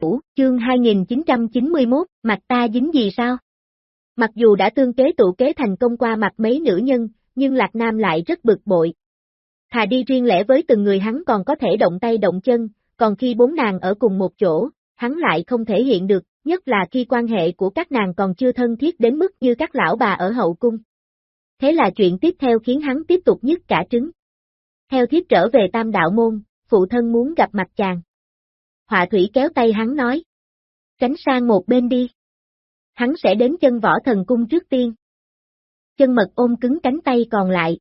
Ủ, chương 2991, mặt ta dính gì sao? Mặc dù đã tương kế tụ kế thành công qua mặt mấy nữ nhân, nhưng Lạc Nam lại rất bực bội. Thà đi riêng lẻ với từng người hắn còn có thể động tay động chân, còn khi bốn nàng ở cùng một chỗ, hắn lại không thể hiện được, nhất là khi quan hệ của các nàng còn chưa thân thiết đến mức như các lão bà ở hậu cung. Thế là chuyện tiếp theo khiến hắn tiếp tục nhức cả trứng. Theo thiếp trở về tam đạo môn, phụ thân muốn gặp mặt chàng. Họa thủy kéo tay hắn nói. Tránh sang một bên đi. Hắn sẽ đến chân võ thần cung trước tiên. Chân mật ôm cứng cánh tay còn lại.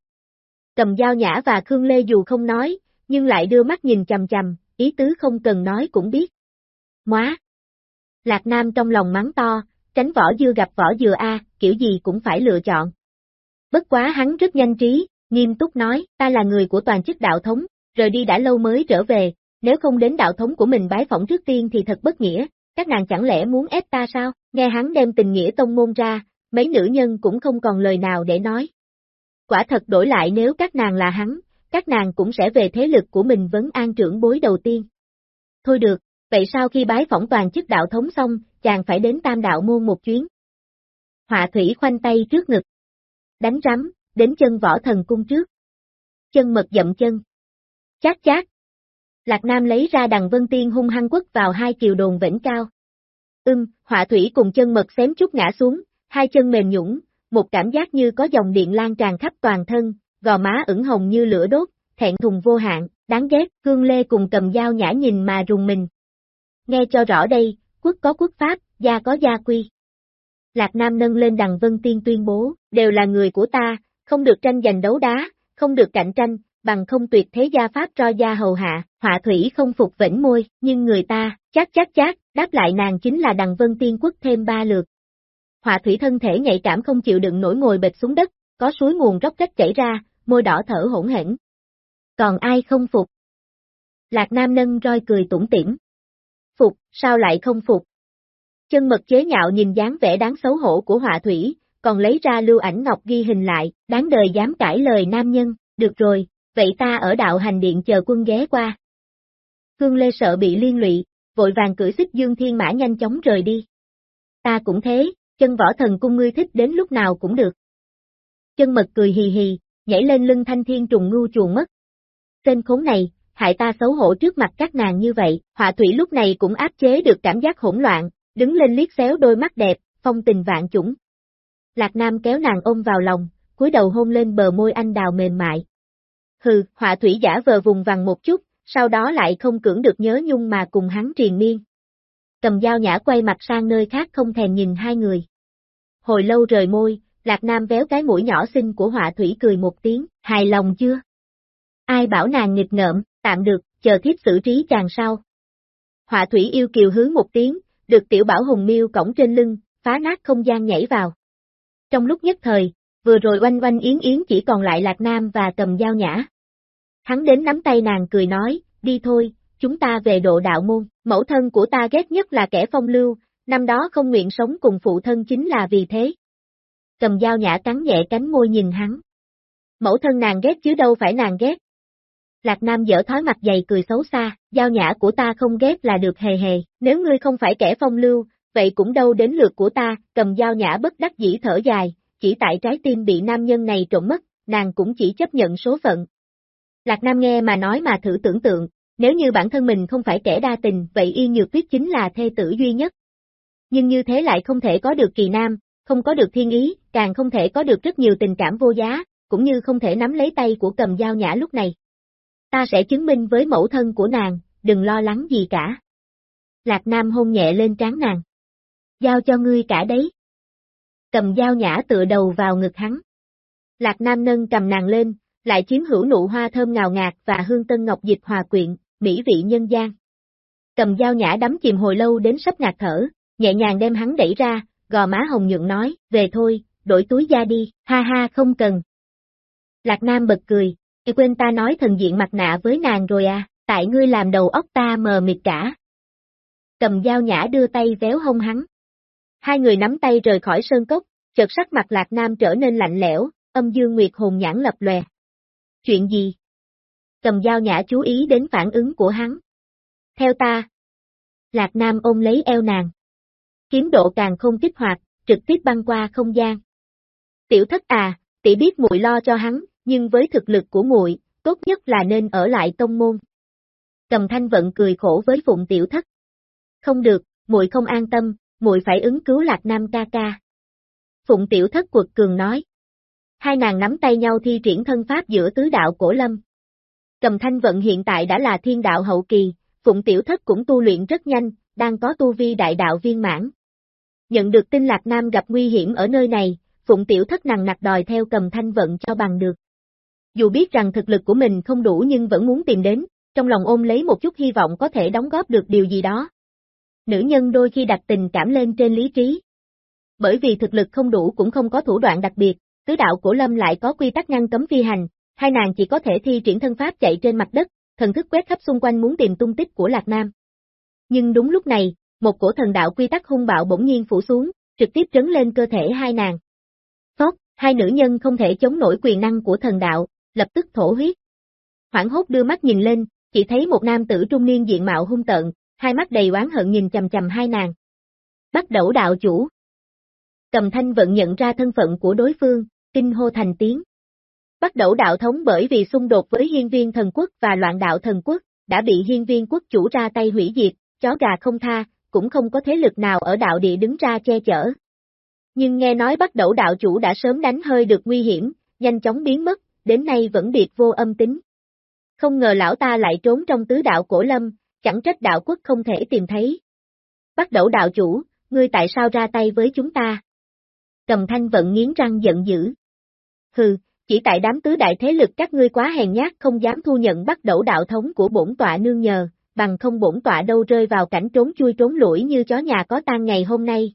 Cầm dao nhã và Khương Lê dù không nói, nhưng lại đưa mắt nhìn chầm chầm, ý tứ không cần nói cũng biết. Móa! Lạc Nam trong lòng mắng to, tránh võ dưa gặp võ dừa A, kiểu gì cũng phải lựa chọn. Bất quá hắn rất nhanh trí, nghiêm túc nói, ta là người của toàn chức đạo thống, rời đi đã lâu mới trở về, nếu không đến đạo thống của mình bái phỏng trước tiên thì thật bất nghĩa, các nàng chẳng lẽ muốn ép ta sao, nghe hắn đem tình nghĩa tông môn ra, mấy nữ nhân cũng không còn lời nào để nói. Quả thật đổi lại nếu các nàng là hắn, các nàng cũng sẽ về thế lực của mình vấn an trưởng bối đầu tiên. Thôi được, vậy sau khi bái phỏng toàn chức đạo thống xong, chàng phải đến tam đạo môn một chuyến. Họa thủy khoanh tay trước ngực. Đánh rắm, đến chân võ thần cung trước. Chân mật dậm chân. Chát chát. Lạc Nam lấy ra đằng vân tiên hung hăng quất vào hai kiều đồn vĩnh cao. Ưng, họa thủy cùng chân mật xém chút ngã xuống, hai chân mềm nhũng, một cảm giác như có dòng điện lan tràn khắp toàn thân, gò má ửng hồng như lửa đốt, thẹn thùng vô hạn, đáng ghét, Hương Lê cùng cầm dao nhã nhìn mà rùng mình. Nghe cho rõ đây, quốc có quốc pháp, gia có gia quy. Lạc Nam nâng lên đằng Vân Tiên tuyên bố, đều là người của ta, không được tranh giành đấu đá, không được cạnh tranh, bằng không tuyệt thế gia pháp cho gia hầu hạ, họa thủy không phục vĩnh môi, nhưng người ta, chắc chắc chắc, đáp lại nàng chính là đằng Vân Tiên quốc thêm ba lượt. Họa thủy thân thể nhạy cảm không chịu đựng nổi ngồi bệt xuống đất, có suối nguồn róc rách chảy ra, môi đỏ thở hỗn hển. Còn ai không phục? Lạc Nam nâng roi cười tủm tỉm. Phục, sao lại không phục? Chân mật chế nhạo nhìn dáng vẻ đáng xấu hổ của họa thủy, còn lấy ra lưu ảnh ngọc ghi hình lại, đáng đời dám cãi lời nam nhân, được rồi, vậy ta ở đạo hành điện chờ quân ghé qua. Khương Lê sợ bị liên lụy, vội vàng cưỡi xích dương thiên mã nhanh chóng rời đi. Ta cũng thế, chân võ thần cung ngươi thích đến lúc nào cũng được. Chân mật cười hì hì, nhảy lên lưng thanh thiên trùng ngu chuồn mất. Tên khốn này, hại ta xấu hổ trước mặt các nàng như vậy, họa thủy lúc này cũng áp chế được cảm giác hỗn loạn, đứng lên liếc xéo đôi mắt đẹp, phong tình vạn chủng. Lạc Nam kéo nàng ôm vào lòng, cúi đầu hôn lên bờ môi anh đào mềm mại. Hừ, họa thủy giả vờ vùng vằng một chút, sau đó lại không cưỡng được nhớ nhung mà cùng hắn triền miên. Cầm dao nhã quay mặt sang nơi khác không thèm nhìn hai người. Hồi lâu rời môi, Lạc Nam véo cái mũi nhỏ xinh của họa thủy cười một tiếng, hài lòng chưa? Ai bảo nàng nghịch ngợm, tạm được, chờ thiếp xử trí chàng sau. Họa thủy yêu kiều hướng một tiếng, được tiểu bảo hùng miêu cổng trên lưng, phá nát không gian nhảy vào. Trong lúc nhất thời, vừa rồi oanh oanh yến yến chỉ còn lại Lạc Nam và cầm dao nhã. Hắn đến nắm tay nàng cười nói, đi thôi, chúng ta về độ đạo môn, mẫu thân của ta ghét nhất là kẻ phong lưu, năm đó không nguyện sống cùng phụ thân chính là vì thế. Cầm dao nhã cắn nhẹ cánh môi nhìn hắn. Mẫu thân nàng ghét chứ đâu phải nàng ghét. Lạc Nam dở thói mặt dày cười xấu xa, giao nhã của ta không ghét là được hề hề, nếu ngươi không phải kẻ phong lưu, vậy cũng đâu đến lượt của ta, cầm dao nhã bất đắc dĩ thở dài, chỉ tại trái tim bị nam nhân này trộm mất, nàng cũng chỉ chấp nhận số phận. Lạc Nam nghe mà nói mà thử tưởng tượng, nếu như bản thân mình không phải kẻ đa tình, vậy Y Nhược Tuyết chính là thê tử duy nhất. Nhưng như thế lại không thể có được kỳ nam, không có được thiên ý, càng không thể có được rất nhiều tình cảm vô giá, cũng như không thể nắm lấy tay của cầm dao nhã lúc này. Ta sẽ chứng minh với mẫu thân của nàng, đừng lo lắng gì cả. Lạc Nam hôn nhẹ lên trán nàng. Giao cho ngươi cả đấy. Cầm dao nhã tựa đầu vào ngực hắn. Lạc Nam nâng cầm nàng lên, lại chiếm hữu nụ hoa thơm ngào ngạt và hương tân ngọc dịch hòa quyện, mỹ vị nhân gian. Cầm dao nhã đắm chìm hồi lâu đến sắp ngạt thở, nhẹ nhàng đem hắn đẩy ra, gò má hồng nhuận nói, về thôi, đổi túi da đi, ha ha không cần. Lạc Nam bật cười, Chị quên ta nói thần diện mặt nạ với nàng rồi à, tại ngươi làm đầu óc ta mờ mịt cả. Cầm dao nhã đưa tay véo hông hắn. Hai người nắm tay rời khỏi sơn cốc, chợt sắc mặt lạc nam trở nên lạnh lẽo, âm dương nguyệt hồn nhãn lập lòe. Chuyện gì? Cầm dao nhã chú ý đến phản ứng của hắn. Theo ta. Lạc Nam ôm lấy eo nàng. Kiếm độ càng không kích hoạt, trực tiếp băng qua không gian. Tiểu thất à, tỷ biết muội lo cho hắn, nhưng với thực lực của muội, tốt nhất là nên ở lại tông môn. Cầm thanh vận cười khổ với phụng tiểu thất. Không được, muội không an tâm, muội phải ứng cứu lạc nam ca ca. Phụng tiểu thất quật cường nói. Hai nàng nắm tay nhau thi triển thân pháp giữa tứ đạo cổ lâm. Cầm thanh vận hiện tại đã là thiên đạo hậu kỳ, phụng tiểu thất cũng tu luyện rất nhanh, đang có tu vi đại đạo viên mãn. Nhận được tin Lạc Nam gặp nguy hiểm ở nơi này, Phụng Tiểu Thất nặng nặc đòi theo cầm thanh vận cho bằng được. Dù biết rằng thực lực của mình không đủ nhưng vẫn muốn tìm đến, trong lòng ôm lấy một chút hy vọng có thể đóng góp được điều gì đó. Nữ nhân đôi khi đặt tình cảm lên trên lý trí. Bởi vì thực lực không đủ cũng không có thủ đoạn đặc biệt, tứ đạo của Lâm lại có quy tắc ngăn cấm phi hành, hai nàng chỉ có thể thi triển thân pháp chạy trên mặt đất, thần thức quét khắp xung quanh muốn tìm tung tích của Lạc Nam. Nhưng đúng lúc này, một cổ thần đạo quy tắc hung bạo bỗng nhiên phủ xuống, trực tiếp trấn lên cơ thể hai nàng. Phốc, hai nữ nhân không thể chống nổi quyền năng của thần đạo, lập tức thổ huyết. Hoảng hốt đưa mắt nhìn lên, chỉ thấy một nam tử trung niên diện mạo hung tợn, hai mắt đầy oán hận nhìn chầm chầm hai nàng. Bắt đầu đạo chủ. Cầm thanh vận nhận ra thân phận của đối phương, kinh hô thành tiếng. Bắt đầu đạo thống bởi vì xung đột với hiên viên thần quốc và loạn đạo thần quốc, đã bị hiên viên quốc chủ ra tay hủy diệt, chó gà không tha, cũng không có thế lực nào ở đạo địa đứng ra che chở. Nhưng nghe nói bắt đầu đạo chủ đã sớm đánh hơi được nguy hiểm, nhanh chóng biến mất, đến nay vẫn biệt vô âm tính. Không ngờ lão ta lại trốn trong tứ đạo cổ lâm, chẳng trách đạo quốc không thể tìm thấy. Bắt đầu đạo chủ, ngươi tại sao ra tay với chúng ta? Cầm thanh vận nghiến răng giận dữ. Hừ, chỉ tại đám tứ đại thế lực các ngươi quá hèn nhát không dám thu nhận bắt đầu đạo thống của bổn tọa nương nhờ, bằng không bổn tọa đâu rơi vào cảnh trốn chui trốn lũi như chó nhà có tan ngày hôm nay.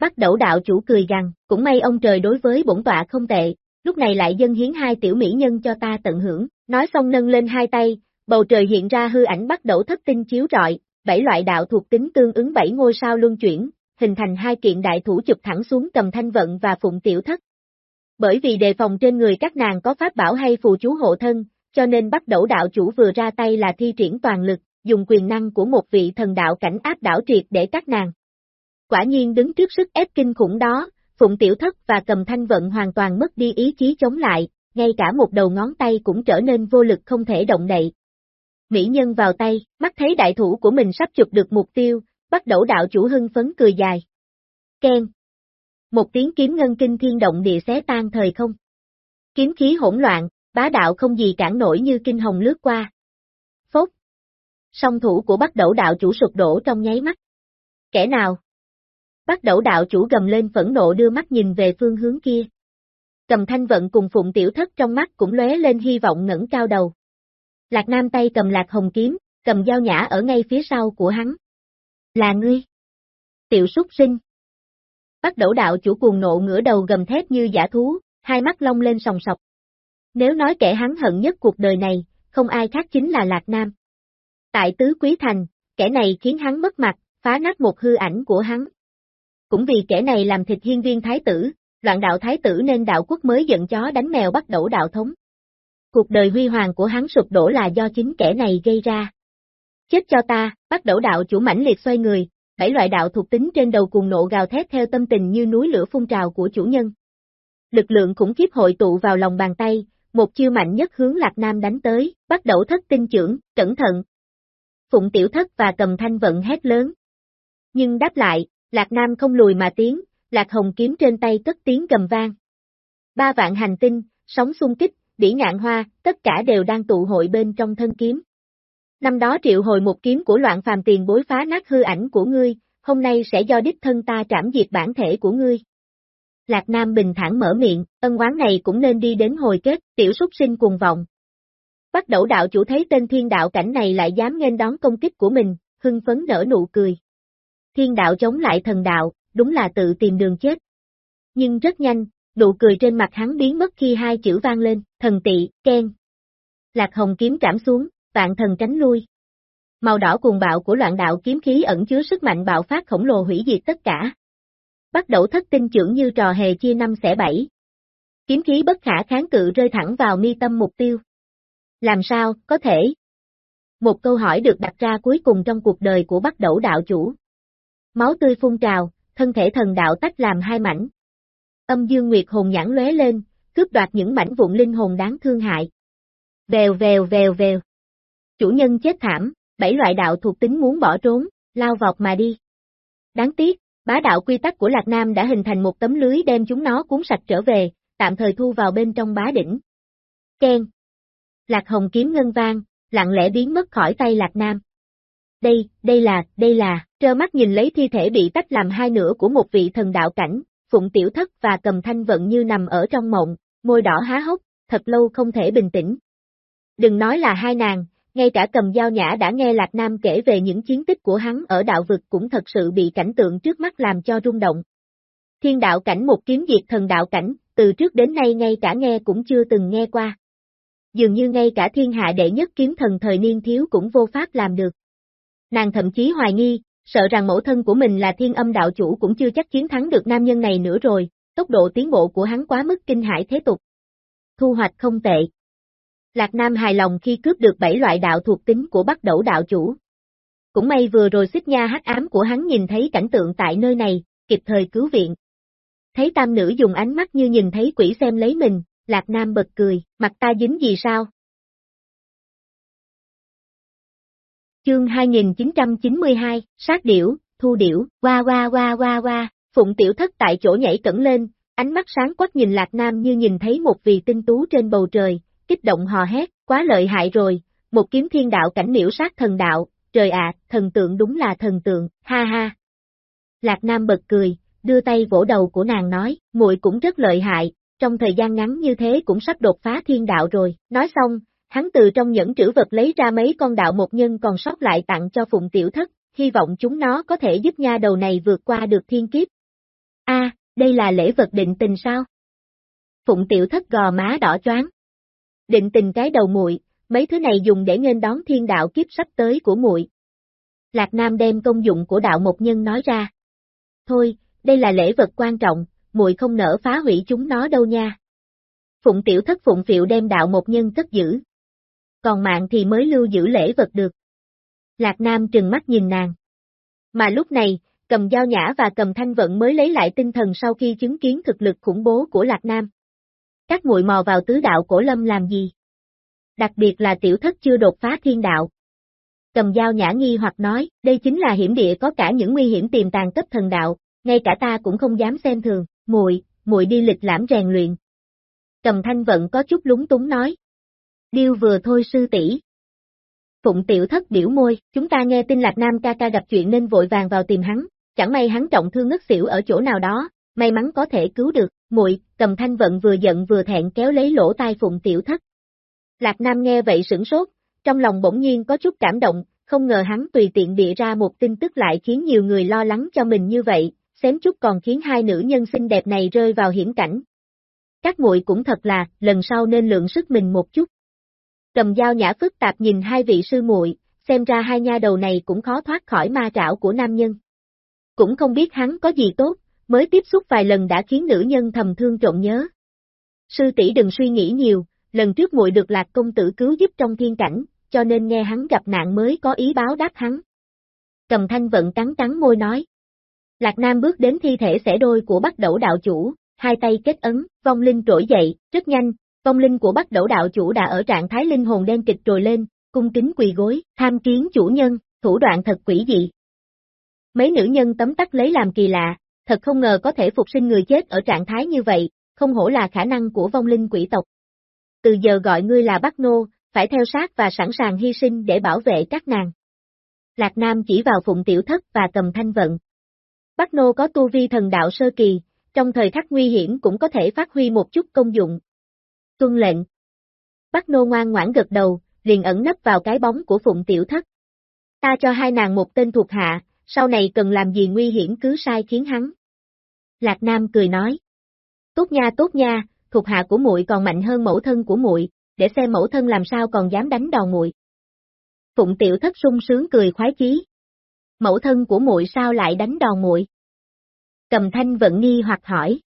Bắt đầu đạo chủ cười gằn, cũng may ông trời đối với bổn tọa không tệ, lúc này lại dân hiến hai tiểu mỹ nhân cho ta tận hưởng, nói xong nâng lên hai tay, bầu trời hiện ra hư ảnh bắt đầu thất tinh chiếu rọi, bảy loại đạo thuộc tính tương ứng bảy ngôi sao luân chuyển, hình thành hai kiện đại thủ chụp thẳng xuống cầm thanh vận và phụng tiểu thất. Bởi vì đề phòng trên người các nàng có pháp bảo hay phù chú hộ thân, cho nên bắt đầu đạo chủ vừa ra tay là thi triển toàn lực, dùng quyền năng của một vị thần đạo cảnh áp đảo triệt để các nàng. Quả nhiên đứng trước sức ép kinh khủng đó, Phụng Tiểu Thất và Cầm Thanh Vận hoàn toàn mất đi ý chí chống lại, ngay cả một đầu ngón tay cũng trở nên vô lực không thể động đậy. Mỹ nhân vào tay, mắt thấy đại thủ của mình sắp chụp được mục tiêu, bắt đầu đạo chủ hưng phấn cười dài. Ken. Một tiếng kiếm ngân kinh thiên động địa xé tan thời không. Kiếm khí hỗn loạn, bá đạo không gì cản nổi như kinh hồng lướt qua. Phốt. Song thủ của bắt đầu đạo chủ sụp đổ trong nháy mắt. Kẻ nào? Bắt đầu đạo chủ gầm lên phẫn nộ đưa mắt nhìn về phương hướng kia. Cầm thanh vận cùng phụng tiểu thất trong mắt cũng lóe lên hy vọng ngẩng cao đầu. Lạc Nam tay cầm lạc hồng kiếm, cầm dao nhã ở ngay phía sau của hắn. Là ngươi. Tiểu súc sinh. Bắt đầu đạo chủ cuồng nộ ngửa đầu gầm thét như giả thú, hai mắt long lên sòng sọc. Nếu nói kẻ hắn hận nhất cuộc đời này, không ai khác chính là Lạc Nam. Tại Tứ Quý Thành, kẻ này khiến hắn mất mặt, phá nát một hư ảnh của hắn. Cũng vì kẻ này làm thịt hiên viên thái tử, loạn đạo thái tử nên đạo quốc mới giận chó đánh mèo bắt đầu đạo thống. Cuộc đời huy hoàng của hắn sụp đổ là do chính kẻ này gây ra. Chết cho ta, bắt đầu đạo chủ mãnh liệt xoay người, bảy loại đạo thuộc tính trên đầu cùng nộ gào thét theo tâm tình như núi lửa phun trào của chủ nhân. Lực lượng khủng khiếp hội tụ vào lòng bàn tay, một chiêu mạnh nhất hướng Lạc Nam đánh tới, bắt đầu thất tinh trưởng, cẩn thận. Phụng tiểu thất và cầm thanh vận hét lớn. Nhưng đáp lại, Lạc Nam không lùi mà tiến, Lạc Hồng kiếm trên tay cất tiếng gầm vang. Ba vạn hành tinh, sóng xung kích, bỉ ngạn hoa, tất cả đều đang tụ hội bên trong thân kiếm. Năm đó triệu hồi một kiếm của loạn phàm tiền bối phá nát hư ảnh của ngươi, hôm nay sẽ do đích thân ta trảm diệt bản thể của ngươi. Lạc Nam bình thản mở miệng, ân oán này cũng nên đi đến hồi kết, tiểu súc sinh cùng vọng. Bắt đầu đạo chủ thấy tên thiên đạo cảnh này lại dám nghênh đón công kích của mình, hưng phấn nở nụ cười. Thiên đạo chống lại thần đạo, đúng là tự tìm đường chết. Nhưng rất nhanh, nụ cười trên mặt hắn biến mất khi hai chữ vang lên, thần tị, ken. Lạc hồng kiếm trảm xuống, vạn thần tránh lui. Màu đỏ cuồng bạo của loạn đạo kiếm khí ẩn chứa sức mạnh bạo phát khổng lồ hủy diệt tất cả. Bắt đầu thất tinh trưởng như trò hề chia năm xẻ bảy. Kiếm khí bất khả kháng cự rơi thẳng vào mi tâm mục tiêu. Làm sao, có thể? một câu hỏi được đặt ra cuối cùng trong cuộc đời của bắt đầu đạo chủ. Máu tươi phun trào, thân thể thần đạo tách làm hai mảnh. Âm dương nguyệt hồn nhãn lóe lên, cướp đoạt những mảnh vụn linh hồn đáng thương hại. Vèo vèo vèo vèo. Chủ nhân chết thảm, bảy loại đạo thuộc tính muốn bỏ trốn, lao vọt mà đi. Đáng tiếc, bá đạo quy tắc của Lạc Nam đã hình thành một tấm lưới đem chúng nó cuốn sạch trở về, tạm thời thu vào bên trong bá đỉnh. Ken. Lạc Hồng kiếm ngân vang, lặng lẽ biến mất khỏi tay Lạc Nam. Đây, đây là, đây là, trơ mắt nhìn lấy thi thể bị tách làm hai nửa của một vị thần đạo cảnh, Phụng Tiểu Thất và Cầm Thanh Vận như nằm ở trong mộng, môi đỏ há hốc, thật lâu không thể bình tĩnh. Đừng nói là hai nàng, ngay cả cầm Giao nhã đã nghe Lạc Nam kể về những chiến tích của hắn ở đạo vực cũng thật sự bị cảnh tượng trước mắt làm cho rung động. Thiên đạo cảnh một kiếm diệt thần đạo cảnh, từ trước đến nay ngay cả nghe cũng chưa từng nghe qua. Dường như ngay cả thiên hạ đệ nhất kiếm thần thời niên thiếu cũng vô pháp làm được. Nàng thậm chí hoài nghi, sợ rằng mẫu thân của mình là thiên âm đạo chủ cũng chưa chắc chiến thắng được nam nhân này nữa rồi, tốc độ tiến bộ của hắn quá mức kinh hải thế tục. Thu hoạch không tệ. Lạc Nam hài lòng khi cướp được bảy loại đạo thuộc tính của bắt đẩu đạo chủ. Cũng may vừa rồi xích nha hắc ám của hắn nhìn thấy cảnh tượng tại nơi này, kịp thời cứu viện. Thấy tam nữ dùng ánh mắt như nhìn thấy quỷ xem lấy mình, Lạc Nam bật cười, mặt ta dính gì sao? Chương 2992, sát điểu, thu điểu, qua qua qua qua qua, phụng tiểu thất tại chỗ nhảy cẩn lên, ánh mắt sáng quắc nhìn Lạc Nam như nhìn thấy một vì tinh tú trên bầu trời, kích động hò hét, quá lợi hại rồi, một kiếm thiên đạo cảnh miễu sát thần đạo, trời ạ, thần tượng đúng là thần tượng, ha ha. Lạc Nam bật cười, đưa tay vỗ đầu của nàng nói, muội cũng rất lợi hại, trong thời gian ngắn như thế cũng sắp đột phá thiên đạo rồi, nói xong, hắn từ trong những trữ vật lấy ra mấy con đạo một nhân còn sót lại tặng cho Phụng Tiểu Thất, hy vọng chúng nó có thể giúp nha đầu này vượt qua được thiên kiếp. A, đây là lễ vật định tình sao? Phụng Tiểu Thất gò má đỏ choáng. Định tình cái đầu muội, mấy thứ này dùng để nghênh đón thiên đạo kiếp sắp tới của muội. Lạc Nam đem công dụng của đạo một nhân nói ra. Thôi, đây là lễ vật quan trọng, muội không nỡ phá hủy chúng nó đâu nha. Phụng tiểu thất phụng phiệu đem đạo một nhân cất giữ. Còn mạng thì mới lưu giữ lễ vật được. Lạc Nam trừng mắt nhìn nàng. Mà lúc này, cầm dao nhã và cầm thanh vận mới lấy lại tinh thần sau khi chứng kiến thực lực khủng bố của Lạc Nam. Các muội mò vào tứ đạo cổ lâm làm gì? Đặc biệt là tiểu thất chưa đột phá thiên đạo. Cầm dao nhã nghi hoặc nói, đây chính là hiểm địa có cả những nguy hiểm tiềm tàng cấp thần đạo, ngay cả ta cũng không dám xem thường, muội, muội đi lịch lãm rèn luyện. Cầm thanh vận có chút lúng túng nói. Điêu vừa thôi sư tỷ. Phụng tiểu thất biểu môi, chúng ta nghe tin Lạc Nam ca ca gặp chuyện nên vội vàng vào tìm hắn, chẳng may hắn trọng thương ngất xỉu ở chỗ nào đó, may mắn có thể cứu được, muội, cầm thanh vận vừa giận vừa thẹn kéo lấy lỗ tai phụng tiểu thất. Lạc Nam nghe vậy sửng sốt, trong lòng bỗng nhiên có chút cảm động, không ngờ hắn tùy tiện bịa ra một tin tức lại khiến nhiều người lo lắng cho mình như vậy, xém chút còn khiến hai nữ nhân xinh đẹp này rơi vào hiểm cảnh. Các muội cũng thật là, lần sau nên lượng sức mình một chút. Cầm dao nhã phức tạp nhìn hai vị sư muội, xem ra hai nha đầu này cũng khó thoát khỏi ma trảo của nam nhân. Cũng không biết hắn có gì tốt, mới tiếp xúc vài lần đã khiến nữ nhân thầm thương trộn nhớ. Sư tỷ đừng suy nghĩ nhiều, lần trước muội được lạc công tử cứu giúp trong thiên cảnh, cho nên nghe hắn gặp nạn mới có ý báo đáp hắn. Cầm thanh vận cắn cắn môi nói. Lạc Nam bước đến thi thể xẻ đôi của bắt đẩu đạo chủ, hai tay kết ấn, vong linh trỗi dậy, rất nhanh, vong linh của Bắc đẩu đạo chủ đã ở trạng thái linh hồn đen kịch trồi lên, cung kính quỳ gối, tham kiến chủ nhân, thủ đoạn thật quỷ dị. Mấy nữ nhân tấm tắc lấy làm kỳ lạ, thật không ngờ có thể phục sinh người chết ở trạng thái như vậy, không hổ là khả năng của vong linh quỷ tộc. Từ giờ gọi ngươi là Bắc Nô, phải theo sát và sẵn sàng hy sinh để bảo vệ các nàng. Lạc Nam chỉ vào phụng tiểu thất và cầm thanh vận. Bắc Nô có tu vi thần đạo sơ kỳ, trong thời khắc nguy hiểm cũng có thể phát huy một chút công dụng. Tuân lệnh. Bắc Nô ngoan ngoãn gật đầu, liền ẩn nấp vào cái bóng của phụng tiểu thất. Ta cho hai nàng một tên thuộc hạ, sau này cần làm gì nguy hiểm cứ sai khiến hắn. Lạc Nam cười nói. Tốt nha tốt nha, thuộc hạ của muội còn mạnh hơn mẫu thân của muội, để xem mẫu thân làm sao còn dám đánh đòn muội. Phụng tiểu thất sung sướng cười khoái chí. Mẫu thân của muội sao lại đánh đòn muội? Cầm thanh vận nghi hoặc hỏi.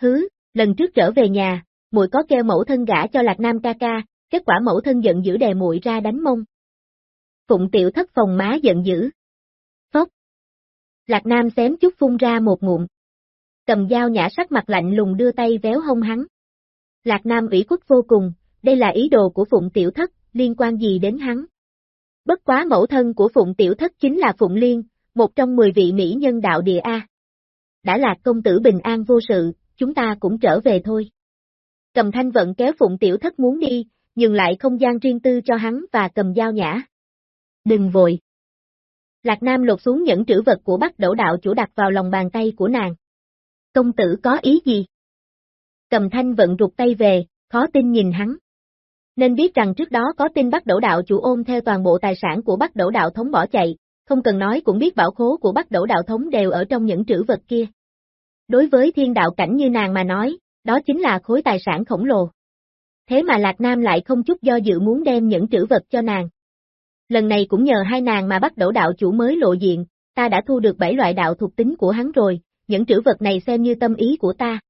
Hứ, lần trước trở về nhà, muội có kêu mẫu thân gả cho Lạc Nam ca ca, kết quả mẫu thân giận dữ đè muội ra đánh mông. Phụng tiểu thất phòng má giận dữ. Phốc. Lạc Nam xém chút phun ra một ngụm. Cầm dao nhã sắc mặt lạnh lùng đưa tay véo hông hắn. Lạc Nam ủy khuất vô cùng, đây là ý đồ của Phụng tiểu thất, liên quan gì đến hắn. Bất quá mẫu thân của Phụng tiểu thất chính là Phụng Liên, một trong 10 vị mỹ nhân đạo địa A. Đã là công tử bình an vô sự, chúng ta cũng trở về thôi. Cầm thanh vận kéo Phụng tiểu thất muốn đi, nhưng lại không gian riêng tư cho hắn và cầm dao nhã. Đừng vội. Lạc Nam lột xuống những trữ vật của Bắc Đổ đạo chủ đặt vào lòng bàn tay của nàng. Công tử có ý gì? Cầm thanh vận rụt tay về, khó tin nhìn hắn. Nên biết rằng trước đó có tin bắt Đổ đạo chủ ôm theo toàn bộ tài sản của bắt Đổ đạo thống bỏ chạy, không cần nói cũng biết bảo khố của bắt Đổ đạo thống đều ở trong những trữ vật kia. Đối với thiên đạo cảnh như nàng mà nói, đó chính là khối tài sản khổng lồ. Thế mà Lạc Nam lại không chút do dự muốn đem những trữ vật cho nàng. Lần này cũng nhờ hai nàng mà bắt đổ đạo chủ mới lộ diện, ta đã thu được bảy loại đạo thuộc tính của hắn rồi, những trữ vật này xem như tâm ý của ta.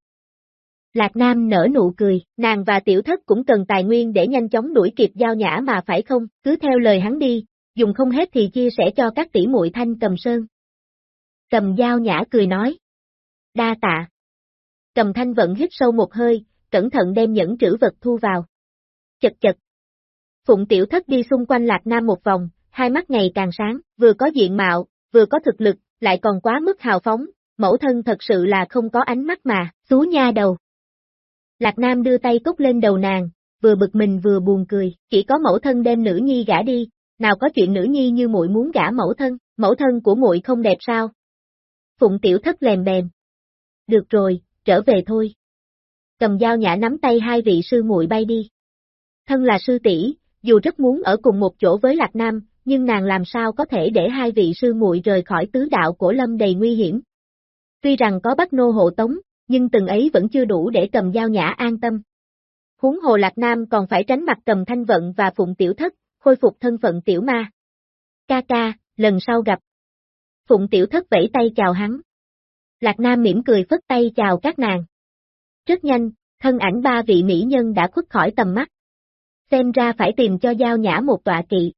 Lạc Nam nở nụ cười, nàng và tiểu thất cũng cần tài nguyên để nhanh chóng đuổi kịp giao nhã mà phải không, cứ theo lời hắn đi, dùng không hết thì chia sẻ cho các tỷ muội thanh cầm sơn. Cầm giao nhã cười nói. Đa tạ. Cầm thanh vận hít sâu một hơi, cẩn thận đem những trữ vật thu vào. Chật chật. Phụng tiểu thất đi xung quanh Lạc Nam một vòng, hai mắt ngày càng sáng, vừa có diện mạo, vừa có thực lực, lại còn quá mức hào phóng, mẫu thân thật sự là không có ánh mắt mà, xú nha đầu. Lạc Nam đưa tay cốc lên đầu nàng, vừa bực mình vừa buồn cười, chỉ có mẫu thân đem nữ nhi gả đi, nào có chuyện nữ nhi như muội muốn gả mẫu thân, mẫu thân của muội không đẹp sao? Phụng tiểu thất lèm bèm. Được rồi, trở về thôi. Cầm dao nhã nắm tay hai vị sư muội bay đi. Thân là sư tỷ, dù rất muốn ở cùng một chỗ với Lạc Nam, nhưng nàng làm sao có thể để hai vị sư muội rời khỏi tứ đạo cổ lâm đầy nguy hiểm. Tuy rằng có bắt nô hộ tống, nhưng từng ấy vẫn chưa đủ để cầm dao nhã an tâm. Huống hồ Lạc Nam còn phải tránh mặt cầm thanh vận và phụng tiểu thất, khôi phục thân phận tiểu ma. Ca ca, lần sau gặp. Phụng tiểu thất vẫy tay chào hắn. Lạc Nam mỉm cười phất tay chào các nàng. Rất nhanh, thân ảnh ba vị mỹ nhân đã khuất khỏi tầm mắt. Xem ra phải tìm cho giao nhã một tọa kỵ.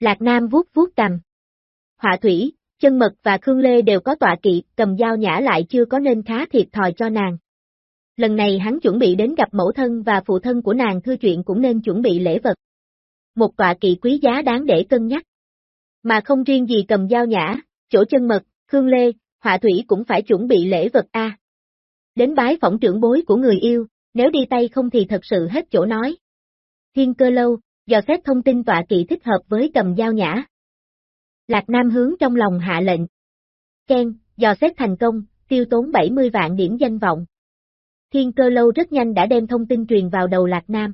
Lạc Nam vuốt vuốt cầm. Họa thủy, chân mật và Khương Lê đều có tọa kỵ, cầm giao nhã lại chưa có nên khá thiệt thòi cho nàng. Lần này hắn chuẩn bị đến gặp mẫu thân và phụ thân của nàng thư chuyện cũng nên chuẩn bị lễ vật. Một tọa kỵ quý giá đáng để cân nhắc. Mà không riêng gì cầm giao nhã, chỗ chân mật, Khương Lê, họa thủy cũng phải chuẩn bị lễ vật A. Đến bái phỏng trưởng bối của người yêu, nếu đi tay không thì thật sự hết chỗ nói. Thiên cơ lâu, dò xét thông tin tọa kỵ thích hợp với cầm dao nhã. Lạc Nam hướng trong lòng hạ lệnh. Ken, dò xét thành công, tiêu tốn 70 vạn điểm danh vọng. Thiên cơ lâu rất nhanh đã đem thông tin truyền vào đầu Lạc Nam.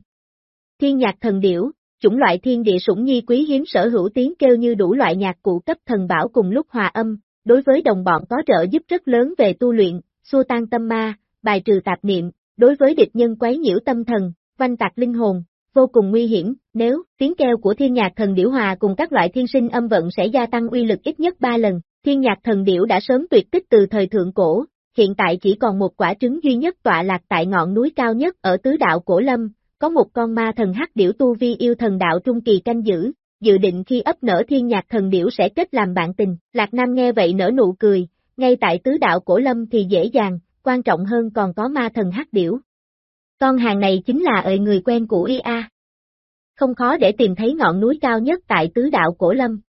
Thiên nhạc thần điểu, chủng loại thiên địa sủng nhi quý hiếm sở hữu tiếng kêu như đủ loại nhạc cụ cấp thần bảo cùng lúc hòa âm, đối với đồng bọn có trợ giúp rất lớn về tu luyện, xua tan tâm ma, bài trừ tạp niệm, đối với địch nhân quấy nhiễu tâm thần, vanh tạc linh hồn, vô cùng nguy hiểm, nếu tiếng kêu của thiên nhạc thần điểu hòa cùng các loại thiên sinh âm vận sẽ gia tăng uy lực ít nhất 3 lần, thiên nhạc thần điểu đã sớm tuyệt tích từ thời thượng cổ, hiện tại chỉ còn một quả trứng duy nhất tọa lạc tại ngọn núi cao nhất ở tứ đạo cổ lâm, có một con ma thần hắc điểu tu vi yêu thần đạo trung kỳ canh giữ, dự định khi ấp nở thiên nhạc thần điểu sẽ kết làm bạn tình, Lạc Nam nghe vậy nở nụ cười, ngay tại tứ đạo cổ lâm thì dễ dàng, quan trọng hơn còn có ma thần hắc điểu. Con hàng này chính là ợi người quen của IA. Không khó để tìm thấy ngọn núi cao nhất tại tứ đạo cổ lâm.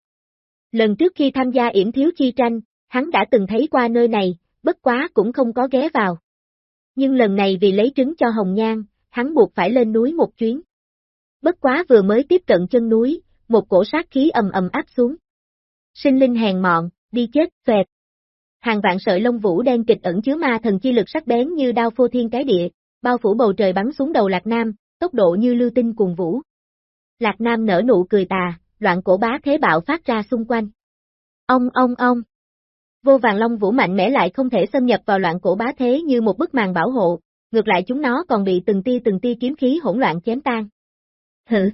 Lần trước khi tham gia yểm thiếu chi tranh, hắn đã từng thấy qua nơi này, bất quá cũng không có ghé vào. Nhưng lần này vì lấy trứng cho Hồng Nhan, hắn buộc phải lên núi một chuyến. Bất quá vừa mới tiếp cận chân núi, một cổ sát khí ầm ầm áp xuống. Sinh linh hèn mọn, đi chết, xoẹt. Hàng vạn sợi lông vũ đen kịch ẩn chứa ma thần chi lực sắc bén như đao phô thiên cái địa, bao phủ bầu trời bắn xuống đầu Lạc Nam, tốc độ như lưu tinh cuồng vũ. Lạc Nam nở nụ cười tà, loạn cổ bá thế bạo phát ra xung quanh. Ông ông ông. Vô vàng long vũ mạnh mẽ lại không thể xâm nhập vào loạn cổ bá thế như một bức màn bảo hộ, ngược lại chúng nó còn bị từng tia từng tia kiếm khí hỗn loạn chém tan. Hử!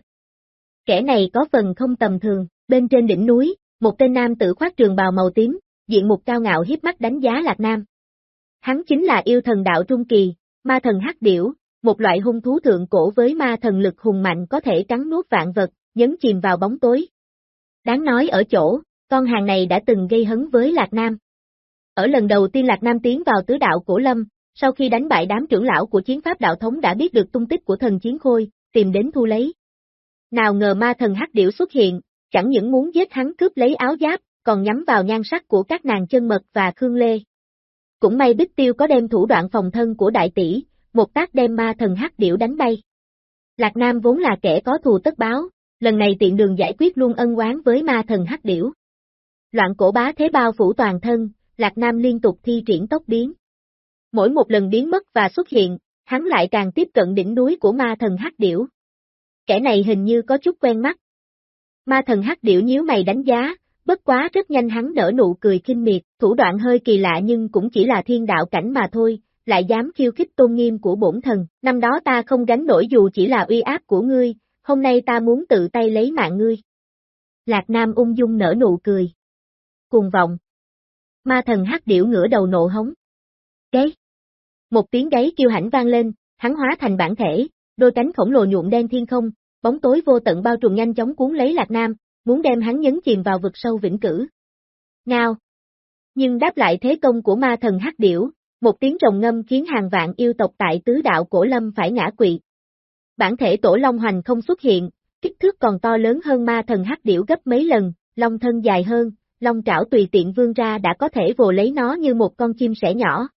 Kẻ này có phần không tầm thường, bên trên đỉnh núi, một tên nam tử khoác trường bào màu tím, diện mục cao ngạo hiếp mắt đánh giá Lạc Nam. Hắn chính là yêu thần đạo Trung Kỳ, ma thần hắc điểu, một loại hung thú thượng cổ với ma thần lực hùng mạnh có thể cắn nuốt vạn vật, nhấn chìm vào bóng tối. Đáng nói ở chỗ, con hàng này đã từng gây hấn với Lạc Nam. Ở lần đầu tiên Lạc Nam tiến vào tứ đạo cổ lâm, sau khi đánh bại đám trưởng lão của chiến pháp đạo thống đã biết được tung tích của thần chiến khôi, tìm đến thu lấy. Nào ngờ ma thần hắc điểu xuất hiện, chẳng những muốn giết hắn cướp lấy áo giáp, còn nhắm vào nhan sắc của các nàng chân mật và Khương Lê. Cũng may Bích Tiêu có đem thủ đoạn phòng thân của đại tỷ, một tác đem ma thần hắc điểu đánh bay. Lạc Nam vốn là kẻ có thù tất báo, lần này tiện đường giải quyết luôn ân oán với ma thần hắc điểu. Loạn cổ bá thế bao phủ toàn thân, Lạc Nam liên tục thi triển tốc biến. Mỗi một lần biến mất và xuất hiện, hắn lại càng tiếp cận đỉnh núi của ma thần hắc điểu. Kẻ này hình như có chút quen mắt. Ma thần hắc điểu nhíu mày đánh giá, bất quá rất nhanh hắn nở nụ cười kinh miệt, thủ đoạn hơi kỳ lạ nhưng cũng chỉ là thiên đạo cảnh mà thôi, lại dám khiêu khích tôn nghiêm của bổn thần, năm đó ta không gánh nổi dù chỉ là uy áp của ngươi, hôm nay ta muốn tự tay lấy mạng ngươi. Lạc Nam ung dung nở nụ cười. Cuồng vọng. Ma thần hắc điểu ngửa đầu nộ hống. Gáy. Một tiếng gáy kêu hãnh vang lên, hắn hóa thành bản thể, đôi cánh khổng lồ nhuộm đen thiên không, bóng tối vô tận bao trùm nhanh chóng cuốn lấy Lạc Nam, muốn đem hắn nhấn chìm vào vực sâu vĩnh cửu. Ngao. Nhưng đáp lại thế công của ma thần hắc điểu, một tiếng rồng ngâm khiến hàng vạn yêu tộc tại tứ đạo cổ lâm phải ngã quỵ. Bản thể tổ long hoành không xuất hiện, kích thước còn to lớn hơn ma thần hắc điểu gấp mấy lần, long thân dài hơn, long trảo tùy tiện vươn ra đã có thể vồ lấy nó như một con chim sẻ nhỏ.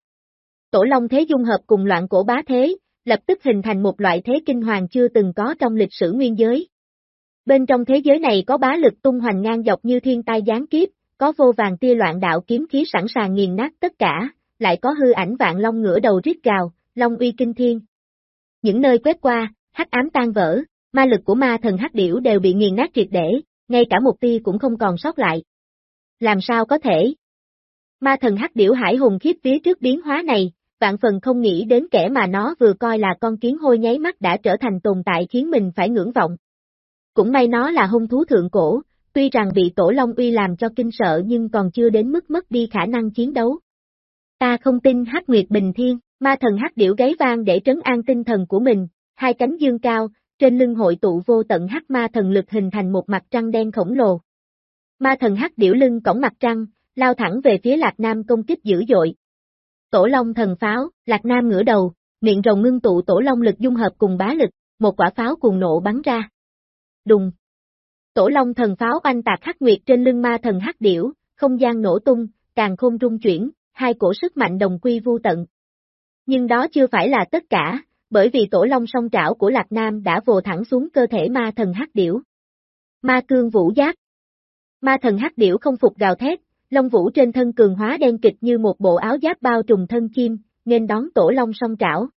Tổ long thế dung hợp cùng loạn cổ bá thế, lập tức hình thành một loại thế kinh hoàng chưa từng có trong lịch sử nguyên giới. Bên trong thế giới này có bá lực tung hoành ngang dọc như thiên tai giáng kiếp, có vô vàng tia loạn đạo kiếm khí sẵn sàng nghiền nát tất cả, lại có hư ảnh vạn long ngửa đầu rít gào, long uy kinh thiên. Những nơi quét qua, hắc ám tan vỡ, ma lực của ma thần hắc điểu đều bị nghiền nát triệt để, ngay cả một tia cũng không còn sót lại. Làm sao có thể? Ma thần hắc điểu hải hùng khiếp phía trước biến hóa này, vạn phần không nghĩ đến kẻ mà nó vừa coi là con kiến hôi nháy mắt đã trở thành tồn tại khiến mình phải ngưỡng vọng. Cũng may nó là hung thú thượng cổ, tuy rằng bị tổ long uy làm cho kinh sợ nhưng còn chưa đến mức mất đi khả năng chiến đấu. Ta không tin hát nguyệt bình thiên, ma thần hát điểu gáy vang để trấn an tinh thần của mình, hai cánh dương cao, trên lưng hội tụ vô tận hát ma thần lực hình thành một mặt trăng đen khổng lồ. Ma thần hát điểu lưng cổng mặt trăng, lao thẳng về phía Lạc Nam công kích dữ dội. Tổ Long thần pháo, Lạc Nam ngửa đầu, miệng rồng ngưng tụ tổ Long lực dung hợp cùng bá lực, một quả pháo cuồng nộ bắn ra. Đùng. Tổ Long thần pháo oanh tạc hắc nguyệt trên lưng ma thần hắc điểu, không gian nổ tung, càng không rung chuyển, hai cổ sức mạnh đồng quy vu tận. Nhưng đó chưa phải là tất cả, bởi vì tổ long song trảo của Lạc Nam đã vồ thẳng xuống cơ thể ma thần hắc điểu. Ma cương vũ giác, Ma thần hắc điểu không phục gào thét, long vũ trên thân cường hóa đen kịch như một bộ áo giáp bao trùm thân chim, nên đón tổ long song trảo.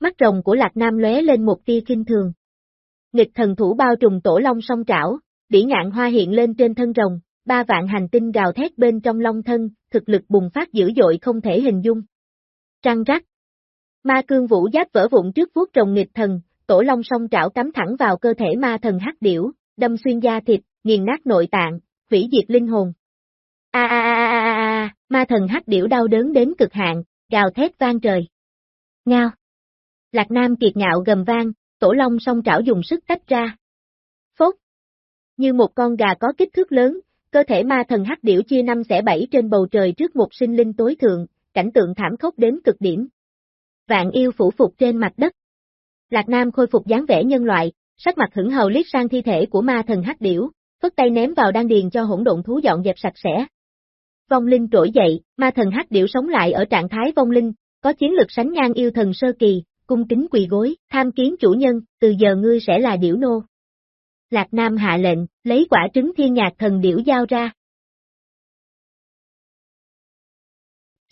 Mắt rồng của Lạc Nam lóe lên một tia kinh thường. Nghịch thần thủ bao trùm tổ long song trảo, bỉ ngạn hoa hiện lên trên thân rồng, ba vạn hành tinh gào thét bên trong long thân, thực lực bùng phát dữ dội không thể hình dung. Trăng rắc. Ma cương vũ giáp vỡ vụn trước vuốt rồng nghịch thần, tổ long song trảo cắm thẳng vào cơ thể ma thần hắc điểu, đâm xuyên da thịt, nghiền nát nội tạng, hủy diệt linh hồn. A a a a a a, ma thần hắc điểu đau đớn đến cực hạn, gào thét vang trời. Ngao. Lạc Nam kiệt ngạo gầm vang, tổ long song trảo dùng sức tách ra. Phốt. Như một con gà có kích thước lớn, cơ thể ma thần hắc điểu chia năm xẻ bảy trên bầu trời trước một sinh linh tối thượng, cảnh tượng thảm khốc đến cực điểm. Vạn yêu phủ phục trên mặt đất. Lạc Nam khôi phục dáng vẻ nhân loại, sắc mặt hững hầu liếc sang thi thể của ma thần hắc điểu, phất tay ném vào đan điền cho hỗn độn thú dọn dẹp sạch sẽ. Vong linh trỗi dậy, ma thần hắc điểu sống lại ở trạng thái vong linh, có chiến lực sánh ngang yêu thần sơ kỳ, cung kính quỳ gối, tham kiến chủ nhân, từ giờ ngươi sẽ là điểu nô. Lạc Nam hạ lệnh, lấy quả trứng thiên nhạc thần điểu giao ra.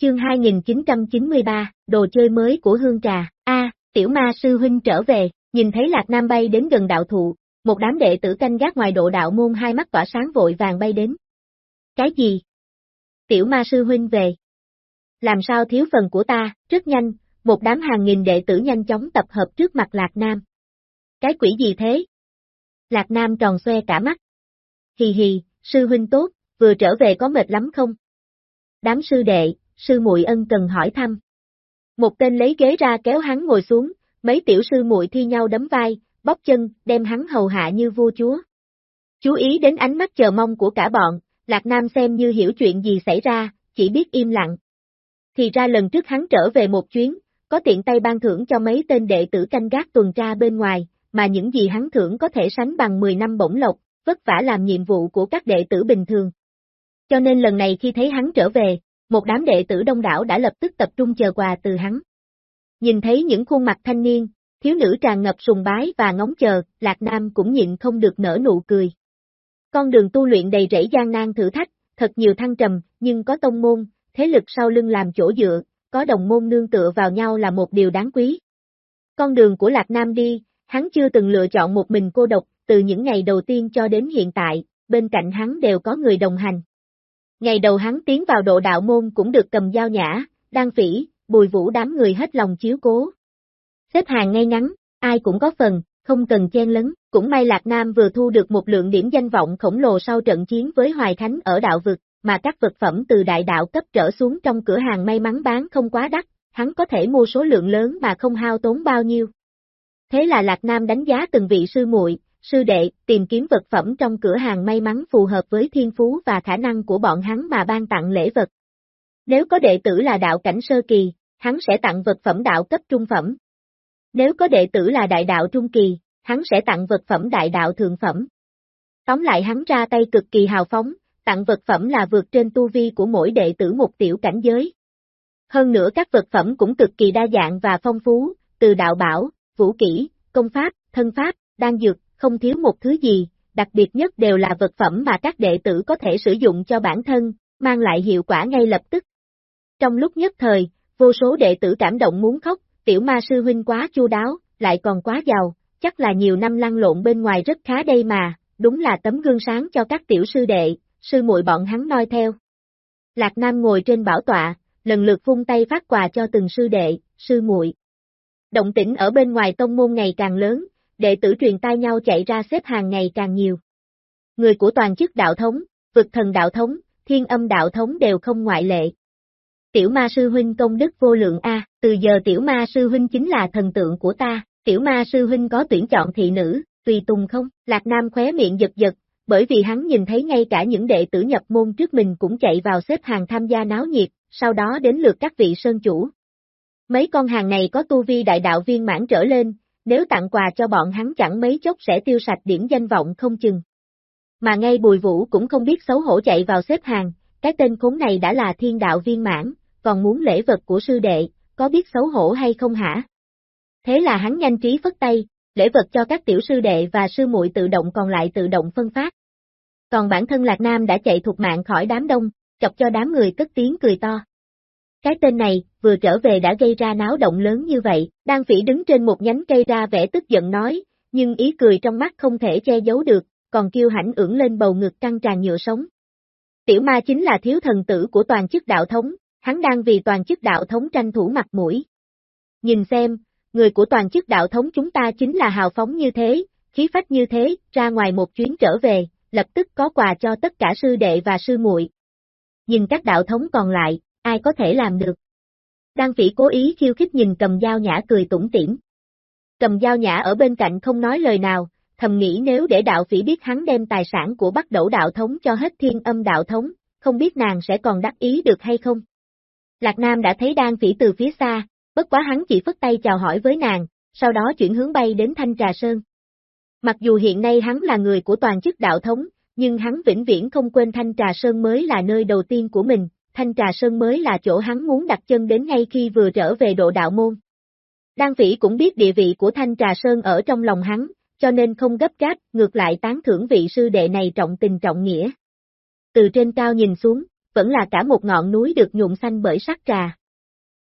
Chương 2993, đồ chơi mới của hương trà, A, tiểu ma sư huynh trở về, nhìn thấy Lạc Nam bay đến gần đạo thụ, một đám đệ tử canh gác ngoài độ đạo môn hai mắt tỏa sáng vội vàng bay đến. Cái gì? Tiểu ma sư huynh về. Làm sao thiếu phần của ta, rất nhanh, một đám hàng nghìn đệ tử nhanh chóng tập hợp trước mặt Lạc Nam. Cái quỷ gì thế? Lạc Nam tròn xoe cả mắt. Hì hì, sư huynh tốt, vừa trở về có mệt lắm không? Đám sư đệ, sư muội ân cần hỏi thăm. Một tên lấy ghế ra kéo hắn ngồi xuống, mấy tiểu sư muội thi nhau đấm vai, bóp chân, đem hắn hầu hạ như vua chúa. Chú ý đến ánh mắt chờ mong của cả bọn, Lạc Nam xem như hiểu chuyện gì xảy ra, chỉ biết im lặng. Thì ra lần trước hắn trở về một chuyến, có tiện tay ban thưởng cho mấy tên đệ tử canh gác tuần tra bên ngoài, mà những gì hắn thưởng có thể sánh bằng 10 năm bổng lộc, vất vả làm nhiệm vụ của các đệ tử bình thường. Cho nên lần này khi thấy hắn trở về, một đám đệ tử đông đảo đã lập tức tập trung chờ quà từ hắn. Nhìn thấy những khuôn mặt thanh niên, thiếu nữ tràn ngập sùng bái và ngóng chờ, Lạc Nam cũng nhịn không được nở nụ cười. Con đường tu luyện đầy rẫy gian nan thử thách, thật nhiều thăng trầm, nhưng có tông môn, thế lực sau lưng làm chỗ dựa, có đồng môn nương tựa vào nhau là một điều đáng quý. Con đường của Lạc Nam đi, hắn chưa từng lựa chọn một mình cô độc, từ những ngày đầu tiên cho đến hiện tại, bên cạnh hắn đều có người đồng hành. Ngày đầu hắn tiến vào độ đạo môn cũng được cầm dao nhã, đan phỉ, bùi vũ đám người hết lòng chiếu cố. Xếp hàng ngay ngắn, ai cũng có phần, không cần chen lấn, cũng may Lạc Nam vừa thu được một lượng điểm danh vọng khổng lồ sau trận chiến với Hoài Thánh ở đạo vực, mà các vật phẩm từ đại đạo cấp trở xuống trong cửa hàng may mắn bán không quá đắt, hắn có thể mua số lượng lớn mà không hao tốn bao nhiêu. Thế là Lạc Nam đánh giá từng vị sư muội, sư đệ, tìm kiếm vật phẩm trong cửa hàng may mắn phù hợp với thiên phú và khả năng của bọn hắn mà ban tặng lễ vật. Nếu có đệ tử là đạo cảnh sơ kỳ, hắn sẽ tặng vật phẩm đạo cấp trung phẩm. Nếu có đệ tử là đại đạo trung kỳ, hắn sẽ tặng vật phẩm đại đạo thượng phẩm. Tóm lại hắn ra tay cực kỳ hào phóng, tặng vật phẩm là vượt trên tu vi của mỗi đệ tử một tiểu cảnh giới. Hơn nữa các vật phẩm cũng cực kỳ đa dạng và phong phú, từ đạo bảo, vũ kỹ, công pháp, thân pháp, đan dược, không thiếu một thứ gì, đặc biệt nhất đều là vật phẩm mà các đệ tử có thể sử dụng cho bản thân, mang lại hiệu quả ngay lập tức. Trong lúc nhất thời, vô số đệ tử cảm động muốn khóc, tiểu ma sư huynh quá chu đáo, lại còn quá giàu, chắc là nhiều năm lăn lộn bên ngoài rất khá đây mà, đúng là tấm gương sáng cho các tiểu sư đệ, sư muội bọn hắn noi theo. Lạc Nam ngồi trên bảo tọa, lần lượt vung tay phát quà cho từng sư đệ, sư muội. Động tĩnh ở bên ngoài tông môn ngày càng lớn, đệ tử truyền tai nhau chạy ra xếp hàng ngày càng nhiều. Người của toàn chức đạo thống, vực thần đạo thống, thiên âm đạo thống đều không ngoại lệ. Tiểu ma sư huynh công đức vô lượng A, từ giờ tiểu ma sư huynh chính là thần tượng của ta, tiểu ma sư huynh có tuyển chọn thị nữ, tùy tùng không? Lạc Nam khóe miệng giật giật, bởi vì hắn nhìn thấy ngay cả những đệ tử nhập môn trước mình cũng chạy vào xếp hàng tham gia náo nhiệt, sau đó đến lượt các vị sơn chủ. Mấy con hàng này có tu vi đại đạo viên mãn trở lên, nếu tặng quà cho bọn hắn chẳng mấy chốc sẽ tiêu sạch điểm danh vọng không chừng. Mà ngay bùi vũ cũng không biết xấu hổ chạy vào xếp hàng, cái tên khốn này đã là thiên đạo viên mãn, còn muốn lễ vật của sư đệ, có biết xấu hổ hay không hả? Thế là hắn nhanh trí phất tay, lễ vật cho các tiểu sư đệ và sư muội tự động còn lại tự động phân phát. Còn bản thân Lạc Nam đã chạy thuộc mạng khỏi đám đông, chọc cho đám người cất tiếng cười to. Cái tên này, vừa trở về đã gây ra náo động lớn như vậy, đang phỉ đứng trên một nhánh cây ra vẻ tức giận nói, nhưng ý cười trong mắt không thể che giấu được, còn kêu hãnh ưỡng lên bầu ngực căng tràn nhựa sống. Tiểu ma chính là thiếu thần tử của toàn chức đạo thống, hắn đang vì toàn chức đạo thống tranh thủ mặt mũi. Nhìn xem, người của toàn chức đạo thống chúng ta chính là hào phóng như thế, khí phách như thế, ra ngoài một chuyến trở về, lập tức có quà cho tất cả sư đệ và sư muội. Nhìn các đạo thống còn lại, ai có thể làm được. Đan phỉ cố ý khiêu khích nhìn cầm dao nhã cười tủm tỉm. Cầm dao nhã ở bên cạnh không nói lời nào, thầm nghĩ nếu để đạo phỉ biết hắn đem tài sản của bắt đẩu đạo thống cho hết thiên âm đạo thống, không biết nàng sẽ còn đắc ý được hay không. Lạc Nam đã thấy đan phỉ từ phía xa, bất quá hắn chỉ phất tay chào hỏi với nàng, sau đó chuyển hướng bay đến Thanh Trà Sơn. Mặc dù hiện nay hắn là người của toàn chức đạo thống, nhưng hắn vĩnh viễn không quên Thanh Trà Sơn mới là nơi đầu tiên của mình, Thanh Trà Sơn mới là chỗ hắn muốn đặt chân đến ngay khi vừa trở về độ đạo môn. Đan Phỉ cũng biết địa vị của Thanh Trà Sơn ở trong lòng hắn, cho nên không gấp gáp, ngược lại tán thưởng vị sư đệ này trọng tình trọng nghĩa. Từ trên cao nhìn xuống, vẫn là cả một ngọn núi được nhuộm xanh bởi sắc trà.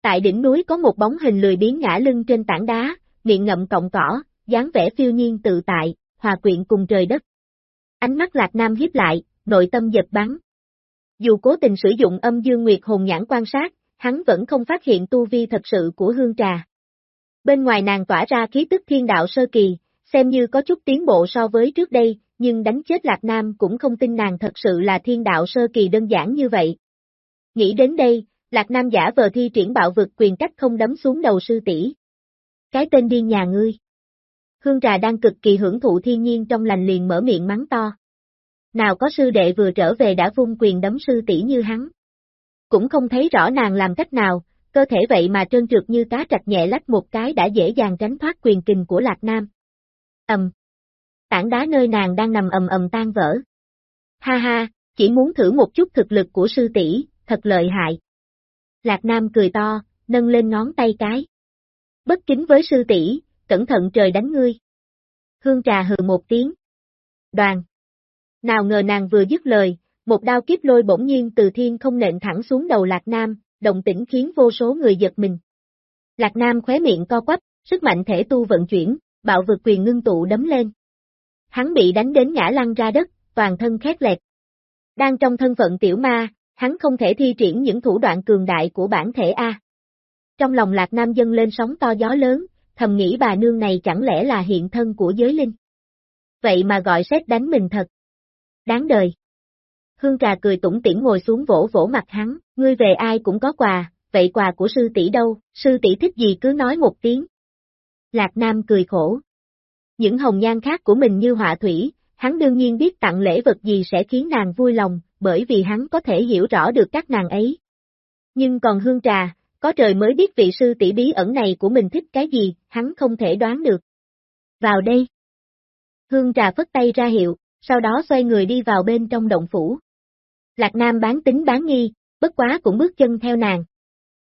Tại đỉnh núi có một bóng hình lười biến ngã lưng trên tảng đá, miệng ngậm cọng cỏ, dáng vẻ phiêu nhiên tự tại, hòa quyện cùng trời đất. Ánh mắt Lạc Nam hiếp lại, nội tâm giật bắn. Dù cố tình sử dụng âm dương nguyệt hồn nhãn quan sát, hắn vẫn không phát hiện tu vi thật sự của hương trà. Bên ngoài nàng tỏa ra khí tức thiên đạo sơ kỳ, xem như có chút tiến bộ so với trước đây, nhưng đánh chết Lạc Nam cũng không tin nàng thật sự là thiên đạo sơ kỳ đơn giản như vậy. Nghĩ đến đây, Lạc Nam giả vờ thi triển bạo vực quyền cách không đấm xuống đầu sư tỷ. Cái tên điên nhà ngươi. Hương trà đang cực kỳ hưởng thụ thiên nhiên trong lành liền mở miệng mắng to. nào có sư đệ vừa trở về đã vung quyền đấm sư tỷ như hắn. Cũng không thấy rõ nàng làm cách nào, cơ thể vậy mà trơn trượt như cá trạch nhẹ lách một cái đã dễ dàng tránh thoát quyền kình của Lạc Nam. Ầm. Tảng đá nơi nàng đang nằm ầm ầm tan vỡ. Ha ha, chỉ muốn thử một chút thực lực của sư tỷ, thật lợi hại. Lạc Nam cười to, nâng lên ngón tay cái. Bất kính với sư tỷ, cẩn thận trời đánh ngươi. Hương trà hừ một tiếng. Đoàn. Nào ngờ nàng vừa dứt lời, một đao kiếp lôi bỗng nhiên từ thiên không nện thẳng xuống đầu Lạc Nam, động tĩnh khiến vô số người giật mình. Lạc Nam khóe miệng co quắp, sức mạnh thể tu vận chuyển, bạo vực quyền ngưng tụ đấm lên. Hắn bị đánh đến ngã lăn ra đất, toàn thân khét lẹt. Đang trong thân phận tiểu ma, hắn không thể thi triển những thủ đoạn cường đại của bản thể A. Trong lòng Lạc Nam dâng lên sóng to gió lớn, thầm nghĩ bà nương này chẳng lẽ là hiện thân của giới linh. Vậy mà gọi xét đánh mình thật. Đáng đời. Hương trà cười tủm tỉm ngồi xuống vỗ vỗ mặt hắn, ngươi về ai cũng có quà, vậy quà của sư tỷ đâu, sư tỷ thích gì cứ nói một tiếng. Lạc Nam cười khổ. Những hồng nhan khác của mình như họa thủy, hắn đương nhiên biết tặng lễ vật gì sẽ khiến nàng vui lòng, bởi vì hắn có thể hiểu rõ được các nàng ấy. Nhưng còn hương trà, có trời mới biết vị sư tỷ bí ẩn này của mình thích cái gì, hắn không thể đoán được. Vào đây. Hương trà phất tay ra hiệu, sau đó xoay người đi vào bên trong động phủ. Lạc Nam bán tính bán nghi, bất quá cũng bước chân theo nàng.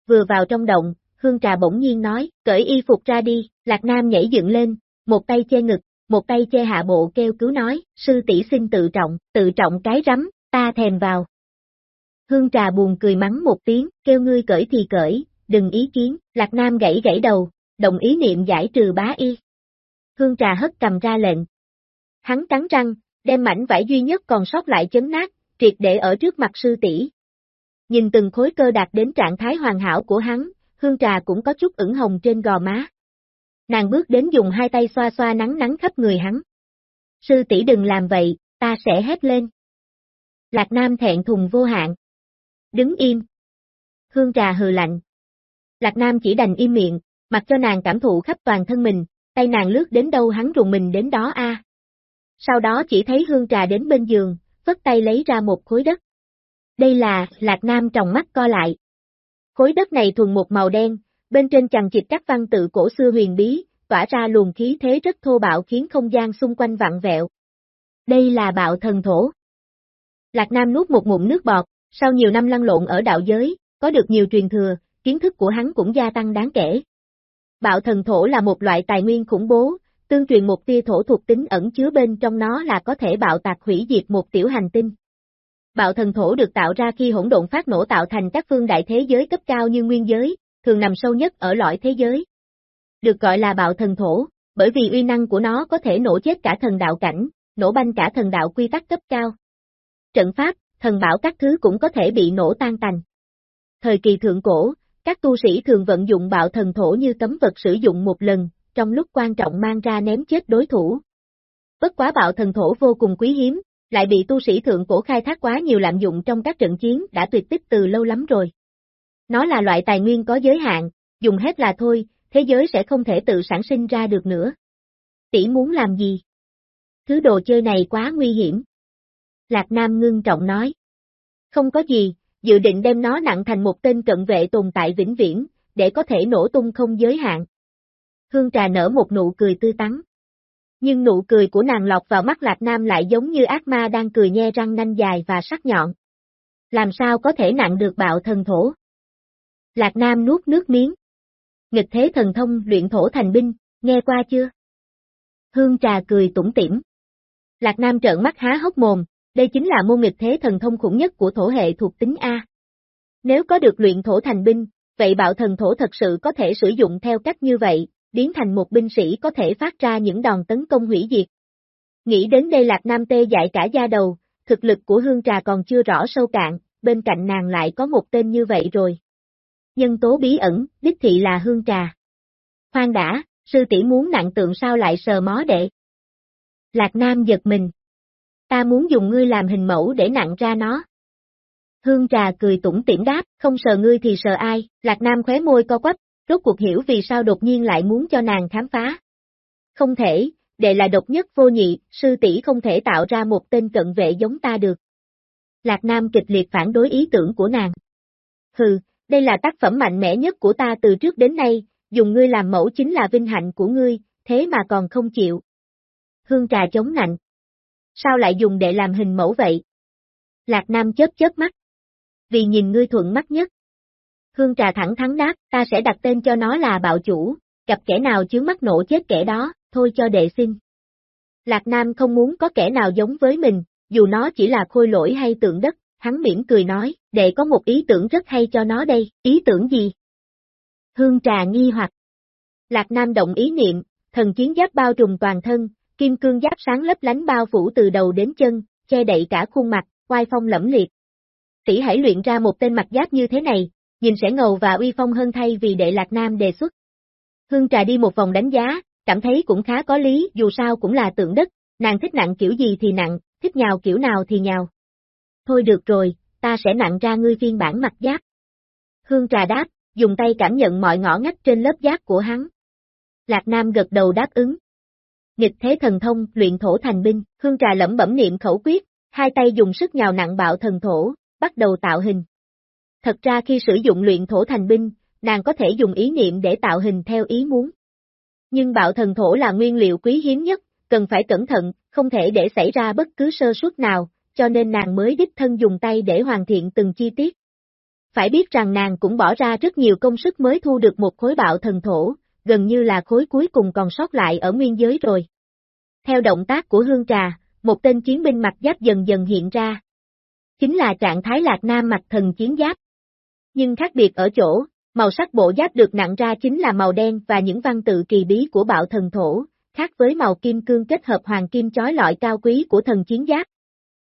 Vừa vào trong động, Hương Trà bỗng nhiên nói, cởi y phục ra đi, Lạc Nam nhảy dựng lên, một tay che ngực, một tay che hạ bộ kêu cứu nói, sư tỷ xin tự trọng, tự trọng cái rắm, ta thèm vào. Hương Trà buồn cười mắng một tiếng, kêu ngươi cởi thì cởi, đừng ý kiến, Lạc Nam gãy gãy đầu, đồng ý niệm giải trừ bá y. Hương Trà hất cầm ra lệnh. Hắn cắn răng, đem mảnh vải duy nhất còn sót lại chấn nát, triệt để ở trước mặt sư tỷ. Nhìn từng khối cơ đạt đến trạng thái hoàn hảo của hắn, hương trà cũng có chút ửng hồng trên gò má. Nàng bước đến dùng hai tay xoa xoa nắng nắng khắp người hắn. Sư tỷ đừng làm vậy, ta sẽ hét lên. Lạc Nam thẹn thùng vô hạn. Đứng im. Hương trà hừ lạnh. Lạc Nam chỉ đành im miệng, mặc cho nàng cảm thụ khắp toàn thân mình, tay nàng lướt đến đâu hắn rùng mình đến đó a. Sau đó chỉ thấy hương trà đến bên giường, vất tay lấy ra một khối đất. Đây là, Lạc Nam tròng mắt co lại. Khối đất này thuần một màu đen, bên trên chằng chịt các văn tự cổ xưa huyền bí, tỏa ra luồng khí thế rất thô bạo khiến không gian xung quanh vặn vẹo. Đây là bạo thần thổ. Lạc Nam nuốt một ngụm nước bọt, sau nhiều năm lăn lộn ở đạo giới, có được nhiều truyền thừa, kiến thức của hắn cũng gia tăng đáng kể. Bạo thần thổ là một loại tài nguyên khủng bố, tương truyền một tia thổ thuộc tính ẩn chứa bên trong nó là có thể bạo tạc hủy diệt một tiểu hành tinh. Bạo thần thổ được tạo ra khi hỗn độn phát nổ tạo thành các phương đại thế giới cấp cao như nguyên giới, thường nằm sâu nhất ở lõi thế giới. Được gọi là bạo thần thổ, bởi vì uy năng của nó có thể nổ chết cả thần đạo cảnh, nổ banh cả thần đạo quy tắc cấp cao. Trận pháp, thần bảo các thứ cũng có thể bị nổ tan tành. Thời kỳ thượng cổ, các tu sĩ thường vận dụng bạo thần thổ như cấm vật sử dụng một lần, trong lúc quan trọng mang ra ném chết đối thủ. Bất quá bạo thần thổ vô cùng quý hiếm, lại bị tu sĩ thượng cổ khai thác quá nhiều lạm dụng trong các trận chiến đã tuyệt tích từ lâu lắm rồi. Nó là loại tài nguyên có giới hạn, dùng hết là thôi, thế giới sẽ không thể tự sản sinh ra được nữa. Tỷ muốn làm gì? Thứ đồ chơi này quá nguy hiểm. Lạc Nam ngưng trọng nói. Không có gì, dự định đem nó nặng thành một tên cận vệ tồn tại vĩnh viễn, để có thể nổ tung không giới hạn. Hương trà nở một nụ cười tươi tắn. Nhưng nụ cười của nàng lọt vào mắt Lạc Nam lại giống như ác ma đang cười nhe răng nanh dài và sắc nhọn. Làm sao có thể nặng được bạo thần thổ? Lạc Nam nuốt nước miếng. Nghịch thế thần thông luyện thổ thành binh, nghe qua chưa? Hương trà cười tủm tỉm. Lạc Nam trợn mắt há hốc mồm, đây chính là môn nghịch thế thần thông khủng nhất của thổ hệ thuộc tính A. Nếu có được luyện thổ thành binh, vậy bạo thần thổ thật sự có thể sử dụng theo cách như vậy, biến thành một binh sĩ có thể phát ra những đòn tấn công hủy diệt. Nghĩ đến đây Lạc Nam tê dại cả da đầu, thực lực của Hương Trà còn chưa rõ sâu cạn, bên cạnh nàng lại có một tên như vậy rồi. Nhân tố bí ẩn, đích thị là Hương Trà. Khoan đã, sư tỷ muốn nặng tượng sao lại sờ mó đệ. Lạc Nam giật mình. Ta muốn dùng ngươi làm hình mẫu để nặng ra nó. Hương Trà cười tủm tỉm đáp, không sờ ngươi thì sờ ai, Lạc Nam khóe môi co quắp, rốt cuộc hiểu vì sao đột nhiên lại muốn cho nàng khám phá. Không thể, đệ là độc nhất vô nhị, sư tỷ không thể tạo ra một tên cận vệ giống ta được. Lạc Nam kịch liệt phản đối ý tưởng của nàng. Hừ, đây là tác phẩm mạnh mẽ nhất của ta từ trước đến nay, dùng ngươi làm mẫu chính là vinh hạnh của ngươi, thế mà còn không chịu. Hương trà chống nạnh. Sao lại dùng để làm hình mẫu vậy? Lạc Nam chớp chớp mắt. Vì nhìn ngươi thuận mắt nhất. Hương trà thẳng thắn đáp, ta sẽ đặt tên cho nó là bạo chủ, gặp kẻ nào chướng mắt nổ chết kẻ đó, thôi cho đệ xin. Lạc Nam không muốn có kẻ nào giống với mình, dù nó chỉ là khôi lỗi hay tượng đất, hắn mỉm cười nói, đệ có một ý tưởng rất hay cho nó đây, ý tưởng gì? Hương trà nghi hoặc. Lạc Nam động ý niệm, thần chiến giáp bao trùm toàn thân, kim cương giáp sáng lấp lánh bao phủ từ đầu đến chân, che đậy cả khuôn mặt, oai phong lẫm liệt. Tỷ hãy luyện ra một tên mặt giáp như thế này, nhìn sẽ ngầu và uy phong hơn thay vì đệ Lạc Nam đề xuất. Hương trà đi một vòng đánh giá, cảm thấy cũng khá có lý, dù sao cũng là tượng đất, nàng thích nặng kiểu gì thì nặng, thích nhào kiểu nào thì nhào. Thôi được rồi, ta sẽ nặng ra ngươi viên bản mặt giáp. Hương trà đáp, dùng tay cảm nhận mọi ngõ ngách trên lớp giáp của hắn. Lạc Nam gật đầu đáp ứng. Nghịch thế thần thông, luyện thổ thành binh, hương trà lẩm bẩm niệm khẩu quyết, hai tay dùng sức nhào nặng bạo thần thổ, bắt đầu tạo hình. Thật ra khi sử dụng luyện thổ thành binh, nàng có thể dùng ý niệm để tạo hình theo ý muốn. Nhưng bạo thần thổ là nguyên liệu quý hiếm nhất, cần phải cẩn thận, không thể để xảy ra bất cứ sơ suất nào, cho nên nàng mới đích thân dùng tay để hoàn thiện từng chi tiết. Phải biết rằng nàng cũng bỏ ra rất nhiều công sức mới thu được một khối bạo thần thổ, gần như là khối cuối cùng còn sót lại ở nguyên giới rồi. Theo động tác của Hương Trà, một tên chiến binh mặt giáp dần dần hiện ra. Chính là trạng thái lạc nam mặt thần chiến giáp. Nhưng khác biệt ở chỗ, màu sắc bộ giáp được nặng ra chính là màu đen và những văn tự kỳ bí của bạo thần thổ, khác với màu kim cương kết hợp hoàng kim chói lọi cao quý của thần chiến giáp.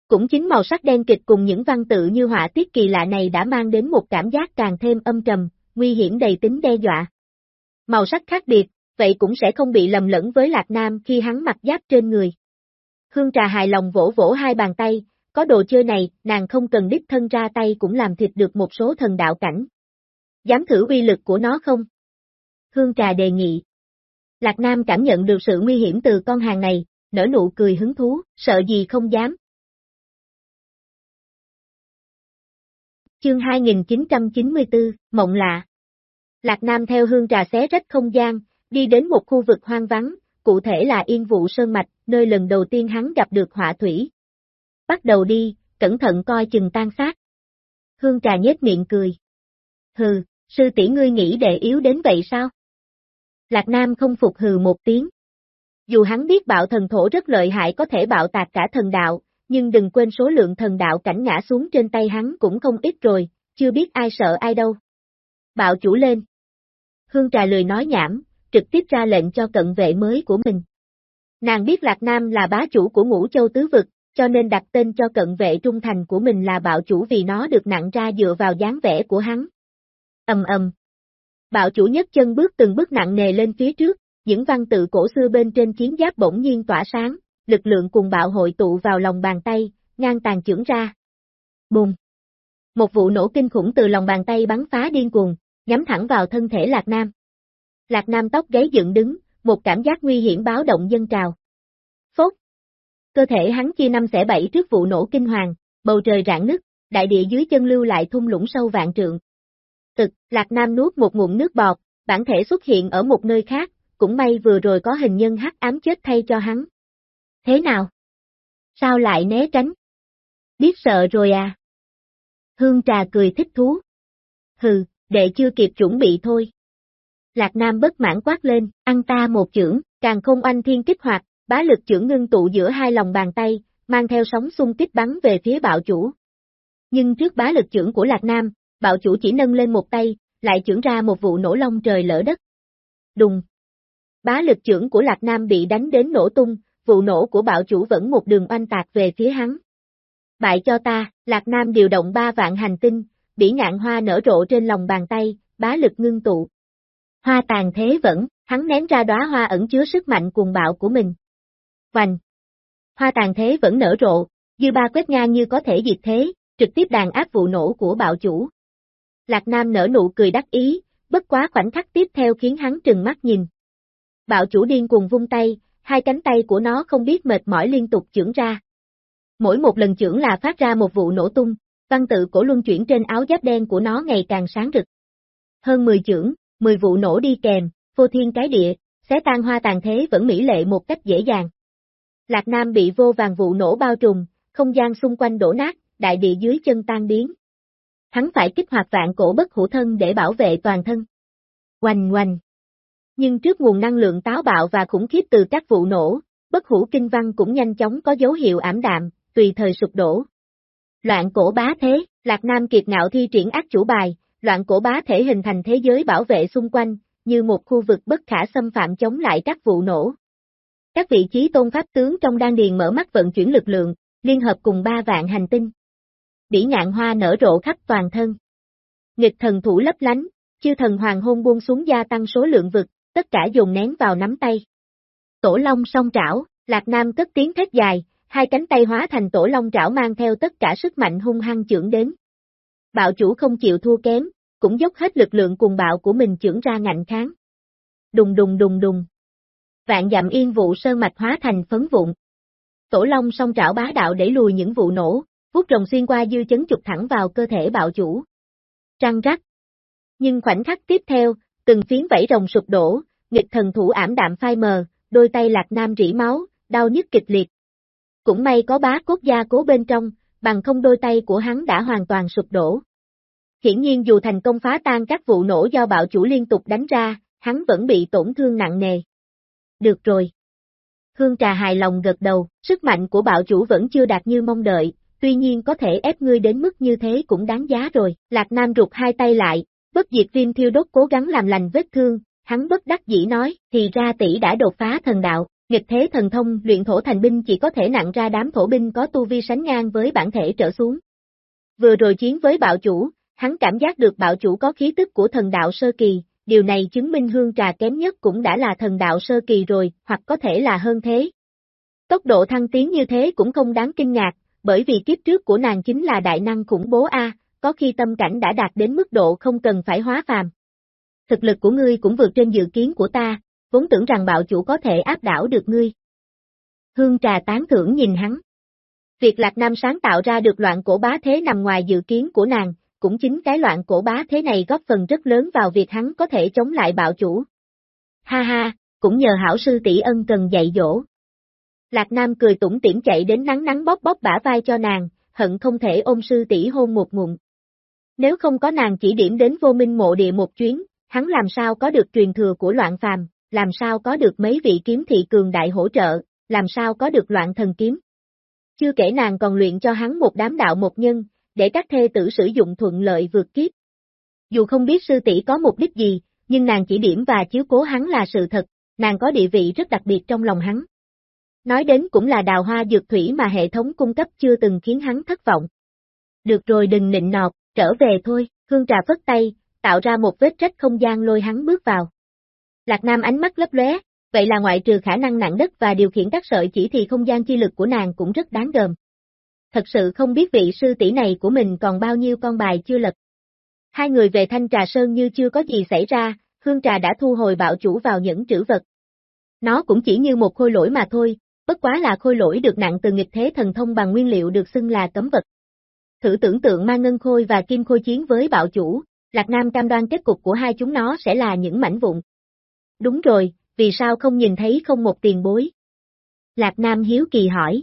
Cũng chính màu sắc đen kịch cùng những văn tự như họa tiết kỳ lạ này đã mang đến một cảm giác càng thêm âm trầm, nguy hiểm đầy tính đe dọa. Màu sắc khác biệt, vậy cũng sẽ không bị lầm lẫn với Lạc Nam khi hắn mặc giáp trên người. Hương trà hài lòng vỗ vỗ hai bàn tay, có đồ chơi này, nàng không cần đích thân ra tay cũng làm thịt được một số thần đạo cảnh. Dám thử uy lực của nó không? Hương trà đề nghị. Lạc Nam cảm nhận được sự nguy hiểm từ con hàng này, nở nụ cười hứng thú, sợ gì không dám. Chương 2994, Mộng lạ. Lạc Nam theo hương trà xé rách không gian, đi đến một khu vực hoang vắng, cụ thể là Yên vũ Sơn Mạch, nơi lần đầu tiên hắn gặp được họa thủy. Bắt đầu đi, cẩn thận coi chừng tan sát. Hương trà nhếch miệng cười. Hừ, sư tỷ ngươi nghĩ đệ yếu đến vậy sao? Lạc Nam không phục hừ một tiếng. Dù hắn biết bạo thần thổ rất lợi hại có thể bạo tạc cả thần đạo, nhưng đừng quên số lượng thần đạo cảnh ngã xuống trên tay hắn cũng không ít rồi, chưa biết ai sợ ai đâu. Bạo chủ lên. Hương trà lười nói nhảm, trực tiếp ra lệnh cho cận vệ mới của mình. Nàng biết Lạc Nam là bá chủ của ngũ châu tứ vực, cho nên đặt tên cho cận vệ trung thành của mình là bạo chủ vì nó được nặng ra dựa vào dáng vẻ của hắn. Ầm ầm. Bạo chủ nhất chân bước từng bước nặng nề lên phía trước, những văn tự cổ xưa bên trên chiến giáp bỗng nhiên tỏa sáng, lực lượng cùng bạo hội tụ vào lòng bàn tay, ngang tàn trưởng ra. Bùng! Một vụ nổ kinh khủng từ lòng bàn tay bắn phá điên cuồng, nhắm thẳng vào thân thể Lạc Nam. Lạc Nam tóc gáy dựng đứng, một cảm giác nguy hiểm báo động dân trào. Phốt! Cơ thể hắn chia năm xẻ bảy trước vụ nổ kinh hoàng, bầu trời rạn nứt, đại địa dưới chân lưu lại thung lũng sâu vạn trượng. Tực, Lạc Nam nuốt một ngụm nước bọt, bản thể xuất hiện ở một nơi khác, cũng may vừa rồi có hình nhân hắc ám chết thay cho hắn. Thế nào? Sao lại né tránh? Biết sợ rồi à? Hương trà cười thích thú. Hừ, đệ chưa kịp chuẩn bị thôi. Lạc Nam bất mãn quát lên, ăn ta một chưởng, càng không anh thiên kích hoạt, bá lực chưởng ngưng tụ giữa hai lòng bàn tay, mang theo sóng xung kích bắn về phía bạo chủ. Nhưng trước bá lực chưởng của Lạc Nam, bạo chủ chỉ nâng lên một tay, lại chưởng ra một vụ nổ long trời lỡ đất. Đùng. Bá lực chưởng của Lạc Nam bị đánh đến nổ tung, vụ nổ của bạo chủ vẫn một đường oanh tạc về phía hắn. Bại cho ta, Lạc Nam điều động ba vạn hành tinh, bỉ ngạn hoa nở rộ trên lòng bàn tay, bá lực ngưng tụ. Hoa tàn thế vẫn, hắn ném ra đóa hoa ẩn chứa sức mạnh cuồng bạo của mình. Hoành! Hoa tàn thế vẫn nở rộ, dư ba quét ngang như có thể diệt thế, trực tiếp đàn áp vụ nổ của bạo chủ. Lạc Nam nở nụ cười đắc ý, bất quá khoảnh khắc tiếp theo khiến hắn trừng mắt nhìn. Bạo chủ điên cuồng vung tay, hai cánh tay của nó không biết mệt mỏi liên tục chưởng ra. Mỗi một lần chưởng là phát ra một vụ nổ tung, văn tự cổ luân chuyển trên áo giáp đen của nó ngày càng sáng rực. Hơn 10 chưởng, 10 vụ nổ đi kèm, vô thiên cái địa, xé tan hoa tàn thế vẫn mỹ lệ một cách dễ dàng. Lạc Nam bị vô vàng vụ nổ bao trùm, không gian xung quanh đổ nát, đại địa dưới chân tan biến. Hắn phải kích hoạt vạn cổ bất hủ thân để bảo vệ toàn thân. Oanh oanh. Nhưng trước nguồn năng lượng táo bạo và khủng khiếp từ các vụ nổ, bất hủ kinh văn cũng nhanh chóng có dấu hiệu ảm đạm, tùy thời sụp đổ. Loạn cổ bá thế, Lạc Nam kiệt ngạo thi triển ác chủ bài, loạn cổ bá thể hình thành thế giới bảo vệ xung quanh, như một khu vực bất khả xâm phạm chống lại các vụ nổ. Các vị trí tôn pháp tướng trong đan điền mở mắt vận chuyển lực lượng, liên hợp cùng ba vạn hành tinh. Bỉ ngạn hoa nở rộ khắp toàn thân. Nghịch thần thủ lấp lánh, chư thần hoàng hôn buông xuống gia tăng số lượng vực, tất cả dùng nén vào nắm tay. Tổ long song trảo, Lạc Nam cất tiếng thét dài, hai cánh tay hóa thành tổ long trảo mang theo tất cả sức mạnh hung hăng trưởng đến. Bạo chủ không chịu thua kém, cũng dốc hết lực lượng cùng bạo của mình trưởng ra ngạnh kháng. Đùng đùng đùng đùng. Vạn dặm yên vụ sơn mạch hóa thành phấn vụn. Tổ long song trảo bá đạo đẩy lùi những vụ nổ, vuốt rồng xuyên qua dư chấn chụp thẳng vào cơ thể bạo chủ. Trăng rắc. Nhưng khoảnh khắc tiếp theo, từng phiến vảy rồng sụp đổ, nghịch thần thủ ảm đạm phai mờ, đôi tay lạc nam rỉ máu, đau nhức kịch liệt. Cũng may có bá cốt gia cố bên trong, bằng không đôi tay của hắn đã hoàn toàn sụp đổ. Hiển nhiên dù thành công phá tan các vụ nổ do bạo chủ liên tục đánh ra, hắn vẫn bị tổn thương nặng nề. Được rồi. Hương trà hài lòng gật đầu, sức mạnh của bạo chủ vẫn chưa đạt như mong đợi, tuy nhiên có thể ép ngươi đến mức như thế cũng đáng giá rồi. Lạc Nam rụt hai tay lại, bất diệt viêm thiêu đốt cố gắng làm lành vết thương, hắn bất đắc dĩ nói, thì ra tỷ đã đột phá thần đạo, nghịch thế thần thông luyện thổ thành binh chỉ có thể nặng ra đám thổ binh có tu vi sánh ngang với bản thể trở xuống. Vừa rồi chiến với bạo chủ, hắn cảm giác được bạo chủ có khí tức của thần đạo sơ kỳ, điều này chứng minh hương trà kém nhất cũng đã là thần đạo sơ kỳ rồi, hoặc có thể là hơn thế. Tốc độ thăng tiến như thế cũng không đáng kinh ngạc, bởi vì kiếp trước của nàng chính là đại năng khủng bố A, có khi tâm cảnh đã đạt đến mức độ không cần phải hóa phàm. Thực lực của ngươi cũng vượt trên dự kiến của ta, vốn tưởng rằng bạo chủ có thể áp đảo được ngươi. Hương trà tán thưởng nhìn hắn. Việc Lạc Nam sáng tạo ra được loạn cổ bá thế nằm ngoài dự kiến của nàng, cũng chính cái loạn cổ bá thế này góp phần rất lớn vào việc hắn có thể chống lại bạo chủ. Ha ha, cũng nhờ hảo sư tỷ ân cần dạy dỗ. Lạc Nam cười tủm tỉm chạy đến nắng nắng bóp bóp bả vai cho nàng, hận không thể ôm sư tỷ hôn một ngụm. Nếu không có nàng chỉ điểm đến vô minh mộ địa một chuyến, hắn làm sao có được truyền thừa của loạn phàm, làm sao có được mấy vị kiếm thị cường đại hỗ trợ, làm sao có được loạn thần kiếm. Chưa kể nàng còn luyện cho hắn một đám đạo một nhân, để các thê tử sử dụng thuận lợi vượt kiếp. Dù không biết sư tỷ có mục đích gì, nhưng nàng chỉ điểm và chiếu cố hắn là sự thật, nàng có địa vị rất đặc biệt trong lòng hắn. Nói đến cũng là đào hoa dược thủy mà hệ thống cung cấp chưa từng khiến hắn thất vọng. Được rồi đừng nịnh nọt, trở về thôi, hương trà phất tay, tạo ra một vết rách không gian lôi hắn bước vào. Lạc Nam ánh mắt lấp lóe, vậy là ngoại trừ khả năng nặng đất và điều khiển các sợi chỉ thì không gian chi lực của nàng cũng rất đáng gờm. Thật sự không biết vị sư tỷ này của mình còn bao nhiêu con bài chưa lật. Hai người về thanh trà sơn như chưa có gì xảy ra, hương trà đã thu hồi bạo chủ vào những trữ vật. Nó cũng chỉ như một khôi lỗi mà thôi, bất quá là khôi lỗi được nặng từ nghịch thế thần thông bằng nguyên liệu được xưng là cấm vật. Thử tưởng tượng ma ngân khôi và kim khôi chiến với bạo chủ, Lạc Nam cam đoan kết cục của hai chúng nó sẽ là những mảnh vụn. Đúng rồi, vì sao không nhìn thấy không một tiền bối? Lạc Nam hiếu kỳ hỏi.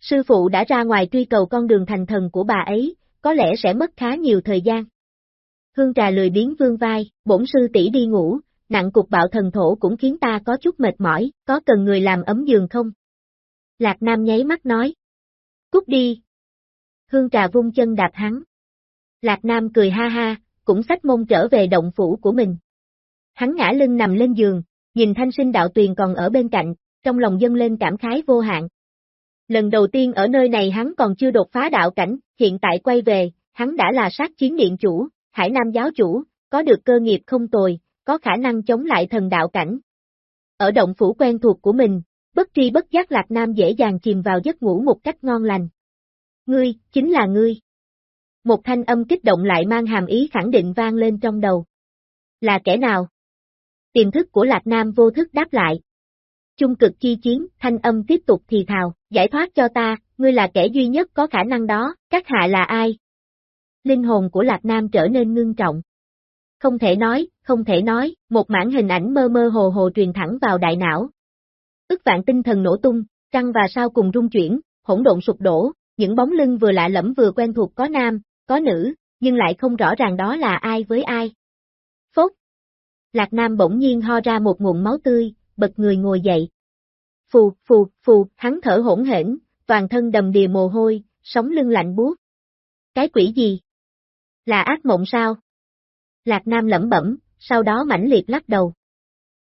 Sư phụ đã ra ngoài truy cầu con đường thành thần của bà ấy, có lẽ sẽ mất khá nhiều thời gian. Hương trà lười biến vương vai, bổn sư tỷ đi ngủ, nặng cục bạo thần thổ cũng khiến ta có chút mệt mỏi, có cần người làm ấm giường không? Lạc Nam nháy mắt nói. Cút đi. Hương trà vung chân đạp hắn. Lạc Nam cười ha ha, cũng sách môn trở về động phủ của mình. Hắn ngã lưng nằm lên giường, nhìn thanh sinh đạo tuyền còn ở bên cạnh, trong lòng dâng lên cảm khái vô hạn. Lần đầu tiên ở nơi này hắn còn chưa đột phá đạo cảnh, hiện tại quay về, hắn đã là sát chiến điện chủ, hải nam giáo chủ, có được cơ nghiệp không tồi, có khả năng chống lại thần đạo cảnh. Ở động phủ quen thuộc của mình, bất tri bất giác Lạc Nam dễ dàng chìm vào giấc ngủ một cách ngon lành. Ngươi, chính là ngươi. Một thanh âm kích động lại mang hàm ý khẳng định vang lên trong đầu. Là kẻ nào? Tiềm thức của Lạc Nam vô thức đáp lại. trung cực chi chiến, thanh âm tiếp tục thì thào, giải thoát cho ta, ngươi là kẻ duy nhất có khả năng đó, các hạ là ai? Linh hồn của Lạc Nam trở nên ngưng trọng. Không thể nói, không thể nói, một mảng hình ảnh mơ mơ hồ hồ truyền thẳng vào đại não. Ức vạn tinh thần nổ tung, trăng và sao cùng rung chuyển, hỗn độn sụp đổ, những bóng lưng vừa lạ lẫm vừa quen thuộc có nam, có nữ, nhưng lại không rõ ràng đó là ai với ai. Phốt! Lạc Nam bỗng nhiên ho ra một nguồn máu tươi, bật người ngồi dậy. Phù, phù, phù, hắn thở hỗn hển, toàn thân đầm đìa mồ hôi, sống lưng lạnh buốt. Cái quỷ gì? Là ác mộng sao? Lạc Nam lẩm bẩm, sau đó mãnh liệt lắc đầu.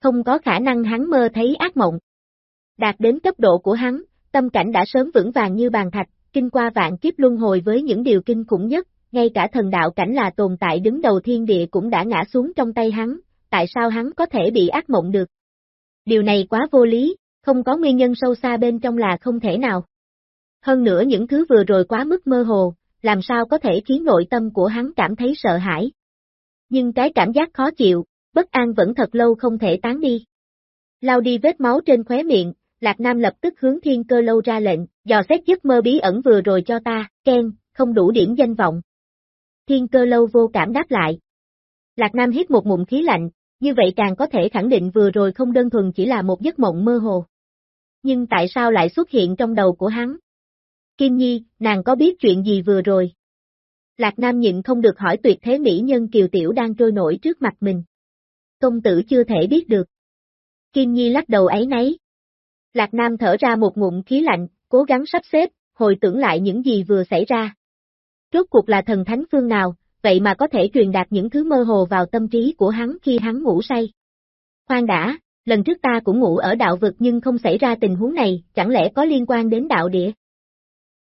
Không có khả năng hắn mơ thấy ác mộng. Đạt đến cấp độ của hắn, tâm cảnh đã sớm vững vàng như bàn thạch, kinh qua vạn kiếp luân hồi với những điều kinh khủng nhất, ngay cả thần đạo cảnh là tồn tại đứng đầu thiên địa cũng đã ngã xuống trong tay hắn, tại sao hắn có thể bị ác mộng được? Điều này quá vô lý, không có nguyên nhân sâu xa bên trong là không thể nào. Hơn nữa những thứ vừa rồi quá mức mơ hồ, làm sao có thể khiến nội tâm của hắn cảm thấy sợ hãi. Nhưng cái cảm giác khó chịu, bất an vẫn thật lâu không thể tán đi. Lao đi vết máu trên khóe miệng, Lạc Nam lập tức hướng thiên cơ lâu ra lệnh, dò xét giấc mơ bí ẩn vừa rồi cho ta, khen, không đủ điểm danh vọng. Thiên cơ lâu vô cảm đáp lại. Lạc Nam hít một ngụm khí lạnh, như vậy càng có thể khẳng định vừa rồi không đơn thuần chỉ là một giấc mộng mơ hồ. Nhưng tại sao lại xuất hiện trong đầu của hắn? Kim Nhi, nàng có biết chuyện gì vừa rồi? Lạc Nam nhịn không được hỏi tuyệt thế mỹ nhân Kiều Tiểu đang trôi nổi trước mặt mình. Công tử chưa thể biết được. Kim Nhi lắc đầu ấy nấy. Lạc Nam thở ra một ngụm khí lạnh, cố gắng sắp xếp, hồi tưởng lại những gì vừa xảy ra. Rốt cuộc là thần thánh phương nào, vậy mà có thể truyền đạt những thứ mơ hồ vào tâm trí của hắn khi hắn ngủ say. Khoan đã, lần trước ta cũng ngủ ở đạo vực nhưng không xảy ra tình huống này, chẳng lẽ có liên quan đến đạo địa?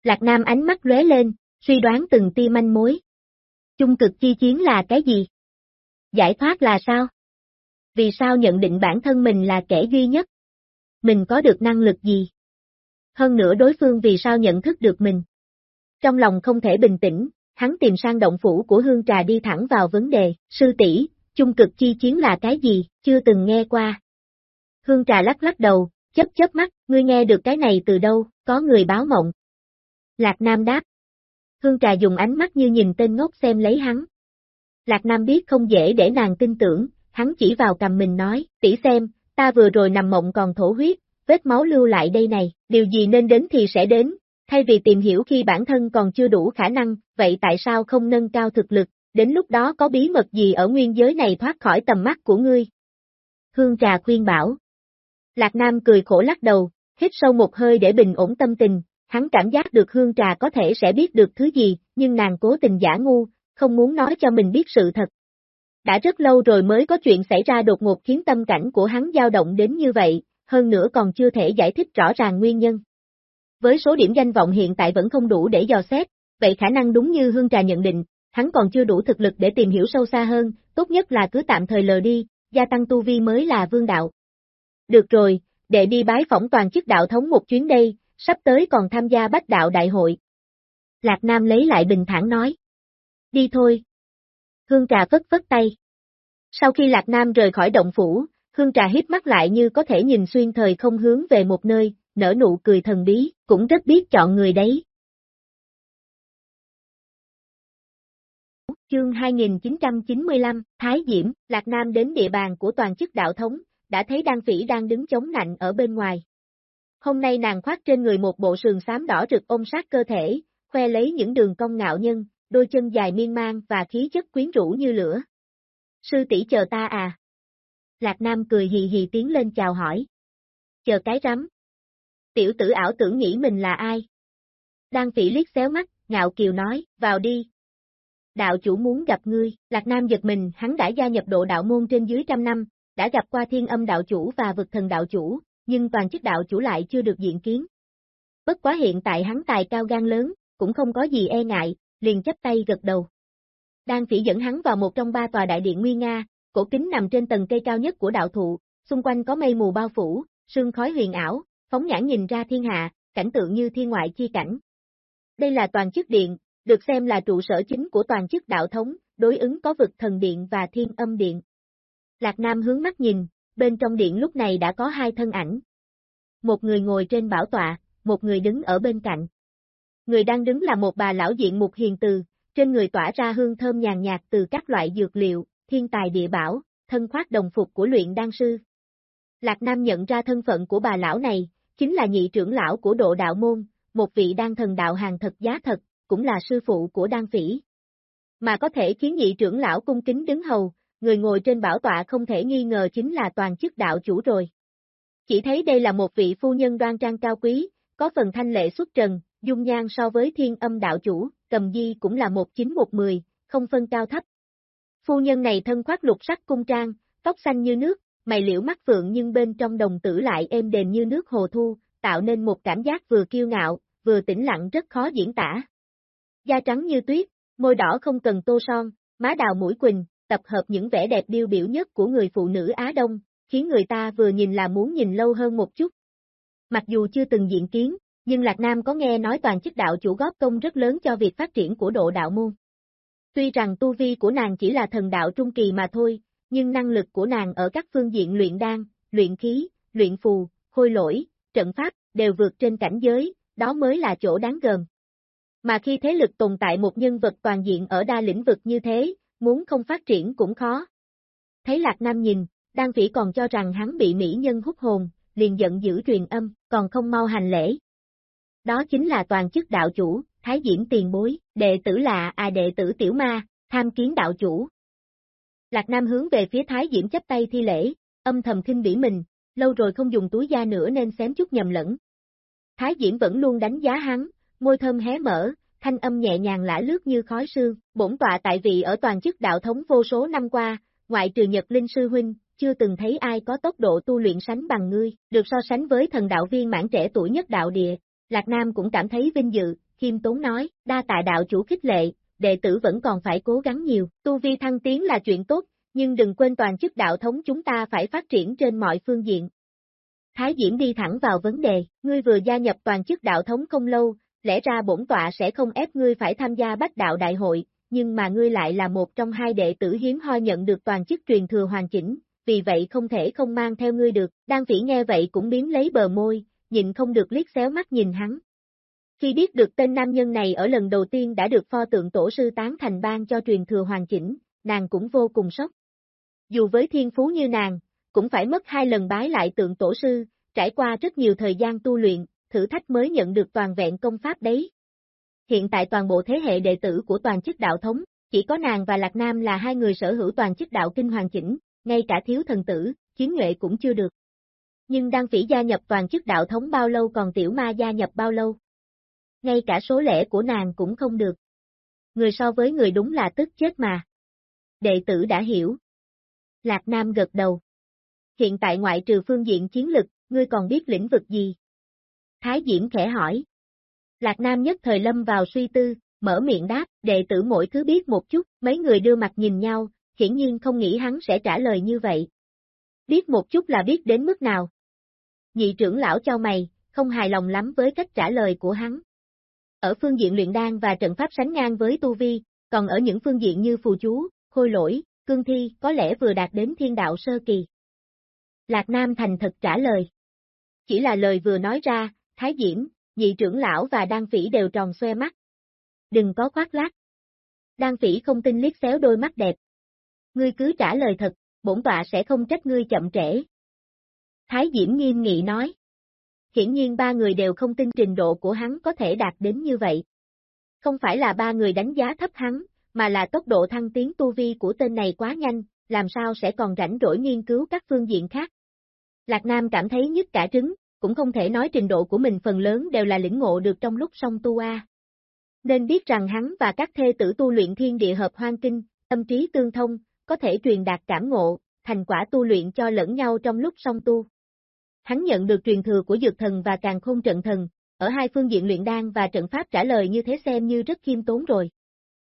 Lạc Nam ánh mắt lóe lên, suy đoán từng tia manh mối. Chung cực chi chiến là cái gì? Giải thoát là sao? Vì sao nhận định bản thân mình là kẻ duy nhất? Mình có được năng lực gì? Hơn nữa đối phương vì sao nhận thức được mình? Trong lòng không thể bình tĩnh, hắn tìm sang động phủ của hương trà đi thẳng vào vấn đề, sư tỷ, chung cực chi chiến là cái gì, chưa từng nghe qua. Hương trà lắc lắc đầu, chấp chấp mắt, ngươi nghe được cái này từ đâu, có người báo mộng. Lạc Nam đáp. Hương trà dùng ánh mắt như nhìn tên ngốc xem lấy hắn. Lạc Nam biết không dễ để nàng tin tưởng, hắn chỉ vào cầm mình nói, tỷ xem, ta vừa rồi nằm mộng còn thổ huyết, vết máu lưu lại đây này, điều gì nên đến thì sẽ đến, Thay vì tìm hiểu khi bản thân còn chưa đủ khả năng, vậy tại sao không nâng cao thực lực, đến lúc đó có bí mật gì ở nguyên giới này thoát khỏi tầm mắt của ngươi? Hương Trà khuyên bảo. Lạc Nam cười khổ lắc đầu, hít sâu một hơi để bình ổn tâm tình, hắn cảm giác được Hương Trà có thể sẽ biết được thứ gì, nhưng nàng cố tình giả ngu, không muốn nói cho mình biết sự thật. Đã rất lâu rồi mới có chuyện xảy ra đột ngột khiến tâm cảnh của hắn dao động đến như vậy, hơn nữa còn chưa thể giải thích rõ ràng nguyên nhân. Với số điểm danh vọng hiện tại vẫn không đủ để dò xét, vậy khả năng đúng như Hương Trà nhận định, hắn còn chưa đủ thực lực để tìm hiểu sâu xa hơn, tốt nhất là cứ tạm thời lờ đi, gia tăng tu vi mới là vương đạo. Được rồi, để đi bái phỏng toàn chức đạo thống một chuyến đây, sắp tới còn tham gia bách đạo đại hội. Lạc Nam lấy lại bình thản nói. Đi thôi. Hương Trà phất phất tay. Sau khi Lạc Nam rời khỏi động phủ, Hương Trà hít mắt lại như có thể nhìn xuyên thời không hướng về một nơi, nở nụ cười thần bí, cũng rất biết chọn người đấy. Chương 2995, Thái Diễm, Lạc Nam đến địa bàn của toàn chức đạo thống, đã thấy Đan Phỉ đang đứng chống nạnh ở bên ngoài. Hôm nay nàng khoác trên người một bộ sườn xám đỏ rực ôm sát cơ thể, khoe lấy những đường cong ngạo nhân, đôi chân dài miên man và khí chất quyến rũ như lửa. Sư tỷ chờ ta à? Lạc Nam cười hì hì tiến lên chào hỏi. Chờ cái rắm. Tiểu tử ảo tưởng nghĩ mình là ai? Đan phỉ liếc xéo mắt, ngạo kiều nói, vào đi. Đạo chủ muốn gặp ngươi, Lạc Nam giật mình, hắn đã gia nhập độ đạo môn trên dưới trăm năm, đã gặp qua thiên âm đạo chủ và vực thần đạo chủ, nhưng toàn chức đạo chủ lại chưa được diện kiến. Bất quá hiện tại hắn tài cao gan lớn, cũng không có gì e ngại, liền chấp tay gật đầu. Đan phỉ dẫn hắn vào một trong ba tòa đại điện nguy nga, cổ kính nằm trên tầng cây cao nhất của đạo thụ, xung quanh có mây mù bao phủ, sương khói huyền ảo, phóng nhãn nhìn ra thiên hạ, cảnh tượng như thiên ngoại chi cảnh. Đây là toàn chức điện, được xem là trụ sở chính của toàn chức đạo thống, đối ứng có vực thần điện và thiên âm điện. Lạc Nam hướng mắt nhìn, bên trong điện lúc này đã có hai thân ảnh, một người ngồi trên bảo tọa, một người đứng ở bên cạnh. Người đang đứng là một bà lão diện mục hiền từ, trên người tỏa ra hương thơm nhàn nhạt từ các loại dược liệu, thiên tài địa bảo, thân khoác đồng phục của luyện đan sư. Lạc Nam nhận ra thân phận của bà lão này, chính là nhị trưởng lão của độ đạo môn, một vị đan thần đạo hàng thật giá thật, cũng là sư phụ của đan phỉ. Mà có thể khiến nhị trưởng lão cung kính đứng hầu, người ngồi trên bảo tọa không thể nghi ngờ chính là toàn chức đạo chủ rồi. Chỉ thấy đây là một vị phu nhân đoan trang cao quý, có phần thanh lệ xuất trần, dung nhan so với thiên âm đạo chủ, cầm di cũng là một chín một mười, không phân cao thấp. Phu nhân này thân khoác lục sắc cung trang, tóc xanh như nước, mày liễu mắt phượng nhưng bên trong đồng tử lại êm đềm như nước hồ thu, tạo nên một cảm giác vừa kiêu ngạo, vừa tĩnh lặng rất khó diễn tả. Da trắng như tuyết, môi đỏ không cần tô son, má đào mũi quỳnh, tập hợp những vẻ đẹp điêu biểu nhất của người phụ nữ Á Đông, khiến người ta vừa nhìn là muốn nhìn lâu hơn một chút. Mặc dù chưa từng diện kiến, nhưng Lạc Nam có nghe nói toàn chức đạo chủ góp công rất lớn cho việc phát triển của độ đạo môn. Tuy rằng tu vi của nàng chỉ là thần đạo trung kỳ mà thôi, nhưng năng lực của nàng ở các phương diện luyện đan, luyện khí, luyện phù, khôi lỗi, trận pháp, đều vượt trên cảnh giới, đó mới là chỗ đáng gờm. Mà khi thế lực tồn tại một nhân vật toàn diện ở đa lĩnh vực như thế, muốn không phát triển cũng khó. Thấy Lạc Nam nhìn, Đan vĩ còn cho rằng hắn bị mỹ nhân hút hồn, liền giận dữ truyền âm, còn không mau hành lễ. Đó chính là toàn chức đạo chủ, Thái Diễm tiền bối, đệ tử là à đệ tử tiểu ma, tham kiến đạo chủ. Lạc Nam hướng về phía Thái Diễm chấp tay thi lễ, âm thầm khinh bỉ mình, lâu rồi không dùng túi da nữa nên xém chút nhầm lẫn. Thái Diễm vẫn luôn đánh giá hắn, môi thơm hé mở, thanh âm nhẹ nhàng lã lướt như khói sương, bổn tọa tại vị ở toàn chức đạo thống vô số năm qua, ngoại trừ Nhật Linh Sư Huynh, chưa từng thấy ai có tốc độ tu luyện sánh bằng ngươi, được so sánh với thần đạo viên mãn trẻ tuổi nhất đạo địa. Lạc Nam cũng cảm thấy vinh dự, khiêm tốn nói, đa tạ đạo chủ khích lệ, đệ tử vẫn còn phải cố gắng nhiều, tu vi thăng tiến là chuyện tốt, nhưng đừng quên toàn chức đạo thống chúng ta phải phát triển trên mọi phương diện. Thái Diễm đi thẳng vào vấn đề, ngươi vừa gia nhập toàn chức đạo thống không lâu, lẽ ra bổn tọa sẽ không ép ngươi phải tham gia bách đạo đại hội, nhưng mà ngươi lại là một trong hai đệ tử hiếm hoi nhận được toàn chức truyền thừa hoàn chỉnh, vì vậy không thể không mang theo ngươi được, Đan Phỉ nghe vậy cũng biến lấy bờ môi, nhìn không được liếc xéo mắt nhìn hắn. Khi biết được tên nam nhân này ở lần đầu tiên đã được pho tượng tổ sư tán thành ban cho truyền thừa hoàn chỉnh, nàng cũng vô cùng sốc. Dù với thiên phú như nàng, cũng phải mất hai lần bái lại tượng tổ sư, trải qua rất nhiều thời gian tu luyện, thử thách mới nhận được toàn vẹn công pháp đấy. Hiện tại toàn bộ thế hệ đệ tử của toàn chức đạo thống, chỉ có nàng và Lạc Nam là hai người sở hữu toàn chức đạo kinh hoàn chỉnh, ngay cả thiếu thần tử, chiến nhuệ cũng chưa được. Nhưng đang phỉ gia nhập toàn chức đạo thống bao lâu còn tiểu ma gia nhập bao lâu? Ngay cả số lẻ của nàng cũng không được. Người so với người đúng là tức chết mà. Đệ tử đã hiểu. Lạc Nam gật đầu. Hiện tại ngoại trừ phương diện chiến lực, ngươi còn biết lĩnh vực gì? Thái Diễm khẽ hỏi. Lạc Nam nhất thời lâm vào suy tư, mở miệng đáp, đệ tử mỗi thứ biết một chút, mấy người đưa mặt nhìn nhau, hiển nhiên không nghĩ hắn sẽ trả lời như vậy. Biết một chút là biết đến mức nào. Nhị trưởng lão cho mày, không hài lòng lắm với cách trả lời của hắn. Ở phương diện luyện đan và trận pháp sánh ngang với tu vi, còn ở những phương diện như phù chú, khôi lỗi, cương thi có lẽ vừa đạt đến thiên đạo sơ kỳ. Lạc Nam thành thật trả lời. Chỉ là lời vừa nói ra, Thái Diễm, nhị trưởng lão và Đan Phỉ đều tròn xoe mắt. Đừng có khoác lác. Đan Phỉ không tin liếc xéo đôi mắt đẹp. Ngươi cứ trả lời thật, bổn tọa sẽ không trách ngươi chậm trễ. Thái Diễm nghiêm nghị nói. Hiển nhiên ba người đều không tin trình độ của hắn có thể đạt đến như vậy. Không phải là ba người đánh giá thấp hắn, mà là tốc độ thăng tiến tu vi của tên này quá nhanh, làm sao sẽ còn rảnh rỗi nghiên cứu các phương diện khác. Lạc Nam cảm thấy nhất cả trứng, cũng không thể nói trình độ của mình phần lớn đều là lĩnh ngộ được trong lúc song tu A. Nên biết rằng hắn và các thê tử tu luyện thiên địa hợp hoang kinh, tâm trí tương thông, có thể truyền đạt cảm ngộ, thành quả tu luyện cho lẫn nhau trong lúc song tu. Hắn nhận được truyền thừa của dược thần và càng khôn trận thần, ở hai phương diện luyện đan và trận pháp trả lời như thế xem như rất khiêm tốn rồi.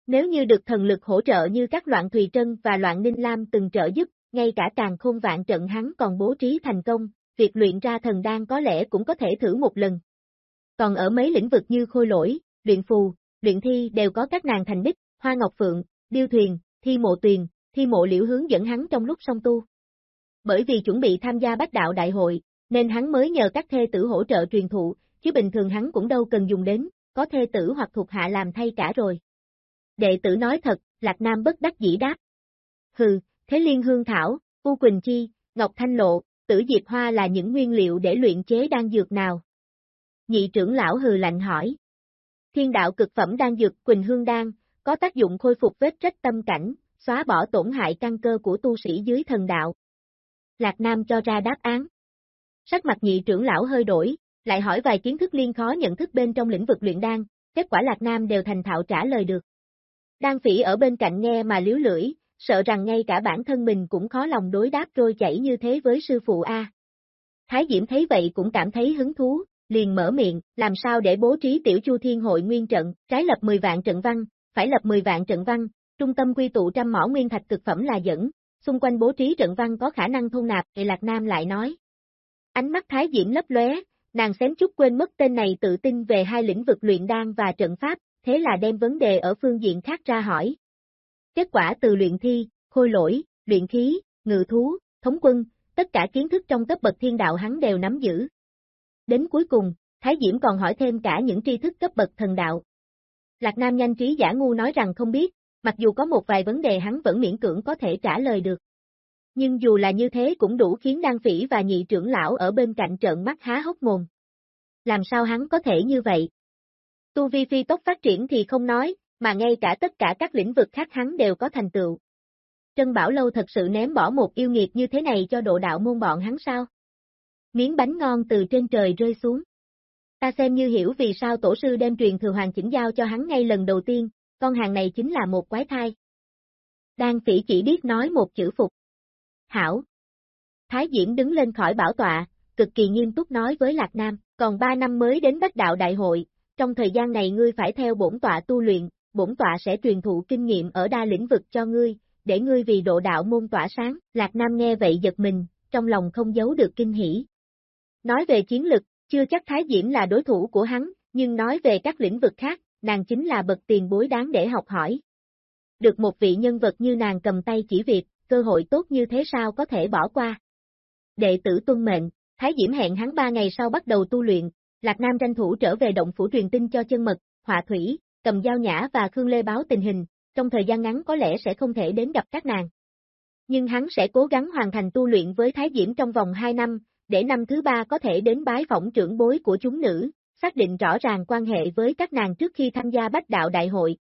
Nếu như được thần lực hỗ trợ như các loạn Thùy Trân và loạn Ninh Lam từng trợ giúp, ngay cả càng khôn vạn trận hắn còn bố trí thành công, việc luyện ra thần đan có lẽ cũng có thể thử một lần. Còn ở mấy lĩnh vực như khôi lỗi, luyện phù, luyện thi đều có các nàng thành đích, hoa ngọc phượng, điêu thuyền, thi mộ tuyền, thi mộ liễu hướng dẫn hắn trong lúc song tu. Bởi vì chuẩn bị tham gia bách đạo đại hội, nên hắn mới nhờ các thê tử hỗ trợ truyền thụ, chứ bình thường hắn cũng đâu cần dùng đến, có thê tử hoặc thuộc hạ làm thay cả rồi. Đệ tử nói thật, Lạc Nam bất đắc dĩ đáp. Hừ, Thế Liên Hương Thảo, U Quỳnh Chi, Ngọc Thanh Lộ, Tử Diệp Hoa là những nguyên liệu để luyện chế đan dược nào? Nhị trưởng lão hừ lạnh hỏi. Thiên đạo cực phẩm đan dược Quỳnh Hương Đan, có tác dụng khôi phục vết trách tâm cảnh, xóa bỏ tổn hại căn cơ của tu sĩ dưới thần đạo. Lạc Nam cho ra đáp án. Sắc mặt nhị trưởng lão hơi đổi, lại hỏi vài kiến thức liên khó nhận thức bên trong lĩnh vực luyện đan, kết quả Lạc Nam đều thành thạo trả lời được. Đan phỉ ở bên cạnh nghe mà liếu lưỡi, sợ rằng ngay cả bản thân mình cũng khó lòng đối đáp trôi chảy như thế với sư phụ A. Thái Diễm thấy vậy cũng cảm thấy hứng thú, liền mở miệng, làm sao để bố trí tiểu chu thiên hội nguyên trận, trái lập 10 vạn trận văn, phải lập 10 vạn trận văn, trung tâm quy tụ trăm mỏ nguyên thạch cực phẩm là dẫn, xung quanh bố trí trận văn có khả năng thôn nạp, thì Lạc Nam lại nói. Ánh mắt Thái Diễm lấp lóe, nàng xém chút quên mất tên này tự tin về hai lĩnh vực luyện đan và trận pháp, thế là đem vấn đề ở phương diện khác ra hỏi. Kết quả từ luyện thi, khôi lỗi, luyện khí, ngự thú, thống quân, tất cả kiến thức trong cấp bậc thiên đạo hắn đều nắm giữ. Đến cuối cùng, Thái Diễm còn hỏi thêm cả những tri thức cấp bậc thần đạo. Lạc Nam nhanh trí giả ngu nói rằng không biết, mặc dù có một vài vấn đề hắn vẫn miễn cưỡng có thể trả lời được. Nhưng dù là như thế cũng đủ khiến Đan Phỉ và nhị trưởng lão ở bên cạnh trợn mắt há hốc mồm. Làm sao hắn có thể như vậy? Tu vi phi tốc phát triển thì không nói, mà ngay cả tất cả các lĩnh vực khác hắn đều có thành tựu. Trân Bảo Lâu thật sự ném bỏ một yêu nghiệt như thế này cho độ đạo môn bọn hắn sao? Miếng bánh ngon từ trên trời rơi xuống. Ta xem như hiểu vì sao tổ sư đem truyền thừa hoàng chỉnh giao cho hắn ngay lần đầu tiên, con hàng này chính là một quái thai. Đan phỉ chỉ biết nói một chữ phục. Hảo. Thái Diễm đứng lên khỏi bảo tọa, cực kỳ nghiêm túc nói với Lạc Nam, còn ba năm mới đến Bách Đạo Đại hội, trong thời gian này ngươi phải theo bổn tọa tu luyện, bổn tọa sẽ truyền thụ kinh nghiệm ở đa lĩnh vực cho ngươi, để ngươi vì độ đạo môn tỏa sáng. Lạc Nam nghe vậy giật mình, trong lòng không giấu được kinh hỉ. Nói về chiến lực, chưa chắc Thái Diễm là đối thủ của hắn, nhưng nói về các lĩnh vực khác, nàng chính là bậc tiền bối đáng để học hỏi. Được một vị nhân vật như nàng cầm tay chỉ việc, cơ hội tốt như thế sao có thể bỏ qua. Đệ tử tuân mệnh, Thái Diễm hẹn hắn ba ngày sau bắt đầu tu luyện, Lạc Nam tranh thủ trở về động phủ truyền tin cho chân mật, họa thủy, cầm dao nhã và Khương Lê báo tình hình, trong thời gian ngắn có lẽ sẽ không thể đến gặp các nàng. Nhưng hắn sẽ cố gắng hoàn thành tu luyện với Thái Diễm trong vòng 2 năm, để năm thứ ba có thể đến bái phỏng trưởng bối của chúng nữ, xác định rõ ràng quan hệ với các nàng trước khi tham gia bách đạo đại hội.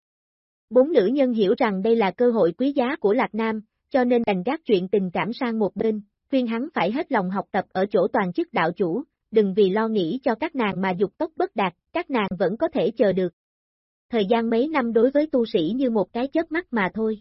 Bốn nữ nhân hiểu rằng đây là cơ hội quý giá của Lạc Nam, cho nên đành gác chuyện tình cảm sang một bên, khuyên hắn phải hết lòng học tập ở chỗ toàn chức đạo chủ, đừng vì lo nghĩ cho các nàng mà dục tốc bất đạt, các nàng vẫn có thể chờ được. Thời gian mấy năm đối với tu sĩ như một cái chớp mắt mà thôi.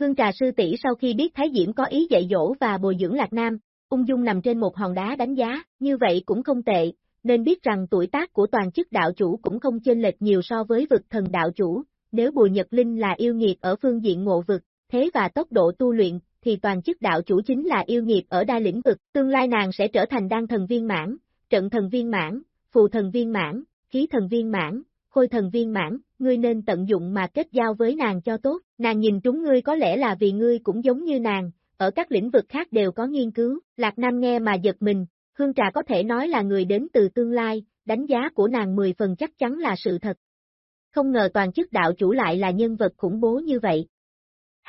Hương trà sư tỷ sau khi biết Thái Diễm có ý dạy dỗ và bồi dưỡng Lạc Nam, ung dung nằm trên một hòn đá đánh giá, như vậy cũng không tệ, nên biết rằng tuổi tác của toàn chức đạo chủ cũng không chênh lệch nhiều so với vực thần đạo chủ, nếu Bùi Nhật Linh là yêu nghiệt ở phương diện ngộ vực, thế và tốc độ tu luyện, thì toàn chức đạo chủ chính là yêu nghiệp ở đa lĩnh vực, tương lai nàng sẽ trở thành đan thần viên mãn, trận thần viên mãn, phù thần viên mãn, khí thần viên mãn, khôi thần viên mãn, ngươi nên tận dụng mà kết giao với nàng cho tốt, nàng nhìn trúng ngươi có lẽ là vì ngươi cũng giống như nàng, ở các lĩnh vực khác đều có nghiên cứu, Lạc Nam nghe mà giật mình, Hương Trà có thể nói là người đến từ tương lai, đánh giá của nàng 10 phần chắc chắn là sự thật. Không ngờ toàn chức đạo chủ lại là nhân vật khủng bố như vậy.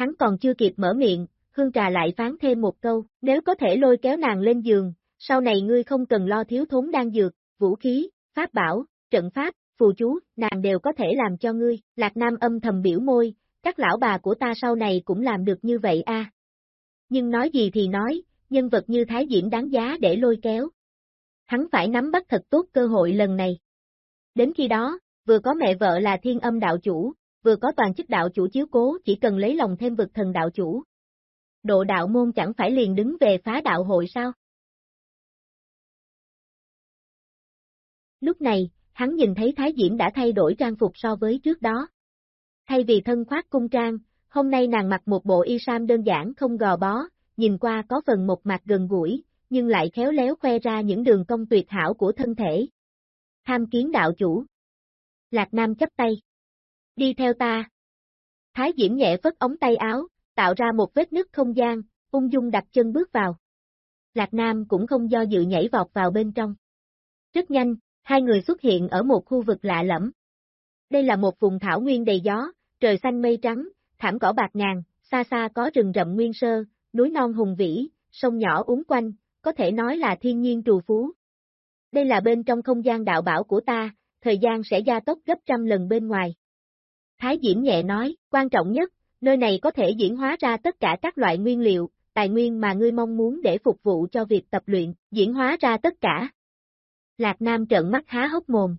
Hắn còn chưa kịp mở miệng, Hương Trà lại phán thêm một câu, nếu có thể lôi kéo nàng lên giường, sau này ngươi không cần lo thiếu thốn đan dược, vũ khí, pháp bảo, trận pháp, phù chú, nàng đều có thể làm cho ngươi, Lạc Nam âm thầm biểu môi, các lão bà của ta sau này cũng làm được như vậy a. Nhưng nói gì thì nói, nhân vật như Thái Diễm đáng giá để lôi kéo. Hắn phải nắm bắt thật tốt cơ hội lần này. Đến khi đó, vừa có mẹ vợ là thiên âm đạo chủ, vừa có toàn chức đạo chủ chiếu cố chỉ cần lấy lòng thêm vực thần đạo chủ. Độ đạo môn chẳng phải liền đứng về phá đạo hội sao? Lúc này, hắn nhìn thấy Thái Diễm đã thay đổi trang phục so với trước đó. Thay vì thân khoác cung trang, hôm nay nàng mặc một bộ y sam đơn giản không gò bó, nhìn qua có phần một mặt gần gũi, nhưng lại khéo léo khoe ra những đường cong tuyệt hảo của thân thể. Tham kiến đạo chủ. Lạc Nam chấp tay. Đi theo ta. Thái Diễm nhẹ vất ống tay áo, tạo ra một vết nứt không gian, ung dung đặt chân bước vào. Lạc Nam cũng không do dự nhảy vọt vào bên trong. Rất nhanh, hai người xuất hiện ở một khu vực lạ lẫm. Đây là một vùng thảo nguyên đầy gió, trời xanh mây trắng, thảm cỏ bạc ngàn, xa xa có rừng rậm nguyên sơ, núi non hùng vĩ, sông nhỏ uốn quanh, có thể nói là thiên nhiên trù phú. Đây là bên trong không gian đạo bảo của ta, thời gian sẽ gia tốc gấp trăm lần bên ngoài. Thái Diễm nhẹ nói, quan trọng nhất, nơi này có thể diễn hóa ra tất cả các loại nguyên liệu, tài nguyên mà ngươi mong muốn để phục vụ cho việc tập luyện, diễn hóa ra tất cả. Lạc Nam trợn mắt há hốc mồm.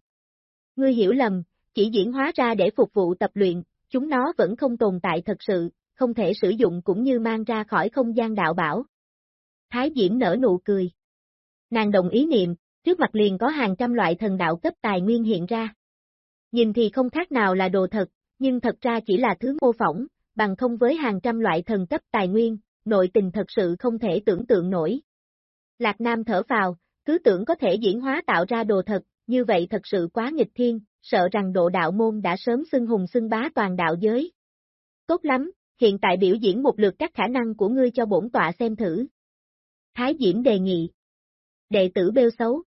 Ngươi hiểu lầm, chỉ diễn hóa ra để phục vụ tập luyện, chúng nó vẫn không tồn tại thật sự, không thể sử dụng cũng như mang ra khỏi không gian đạo bảo. Thái Diễm nở nụ cười. Nàng đồng ý niệm, trước mặt liền có hàng trăm loại thần đạo cấp tài nguyên hiện ra. Nhìn thì không khác nào là đồ thật, nhưng thật ra chỉ là thứ mô phỏng, bằng không với hàng trăm loại thần cấp tài nguyên, nội tình thật sự không thể tưởng tượng nổi. Lạc Nam thở vào, cứ tưởng có thể diễn hóa tạo ra đồ thật, như vậy thật sự quá nghịch thiên, sợ rằng độ đạo môn đã sớm xưng hùng xưng bá toàn đạo giới. Tốt lắm, hiện tại biểu diễn một lượt các khả năng của ngươi cho bổn tọa xem thử. Thái Diễm đề nghị. Đệ tử bêu xấu.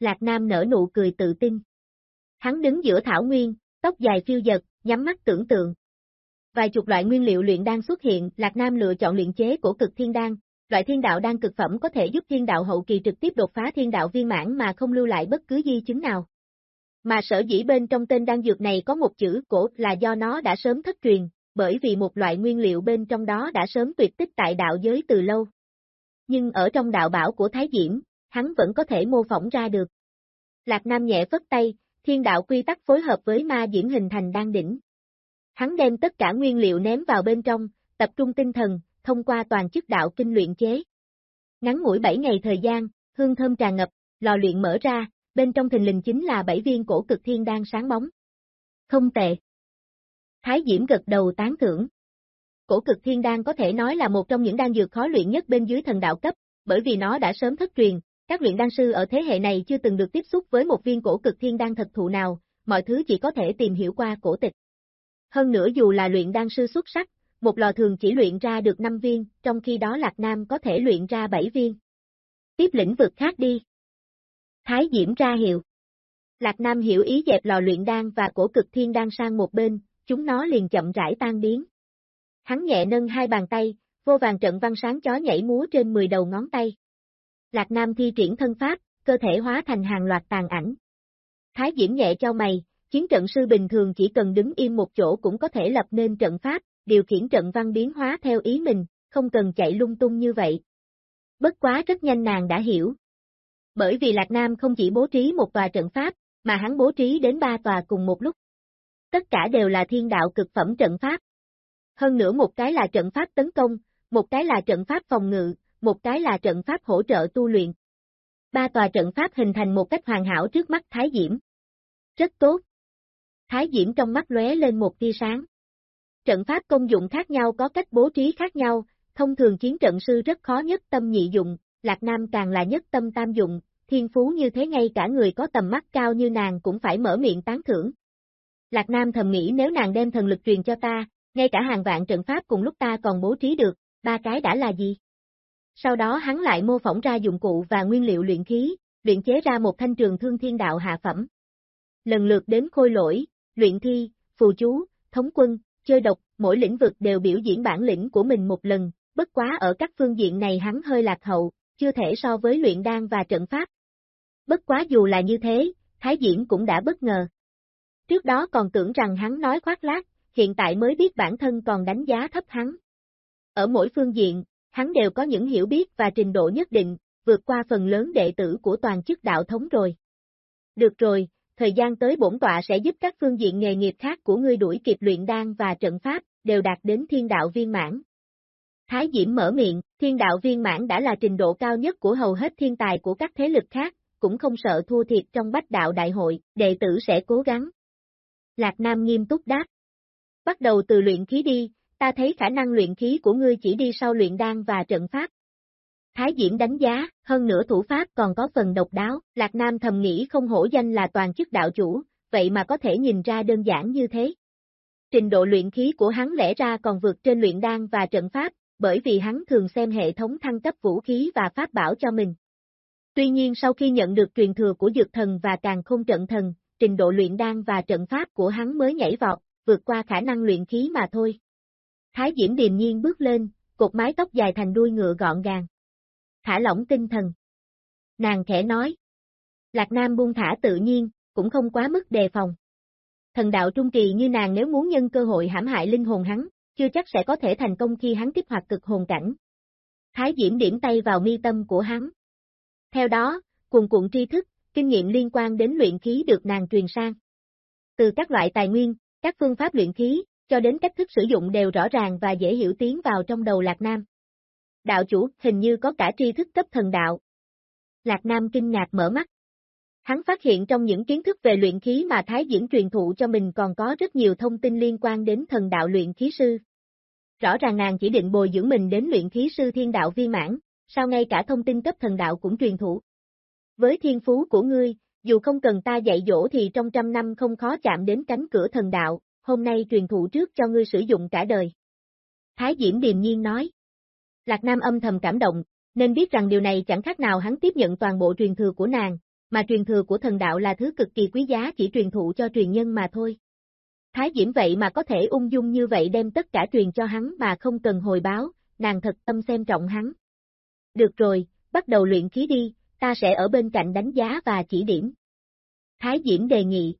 Lạc Nam nở nụ cười tự tin. Hắn đứng giữa thảo nguyên, tóc dài phiêu dật, nhắm mắt tưởng tượng. Vài chục loại nguyên liệu luyện đan xuất hiện, Lạc Nam lựa chọn luyện chế của cực thiên đan, loại thiên đạo đan cực phẩm có thể giúp thiên đạo hậu kỳ trực tiếp đột phá thiên đạo viên mãn mà không lưu lại bất cứ di chứng nào. Mà sở dĩ bên trong tên đan dược này có một chữ cổ là do nó đã sớm thất truyền, bởi vì một loại nguyên liệu bên trong đó đã sớm tuyệt tích tại đạo giới từ lâu. Nhưng ở trong đạo bảo của Thái Diễm, hắn vẫn có thể mô phỏng ra được. Lạc Nam nhẹ phất tay, thiên đạo quy tắc phối hợp với ma diễm hình thành đan đỉnh. Hắn đem tất cả nguyên liệu ném vào bên trong, tập trung tinh thần, thông qua toàn chức đạo kinh luyện chế. Ngắn ngủi 7 ngày thời gian, hương thơm tràn ngập, lò luyện mở ra, bên trong thình lình chính là bảy viên cổ cực thiên đan sáng bóng. Không tệ. Thái Diễm gật đầu tán thưởng. Cổ cực thiên đan có thể nói là một trong những đan dược khó luyện nhất bên dưới thần đạo cấp, bởi vì nó đã sớm thất truyền, các luyện đan sư ở thế hệ này chưa từng được tiếp xúc với một viên cổ cực thiên đan thật thụ nào, mọi thứ chỉ có thể tìm hiểu qua cổ tịch. Hơn nữa dù là luyện đan sư xuất sắc, một lò thường chỉ luyện ra được 5 viên, trong khi đó Lạc Nam có thể luyện ra 7 viên. Tiếp lĩnh vực khác đi. Thái Diễm ra hiệu. Lạc Nam hiểu ý dẹp lò luyện đan và cổ cực thiên đan sang một bên, chúng nó liền chậm rãi tan biến. Hắn nhẹ nâng hai bàn tay, vô vàng trận văn sáng chó nhảy múa trên 10 đầu ngón tay. Lạc Nam thi triển thân pháp, cơ thể hóa thành hàng loạt tàn ảnh. Thái Diễm nhẹ cho mày, chiến trận sư bình thường chỉ cần đứng im một chỗ cũng có thể lập nên trận pháp, điều khiển trận văn biến hóa theo ý mình, không cần chạy lung tung như vậy. Bất quá rất nhanh nàng đã hiểu. Bởi vì Lạc Nam không chỉ bố trí một tòa trận pháp, mà hắn bố trí đến ba tòa cùng một lúc. Tất cả đều là thiên đạo cực phẩm trận pháp. Hơn nữa một cái là trận pháp tấn công, một cái là trận pháp phòng ngự, một cái là trận pháp hỗ trợ tu luyện. Ba tòa trận pháp hình thành một cách hoàn hảo trước mắt Thái Diễm. Rất tốt. Thái Diễm trong mắt lóe lên một tia sáng. Trận pháp công dụng khác nhau có cách bố trí khác nhau, thông thường chiến trận sư rất khó nhất tâm nhị dụng, Lạc Nam càng là nhất tâm tam dụng, thiên phú như thế ngay cả người có tầm mắt cao như nàng cũng phải mở miệng tán thưởng. Lạc Nam thầm nghĩ nếu nàng đem thần lực truyền cho ta, ngay cả hàng vạn trận pháp cùng lúc ta còn bố trí được, ba cái đã là gì? Sau đó hắn lại mô phỏng ra dụng cụ và nguyên liệu luyện khí, luyện chế ra một thanh trường thương thiên đạo hạ phẩm. Lần lượt đến khôi lỗi, luyện thi, phù chú, thống quân, chơi độc, mỗi lĩnh vực đều biểu diễn bản lĩnh của mình một lần, bất quá ở các phương diện này hắn hơi lạc hậu, chưa thể so với luyện đan và trận pháp. Bất quá dù là như thế, Thái Diễn cũng đã bất ngờ. Trước đó còn tưởng rằng hắn nói khoác lác, hiện tại mới biết bản thân còn đánh giá thấp hắn. Ở mỗi phương diện, hắn đều có những hiểu biết và trình độ nhất định, vượt qua phần lớn đệ tử của toàn chức đạo thống rồi. Được rồi, thời gian tới bổn tọa sẽ giúp các phương diện nghề nghiệp khác của ngươi đuổi kịp luyện đan và trận pháp, đều đạt đến thiên đạo viên mãn. Thái Diễm mở miệng, thiên đạo viên mãn đã là trình độ cao nhất của hầu hết thiên tài của các thế lực khác, cũng không sợ thua thiệt trong bách đạo đại hội, đệ tử sẽ cố gắng. Lạc Nam nghiêm túc đáp. Bắt đầu từ luyện khí đi, ta thấy khả năng luyện khí của ngươi chỉ đi sau luyện đan và trận pháp. Thái Diễm đánh giá, hơn nữa thủ pháp còn có phần độc đáo, Lạc Nam thầm nghĩ không hổ danh là toàn chức đạo chủ, vậy mà có thể nhìn ra đơn giản như thế. Trình độ luyện khí của hắn lẽ ra còn vượt trên luyện đan và trận pháp, bởi vì hắn thường xem hệ thống thăng cấp vũ khí và pháp bảo cho mình. Tuy nhiên sau khi nhận được truyền thừa của dược thần và càng không trận thần, trình độ luyện đan và trận pháp của hắn mới nhảy vọt, vượt qua khả năng luyện khí mà thôi. Thái Diễm điềm nhiên bước lên, cột mái tóc dài thành đuôi ngựa gọn gàng. Thả lỏng tinh thần. Nàng khẽ nói. Lạc Nam buông thả tự nhiên, cũng không quá mức đề phòng. Thần đạo trung kỳ như nàng nếu muốn nhân cơ hội hãm hại linh hồn hắn, chưa chắc sẽ có thể thành công khi hắn kích hoạt cực hồn cảnh. Thái Diễm điểm tay vào mi tâm của hắn. Theo đó, cuồn cuộn tri thức, kinh nghiệm liên quan đến luyện khí được nàng truyền sang. Từ các loại tài nguyên, các phương pháp luyện khí, cho đến cách thức sử dụng đều rõ ràng và dễ hiểu tiến vào trong đầu Lạc Nam. Đạo chủ hình như có cả tri thức cấp thần đạo. Lạc Nam kinh ngạc mở mắt. Hắn phát hiện trong những kiến thức về luyện khí mà Thái Diễn truyền thụ cho mình còn có rất nhiều thông tin liên quan đến thần đạo luyện khí sư. Rõ ràng nàng chỉ định bồi dưỡng mình đến luyện khí sư thiên đạo viên mãn, sao ngay cả thông tin cấp thần đạo cũng truyền thụ. Với thiên phú của ngươi, dù không cần ta dạy dỗ thì trong trăm năm không khó chạm đến cánh cửa thần đạo, hôm nay truyền thụ trước cho ngươi sử dụng cả đời. Thái Diễm điềm nhiên nói. Lạc Nam âm thầm cảm động, nên biết rằng điều này chẳng khác nào hắn tiếp nhận toàn bộ truyền thừa của nàng, mà truyền thừa của thần đạo là thứ cực kỳ quý giá chỉ truyền thụ cho truyền nhân mà thôi. Thái Diễm vậy mà có thể ung dung như vậy đem tất cả truyền cho hắn mà không cần hồi báo, nàng thật tâm xem trọng hắn. Được rồi, bắt đầu luyện khí đi, ta sẽ ở bên cạnh đánh giá và chỉ điểm. Thái Diễm đề nghị.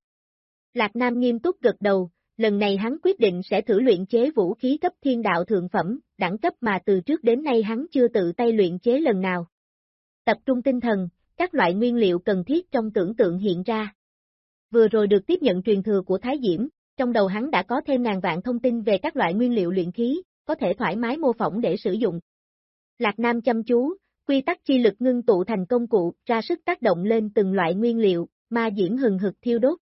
Lạc Nam nghiêm túc gật đầu, lần này hắn quyết định sẽ thử luyện chế vũ khí cấp thiên đạo thượng phẩm, đẳng cấp mà từ trước đến nay hắn chưa tự tay luyện chế lần nào. Tập trung tinh thần, các loại nguyên liệu cần thiết trong tưởng tượng hiện ra. Vừa rồi được tiếp nhận truyền thừa của Thái Diễm, trong đầu hắn đã có thêm ngàn vạn thông tin về các loại nguyên liệu luyện khí, có thể thoải mái mô phỏng để sử dụng. Lạc Nam chăm chú, quy tắc chi lực ngưng tụ thành công cụ, ra sức tác động lên từng loại nguyên liệu, ma diễm hừng hực thiêu đốt.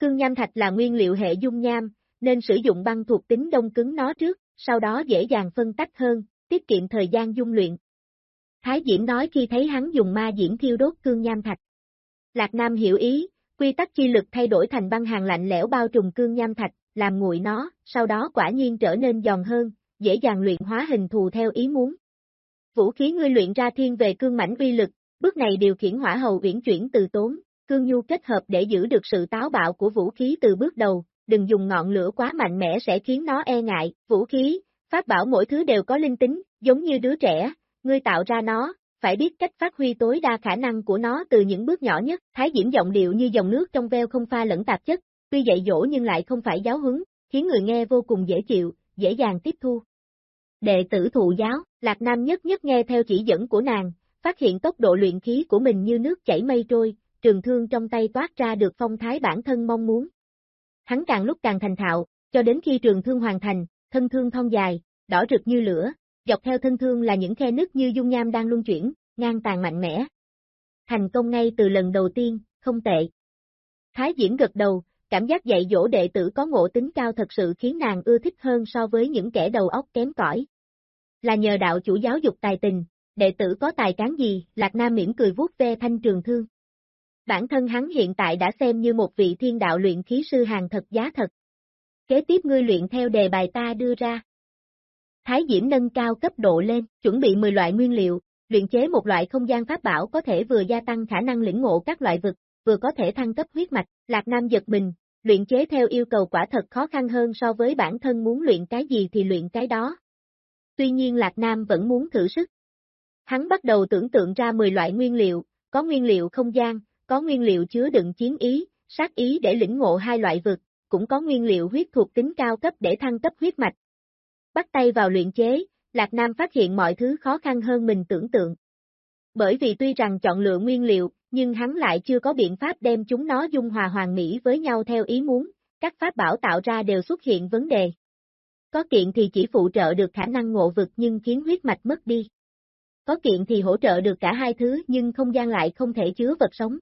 Cương nham thạch là nguyên liệu hệ dung nham, nên sử dụng băng thuộc tính đông cứng nó trước, sau đó dễ dàng phân tách hơn, tiết kiệm thời gian dung luyện. Thái Diễm nói khi thấy hắn dùng ma diễm thiêu đốt cương nham thạch. Lạc Nam hiểu ý, quy tắc chi lực thay đổi thành băng hàng lạnh lẽo bao trùm cương nham thạch, làm nguội nó, sau đó quả nhiên trở nên giòn hơn, dễ dàng luyện hóa hình thù theo ý muốn. Vũ khí ngươi luyện ra thiên về cương mảnh uy lực, bước này điều khiển hỏa hầu uyển chuyển từ tốn, cương nhu kết hợp để giữ được sự táo bạo của vũ khí từ bước đầu, đừng dùng ngọn lửa quá mạnh mẽ sẽ khiến nó e ngại, vũ khí, pháp bảo mỗi thứ đều có linh tính, giống như đứa trẻ, ngươi tạo ra nó, phải biết cách phát huy tối đa khả năng của nó từ những bước nhỏ nhất, thái diễm giọng điệu như dòng nước trong veo không pha lẫn tạp chất, tuy dạy dỗ nhưng lại không phải giáo huấn, khiến người nghe vô cùng dễ chịu, dễ dàng tiếp thu. Đệ tử thụ giáo, Lạc Nam nhất nhất nghe theo chỉ dẫn của nàng, phát hiện tốc độ luyện khí của mình như nước chảy mây trôi, trường thương trong tay toát ra được phong thái bản thân mong muốn. Hắn càng lúc càng thành thạo, cho đến khi trường thương hoàn thành, thân thương thon dài, đỏ rực như lửa, dọc theo thân thương là những khe nứt như dung nham đang luân chuyển, ngang tàn mạnh mẽ. Thành công ngay từ lần đầu tiên, không tệ. Thái Diễn gật đầu, cảm giác dạy dỗ đệ tử có ngộ tính cao thật sự khiến nàng ưa thích hơn so với những kẻ đầu óc kém cỏi. Là nhờ đạo chủ giáo dục tài tình, đệ tử có tài cán gì, Lạc Nam mỉm cười vuốt ve thanh trường thương. Bản thân hắn hiện tại đã xem như một vị thiên đạo luyện khí sư hàng thật giá thật. Kế tiếp ngươi luyện theo đề bài ta đưa ra. Thái Diễm nâng cao cấp độ lên, chuẩn bị 10 loại nguyên liệu, luyện chế một loại không gian pháp bảo có thể vừa gia tăng khả năng lĩnh ngộ các loại vực, vừa có thể thăng cấp huyết mạch, Lạc Nam giật mình, luyện chế theo yêu cầu quả thật khó khăn hơn so với bản thân muốn luyện cái gì thì luyện cái đó. Tuy nhiên Lạc Nam vẫn muốn thử sức. Hắn bắt đầu tưởng tượng ra 10 loại nguyên liệu, có nguyên liệu không gian, có nguyên liệu chứa đựng chiến ý, sát ý để lĩnh ngộ hai loại vực, cũng có nguyên liệu huyết thuộc tính cao cấp để thăng cấp huyết mạch. Bắt tay vào luyện chế, Lạc Nam phát hiện mọi thứ khó khăn hơn mình tưởng tượng. Bởi vì tuy rằng chọn lựa nguyên liệu, nhưng hắn lại chưa có biện pháp đem chúng nó dung hòa hoàn mỹ với nhau theo ý muốn, các pháp bảo tạo ra đều xuất hiện vấn đề. Có kiện thì chỉ phụ trợ được khả năng ngộ vực nhưng khiến huyết mạch mất đi. Có kiện thì hỗ trợ được cả hai thứ nhưng không gian lại không thể chứa vật sống.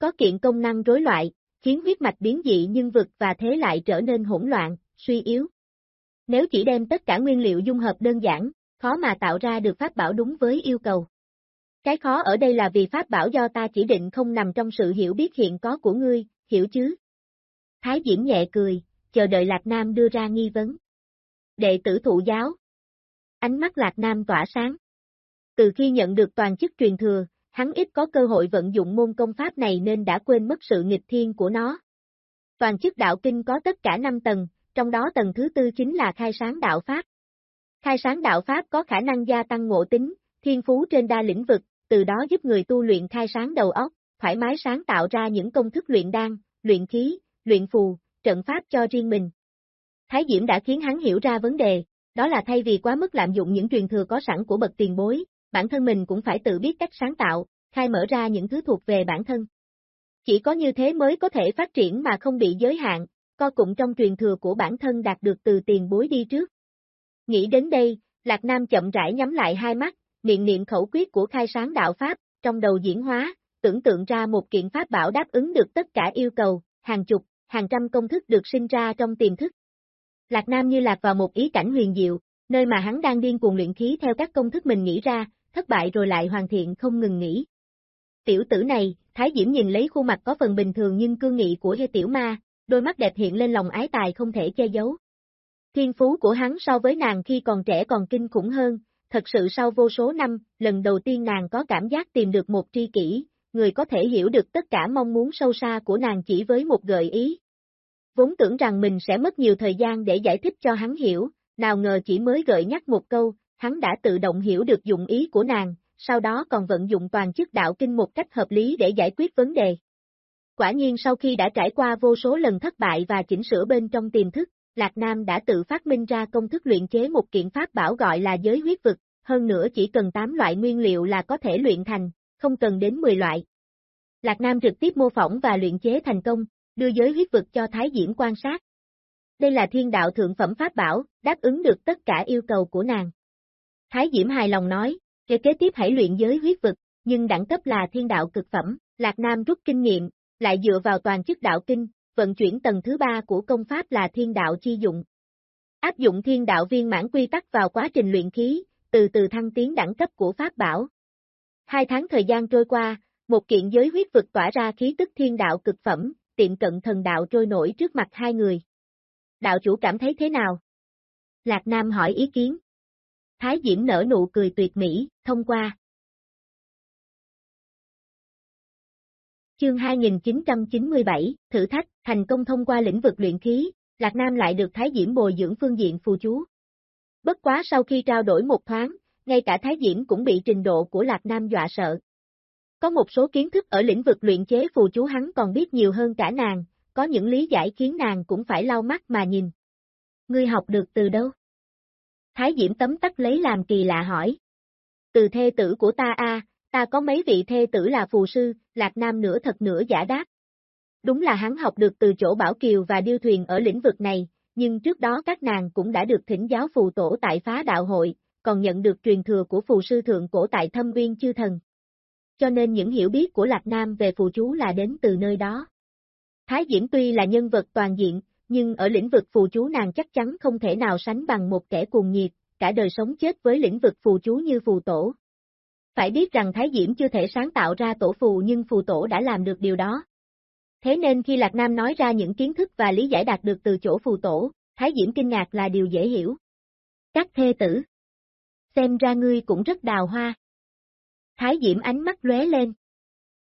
Có kiện công năng rối loại, khiến huyết mạch biến dị nhưng vực và thế lại trở nên hỗn loạn, suy yếu. Nếu chỉ đem tất cả nguyên liệu dung hợp đơn giản, khó mà tạo ra được pháp bảo đúng với yêu cầu. Cái khó ở đây là vì pháp bảo do ta chỉ định không nằm trong sự hiểu biết hiện có của ngươi, hiểu chứ? Thái Diễm nhẹ cười, chờ đợi Lạc Nam đưa ra nghi vấn. Đệ tử thụ giáo. ánh mắt Lạc Nam tỏa sáng. Từ khi nhận được toàn chức truyền thừa, hắn ít có cơ hội vận dụng môn công pháp này nên đã quên mất sự nghịch thiên của nó. Toàn chức đạo kinh có tất cả 5 tầng, trong đó tầng thứ tư chính là khai sáng đạo pháp. Khai sáng đạo pháp có khả năng gia tăng ngộ tính, thiên phú trên đa lĩnh vực, từ đó giúp người tu luyện khai sáng đầu óc, thoải mái sáng tạo ra những công thức luyện đan, luyện khí, luyện phù, trận pháp cho riêng mình. Thái Diễm đã khiến hắn hiểu ra vấn đề, đó là thay vì quá mức lạm dụng những truyền thừa có sẵn của bậc tiền bối, bản thân mình cũng phải tự biết cách sáng tạo, khai mở ra những thứ thuộc về bản thân. Chỉ có như thế mới có thể phát triển mà không bị giới hạn, co cụm trong truyền thừa của bản thân đạt được từ tiền bối đi trước. Nghĩ đến đây, Lạc Nam chậm rãi nhắm lại hai mắt, niệm niệm khẩu quyết của khai sáng đạo Pháp, trong đầu diễn hóa, tưởng tượng ra một kiện pháp bảo đáp ứng được tất cả yêu cầu, hàng chục, hàng trăm công thức được sinh ra trong tiềm thức. Lạc Nam như lạc vào một ý cảnh huyền diệu, nơi mà hắn đang điên cuồng luyện khí theo các công thức mình nghĩ ra, thất bại rồi lại hoàn thiện không ngừng nghỉ. Tiểu tử này, Thái Diễm nhìn lấy khuôn mặt có phần bình thường nhưng cương nghị của hê tiểu ma, đôi mắt đẹp hiện lên lòng ái tài không thể che giấu. Thiên phú của hắn so với nàng khi còn trẻ còn kinh khủng hơn, thật sự sau vô số năm, lần đầu tiên nàng có cảm giác tìm được một tri kỷ, người có thể hiểu được tất cả mong muốn sâu xa của nàng chỉ với một gợi ý. Vốn tưởng rằng mình sẽ mất nhiều thời gian để giải thích cho hắn hiểu, nào ngờ chỉ mới gợi nhắc một câu, hắn đã tự động hiểu được dụng ý của nàng, sau đó còn vận dụng toàn chức đạo kinh một cách hợp lý để giải quyết vấn đề. Quả nhiên sau khi đã trải qua vô số lần thất bại và chỉnh sửa bên trong tiềm thức, Lạc Nam đã tự phát minh ra công thức luyện chế một kiện pháp bảo gọi là giới huyết vực, hơn nữa chỉ cần 8 loại nguyên liệu là có thể luyện thành, không cần đến 10 loại. Lạc Nam trực tiếp mô phỏng và luyện chế thành công, đưa giới huyết vực cho Thái Diễm quan sát. Đây là thiên đạo thượng phẩm pháp bảo, đáp ứng được tất cả yêu cầu của nàng. Thái Diễm hài lòng nói, kế kế tiếp hãy luyện giới huyết vực, nhưng đẳng cấp là thiên đạo cực phẩm, Lạc Nam rút kinh nghiệm, lại dựa vào toàn chức đạo kinh, vận chuyển tầng thứ ba của công pháp là thiên đạo chi dụng. Áp dụng thiên đạo viên mãn quy tắc vào quá trình luyện khí, từ từ thăng tiến đẳng cấp của pháp bảo. Hai tháng thời gian trôi qua, một kiện giới huyết vực tỏa ra khí tức thiên đạo cực phẩm, tiệm cận thần đạo trôi nổi trước mặt hai người. Đạo chủ cảm thấy thế nào? Lạc Nam hỏi ý kiến. Thái Diễm nở nụ cười tuyệt mỹ, thông qua. Chương 2997, thử thách, thành công thông qua lĩnh vực luyện khí, Lạc Nam lại được Thái Diễm bồi dưỡng phương diện phù chú. Bất quá sau khi trao đổi một thoáng, ngay cả Thái Diễm cũng bị trình độ của Lạc Nam dọa sợ. Có một số kiến thức ở lĩnh vực luyện chế phù chú hắn còn biết nhiều hơn cả nàng, có những lý giải khiến nàng cũng phải lau mắt mà nhìn. Ngươi học được từ đâu? Thái Diễm tấm tắc lấy làm kỳ lạ hỏi. Từ thê tử của ta a, ta có mấy vị thê tử là phù sư, Lạc Nam nửa thật nửa giả đáp. Đúng là hắn học được từ chỗ Bảo Kiều và Điêu Thuyền ở lĩnh vực này, nhưng trước đó các nàng cũng đã được thỉnh giáo phù tổ tại phá đạo hội, còn nhận được truyền thừa của phù sư thượng cổ tại thâm uyên chư thần. Cho nên những hiểu biết của Lạc Nam về phù chú là đến từ nơi đó. Thái Diễm tuy là nhân vật toàn diện, nhưng ở lĩnh vực phù chú nàng chắc chắn không thể nào sánh bằng một kẻ cuồng nhiệt, cả đời sống chết với lĩnh vực phù chú như phù tổ. Phải biết rằng Thái Diễm chưa thể sáng tạo ra tổ phù nhưng phù tổ đã làm được điều đó. Thế nên khi Lạc Nam nói ra những kiến thức và lý giải đạt được từ chỗ phù tổ, Thái Diễm kinh ngạc là điều dễ hiểu. Các thê tử. Xem ra ngươi cũng rất đào hoa. Thái Diễm ánh mắt lóe lên.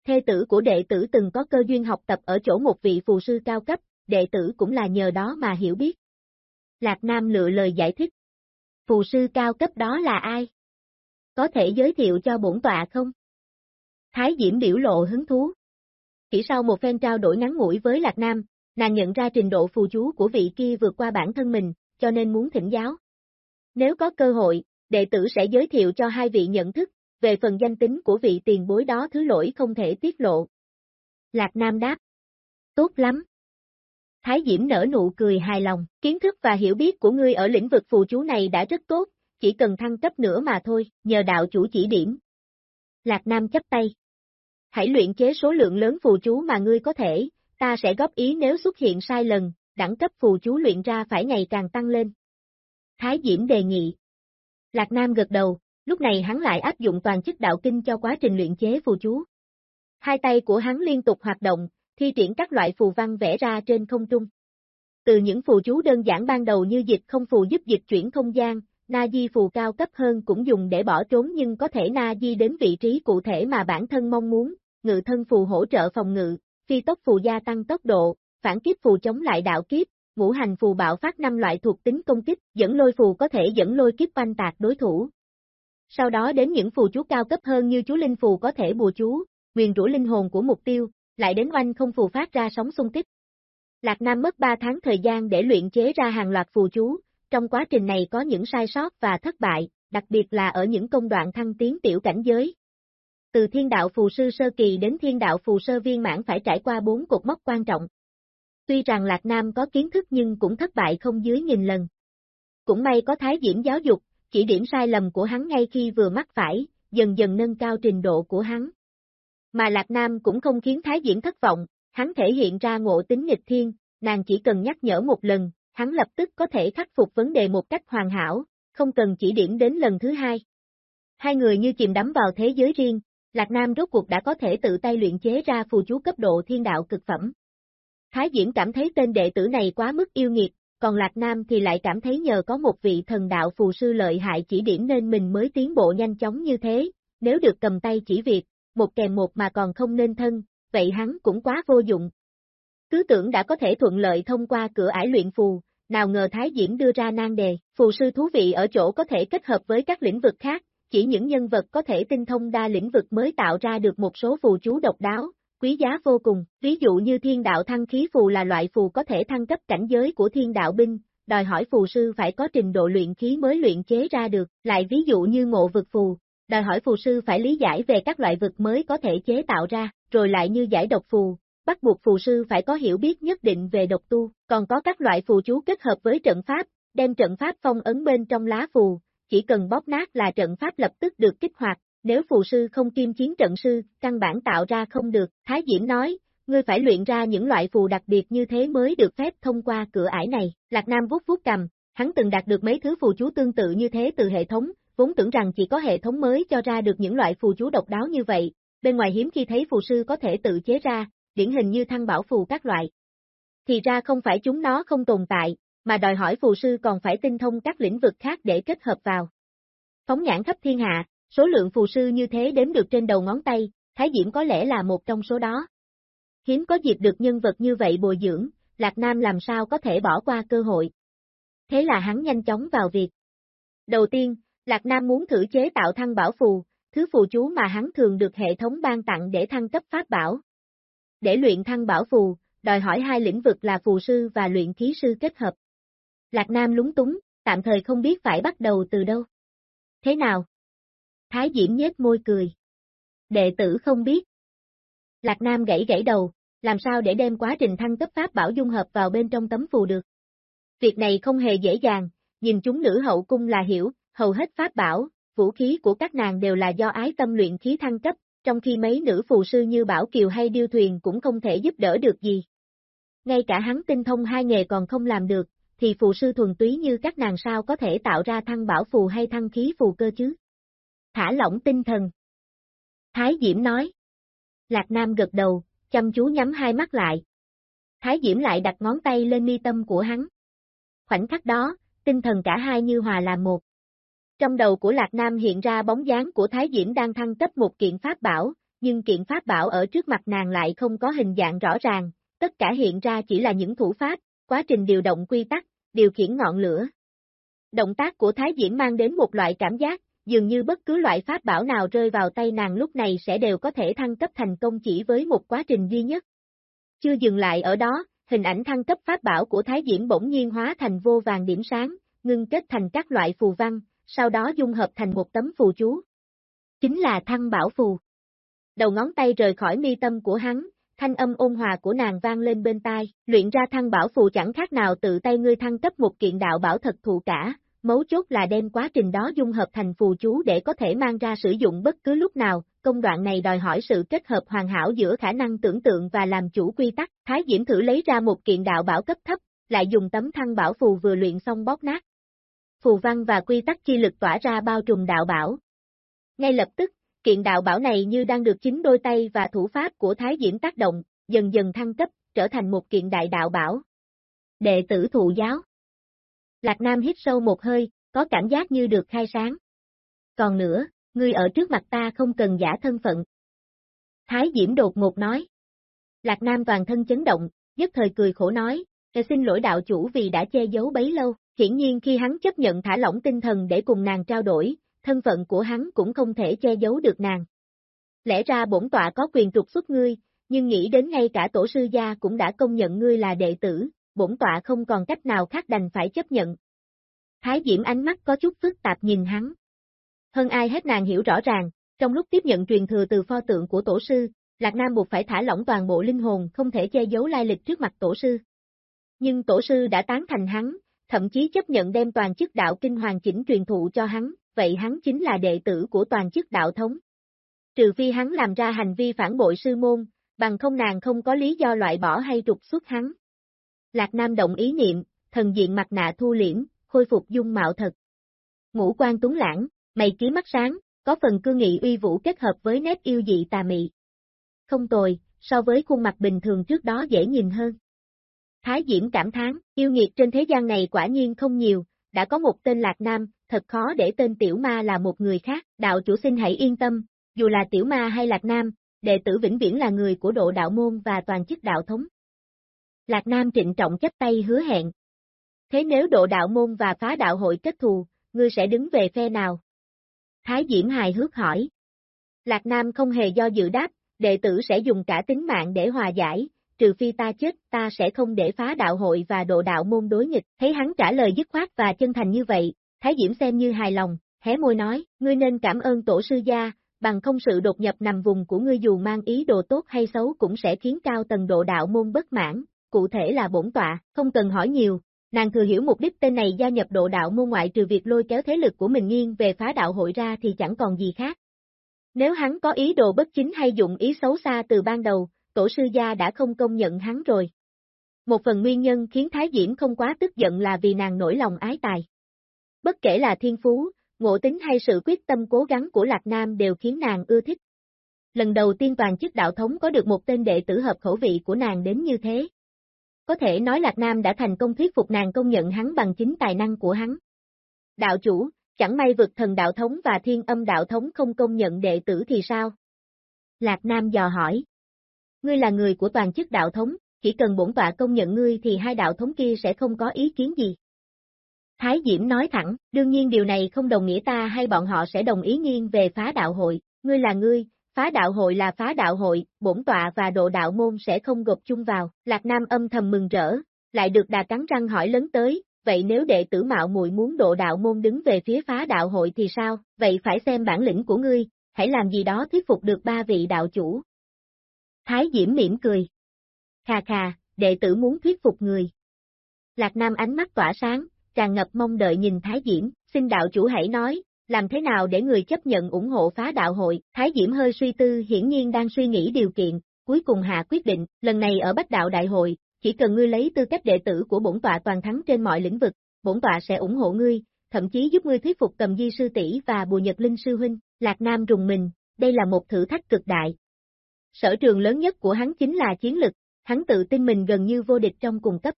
Thê tử của đệ tử từng có cơ duyên học tập ở chỗ một vị phù sư cao cấp, đệ tử cũng là nhờ đó mà hiểu biết. Lạc Nam lựa lời giải thích. Phù sư cao cấp đó là ai? Có thể giới thiệu cho bổn tọa không? Thái Diễm biểu lộ hứng thú. Chỉ sau một phen trao đổi ngắn ngủi với Lạc Nam, nàng nhận ra trình độ phù chú của vị kia vượt qua bản thân mình, cho nên muốn thỉnh giáo. Nếu có cơ hội, đệ tử sẽ giới thiệu cho hai vị nhận thức, về phần danh tính của vị tiền bối đó thứ lỗi không thể tiết lộ. Lạc Nam đáp. Tốt lắm. Thái Diễm nở nụ cười hài lòng, kiến thức và hiểu biết của ngươi ở lĩnh vực phù chú này đã rất tốt, chỉ cần thăng cấp nữa mà thôi, nhờ đạo chủ chỉ điểm. Lạc Nam chấp tay. Hãy luyện chế số lượng lớn phù chú mà ngươi có thể, ta sẽ góp ý nếu xuất hiện sai lần, đẳng cấp phù chú luyện ra phải ngày càng tăng lên. Thái Diễm đề nghị. Lạc Nam gật đầu, lúc này hắn lại áp dụng toàn chức đạo kinh cho quá trình luyện chế phù chú. Hai tay của hắn liên tục hoạt động, thi triển các loại phù văn vẽ ra trên không trung. Từ những phù chú đơn giản ban đầu như dịch không phù giúp dịch chuyển không gian, Na Di phù cao cấp hơn cũng dùng để bỏ trốn nhưng có thể Na Di đến vị trí cụ thể mà bản thân mong muốn, ngự thân phù hỗ trợ phòng ngự, phi tốc phù gia tăng tốc độ, phản kiếp phù chống lại đạo kiếp, ngũ hành phù bạo phát năm loại thuộc tính công kích, dẫn lôi phù có thể dẫn lôi kiếp oanh tạc đối thủ. Sau đó đến những phù chú cao cấp hơn như chú linh phù có thể bùa chú, nguyền rũ linh hồn của mục tiêu, lại đến oanh không phù phát ra sóng xung kích. Lạc Nam mất 3 tháng thời gian để luyện chế ra hàng loạt phù chú, trong quá trình này có những sai sót và thất bại, đặc biệt là ở những công đoạn thăng tiến tiểu cảnh giới. Từ thiên đạo phù sư sơ kỳ đến thiên đạo phù sơ viên mãn phải trải qua bốn cột mốc quan trọng. Tuy rằng Lạc Nam có kiến thức nhưng cũng thất bại không dưới nghìn lần. Cũng may có thái diễm giáo dục, chỉ điểm sai lầm của hắn ngay khi vừa mắc phải, dần dần nâng cao trình độ của hắn. Mà Lạc Nam cũng không khiến thái diễm thất vọng, hắn thể hiện ra ngộ tính nghịch thiên, nàng chỉ cần nhắc nhở một lần, hắn lập tức có thể khắc phục vấn đề một cách hoàn hảo, không cần chỉ điểm đến lần thứ hai. Hai người như chìm đắm vào thế giới riêng, Lạc Nam rốt cuộc đã có thể tự tay luyện chế ra phù chú cấp độ thiên đạo cực phẩm. Thái Diễm cảm thấy tên đệ tử này quá mức yêu nghiệt, còn Lạc Nam thì lại cảm thấy nhờ có một vị thần đạo phù sư lợi hại chỉ điểm nên mình mới tiến bộ nhanh chóng như thế, nếu được cầm tay chỉ việc, một kèm một mà còn không nên thân, vậy hắn cũng quá vô dụng. Cứ tưởng đã có thể thuận lợi thông qua cửa ải luyện phù, nào ngờ Thái Diễm đưa ra nan đề, phù sư thú vị ở chỗ có thể kết hợp với các lĩnh vực khác, chỉ những nhân vật có thể tinh thông đa lĩnh vực mới tạo ra được một số phù chú độc đáo, quý giá vô cùng, ví dụ như thiên đạo thăng khí phù là loại phù có thể thăng cấp cảnh giới của thiên đạo binh, đòi hỏi phù sư phải có trình độ luyện khí mới luyện chế ra được, lại ví dụ như ngộ vực phù, đòi hỏi phù sư phải lý giải về các loại vực mới có thể chế tạo ra, rồi lại như giải độc phù, bắt buộc phù sư phải có hiểu biết nhất định về độc tu, còn có các loại phù chú kết hợp với trận pháp, đem trận pháp phong ấn bên trong lá phù, chỉ cần bóp nát là trận pháp lập tức được kích hoạt, nếu phù sư không kim chiến trận sư, căn bản tạo ra không được, Thái Diễm nói, ngươi phải luyện ra những loại phù đặc biệt như thế mới được phép thông qua cửa ải này, Lạc Nam vuốt vuốt cầm, hắn từng đạt được mấy thứ phù chú tương tự như thế từ hệ thống, vốn tưởng rằng chỉ có hệ thống mới cho ra được những loại phù chú độc đáo như vậy, bên ngoài hiếm khi thấy phù sư có thể tự chế ra, điển hình như thăng bảo phù các loại. Thì ra không phải chúng nó không tồn tại, mà đòi hỏi phù sư còn phải tinh thông các lĩnh vực khác để kết hợp vào. Phóng nhãn khắp thiên hạ, số lượng phù sư như thế đếm được trên đầu ngón tay, Thái Diễm có lẽ là một trong số đó. Hiếm có dịp được nhân vật như vậy bồi dưỡng, Lạc Nam làm sao có thể bỏ qua cơ hội. Thế là hắn nhanh chóng vào việc. Đầu tiên, Lạc Nam muốn thử chế tạo thăng bảo phù, thứ phù chú mà hắn thường được hệ thống ban tặng để thăng cấp pháp bảo. Để luyện thăng bảo phù, đòi hỏi hai lĩnh vực là phù sư và luyện khí sư kết hợp. Lạc Nam lúng túng, tạm thời không biết phải bắt đầu từ đâu. Thế nào? Thái Diễm nhếch môi cười. Đệ tử không biết. Lạc Nam gãy gãy đầu, làm sao để đem quá trình thăng cấp pháp bảo dung hợp vào bên trong tấm phù được. Việc này không hề dễ dàng, nhìn chúng nữ hậu cung là hiểu, hầu hết pháp bảo, vũ khí của các nàng đều là do ái tâm luyện khí thăng cấp, trong khi mấy nữ phù sư như Bảo Kiều hay Điêu Thuyền cũng không thể giúp đỡ được gì. Ngay cả hắn tinh thông hai nghề còn không làm được, thì phù sư thuần túy như các nàng sao có thể tạo ra thăng bảo phù hay thăng khí phù cơ chứ? Thả lỏng tinh thần. Thái Diễm nói. Lạc Nam gật đầu, chăm chú nhắm hai mắt lại. Thái Diễm lại đặt ngón tay lên mi tâm của hắn. Khoảnh khắc đó, tinh thần cả hai như hòa làm một. Trong đầu của Lạc Nam hiện ra bóng dáng của Thái Diễm đang thăng cấp một kiện pháp bảo, nhưng kiện pháp bảo ở trước mặt nàng lại không có hình dạng rõ ràng, tất cả hiện ra chỉ là những thủ pháp, quá trình điều động quy tắc, điều khiển ngọn lửa. Động tác của Thái Diễm mang đến một loại cảm giác, dường như bất cứ loại pháp bảo nào rơi vào tay nàng lúc này sẽ đều có thể thăng cấp thành công chỉ với một quá trình duy nhất. Chưa dừng lại ở đó, hình ảnh thăng cấp pháp bảo của Thái Diễm bỗng nhiên hóa thành vô vàng điểm sáng, ngưng kết thành các loại phù văn, sau đó dung hợp thành một tấm phù chú. Chính là thăng bảo phù. Đầu ngón tay rời khỏi mi tâm của hắn, thanh âm ôn hòa của nàng vang lên bên tai, luyện ra thăng bảo phù chẳng khác nào tự tay ngươi thăng cấp một kiện đạo bảo thật thụ cả, mấu chốt là đem quá trình đó dung hợp thành phù chú để có thể mang ra sử dụng bất cứ lúc nào, công đoạn này đòi hỏi sự kết hợp hoàn hảo giữa khả năng tưởng tượng và làm chủ quy tắc, Thái Diễm thử lấy ra một kiện đạo bảo cấp thấp, lại dùng tấm thăng bảo phù vừa luyện xong bóp nát. Phù văn và quy tắc chi lực tỏa ra bao trùm đạo bảo. Ngay lập tức, kiện đạo bảo này như đang được chính đôi tay và thủ pháp của Thái Diễm tác động, dần dần thăng cấp, trở thành một kiện đại đạo bảo. Đệ tử thụ giáo Lạc Nam hít sâu một hơi, có cảm giác như được khai sáng. Còn nữa, ngươi ở trước mặt ta không cần giả thân phận. Thái Diễm đột ngột nói. Lạc Nam toàn thân chấn động, nhất thời cười khổ nói, xin lỗi đạo chủ vì đã che giấu bấy lâu, hiển nhiên khi hắn chấp nhận thả lỏng tinh thần để cùng nàng trao đổi, thân phận của hắn cũng không thể che giấu được nàng. Lẽ ra bổn tọa có quyền trục xuất ngươi, nhưng nghĩ đến ngay cả tổ sư gia cũng đã công nhận ngươi là đệ tử, bổn tọa không còn cách nào khác đành phải chấp nhận. Thái Diễm ánh mắt có chút phức tạp nhìn hắn. Hơn ai hết nàng hiểu rõ ràng, trong lúc tiếp nhận truyền thừa từ pho tượng của tổ sư, Lạc Nam buộc phải thả lỏng toàn bộ linh hồn không thể che giấu lai lịch trước mặt tổ sư. Nhưng tổ sư đã tán thành hắn, thậm chí chấp nhận đem toàn chức đạo kinh hoàng chỉnh truyền thụ cho hắn, vậy hắn chính là đệ tử của toàn chức đạo thống. Trừ phi hắn làm ra hành vi phản bội sư môn, bằng không nàng không có lý do loại bỏ hay trục xuất hắn. Lạc Nam động ý niệm, thần diện mặt nạ thu liễm, khôi phục dung mạo thật. Ngũ quan tuấn lãng, mày ký mắt sáng, có phần cương nghị uy vũ kết hợp với nét yêu dị tà mị. Không tồi, so với khuôn mặt bình thường trước đó dễ nhìn hơn. Thái Diễm cảm thán, yêu nghiệt trên thế gian này quả nhiên không nhiều, đã có một tên Lạc Nam, thật khó để tên Tiểu Ma là một người khác, đạo chủ xin hãy yên tâm, dù là Tiểu Ma hay Lạc Nam, đệ tử vĩnh viễn là người của độ đạo môn và toàn chức đạo thống. Lạc Nam trịnh trọng chấp tay hứa hẹn. Thế nếu độ đạo môn và phá đạo hội kết thù, ngươi sẽ đứng về phe nào? Thái Diễm hài hước hỏi. Lạc Nam không hề do dự đáp, đệ tử sẽ dùng cả tính mạng để hòa giải, trừ phi ta chết, ta sẽ không để phá đạo hội và độ đạo môn đối nghịch. Thấy hắn trả lời dứt khoát và chân thành như vậy, Thái Diễm xem như hài lòng, hé môi nói, ngươi nên cảm ơn tổ sư gia, bằng không sự đột nhập nằm vùng của ngươi dù mang ý đồ tốt hay xấu cũng sẽ khiến cao tầng độ đạo môn bất mãn, cụ thể là bổn tọa, không cần hỏi nhiều, nàng thừa hiểu mục đích tên này gia nhập độ đạo môn ngoại trừ việc lôi kéo thế lực của mình nghiêng về phá đạo hội ra thì chẳng còn gì khác. Nếu hắn có ý đồ bất chính hay dụng ý xấu xa từ ban đầu, tổ sư gia đã không công nhận hắn rồi. Một phần nguyên nhân khiến Thái Diễm không quá tức giận là vì nàng nổi lòng ái tài. Bất kể là thiên phú, ngộ tính hay sự quyết tâm cố gắng của Lạc Nam đều khiến nàng ưa thích. Lần đầu tiên toàn chức đạo thống có được một tên đệ tử hợp khẩu vị của nàng đến như thế. Có thể nói Lạc Nam đã thành công thuyết phục nàng công nhận hắn bằng chính tài năng của hắn. Đạo chủ, chẳng may vực thần đạo thống và thiên âm đạo thống không công nhận đệ tử thì sao? Lạc Nam dò hỏi. Ngươi là người của toàn chức đạo thống, chỉ cần bổn tọa công nhận ngươi thì hai đạo thống kia sẽ không có ý kiến gì. Thái Diễm nói thẳng, đương nhiên điều này không đồng nghĩa ta hay bọn họ sẽ đồng ý nghiêng về phá đạo hội, ngươi là ngươi, phá đạo hội là phá đạo hội, bổn tọa và độ đạo môn sẽ không gộp chung vào, Lạc Nam âm thầm mừng rỡ, lại được đà cắn răng hỏi lớn tới, vậy nếu đệ tử mạo muội muốn độ đạo môn đứng về phía phá đạo hội thì sao, vậy phải xem bản lĩnh của ngươi, hãy làm gì đó thuyết phục được ba vị đạo chủ. Thái Diễm mỉm cười. Khà khà, đệ tử muốn thuyết phục người. Lạc Nam ánh mắt tỏa sáng, tràn ngập mong đợi nhìn Thái Diễm, xin đạo chủ hãy nói, làm thế nào để người chấp nhận ủng hộ phá đạo hội, Thái Diễm hơi suy tư hiển nhiên đang suy nghĩ điều kiện, cuối cùng hạ quyết định, lần này ở Bách Đạo Đại hội, chỉ cần ngươi lấy tư cách đệ tử của bổn tọa toàn thắng trên mọi lĩnh vực, bổn tọa sẽ ủng hộ ngươi, thậm chí giúp ngươi thuyết phục Cầm Di sư tỷ và Bùa Nhật Linh sư huynh, Lạc Nam rùng mình, đây là một thử thách cực đại. Sở trường lớn nhất của hắn chính là chiến lực, hắn tự tin mình gần như vô địch trong cùng cấp.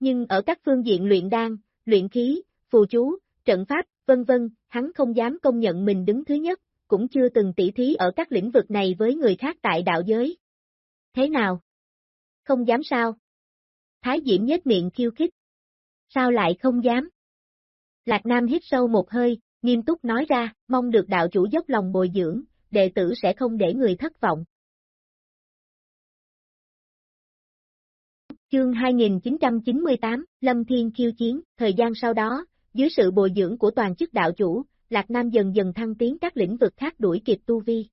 Nhưng ở các phương diện luyện đan, luyện khí, phù chú, trận pháp, vân vân, hắn không dám công nhận mình đứng thứ nhất, cũng chưa từng tỉ thí ở các lĩnh vực này với người khác tại đạo giới. Thế nào? Không dám sao? Thái Diễm nhếch miệng khiêu khích. Sao lại không dám? Lạc Nam hít sâu một hơi, nghiêm túc nói ra, mong được đạo chủ dốc lòng bồi dưỡng, đệ tử sẽ không để người thất vọng. Chương 2998, Lâm Thiên khiêu chiến, thời gian sau đó, dưới sự bồi dưỡng của toàn chức đạo chủ, Lạc Nam dần dần thăng tiến các lĩnh vực khác đuổi kịp tu vi.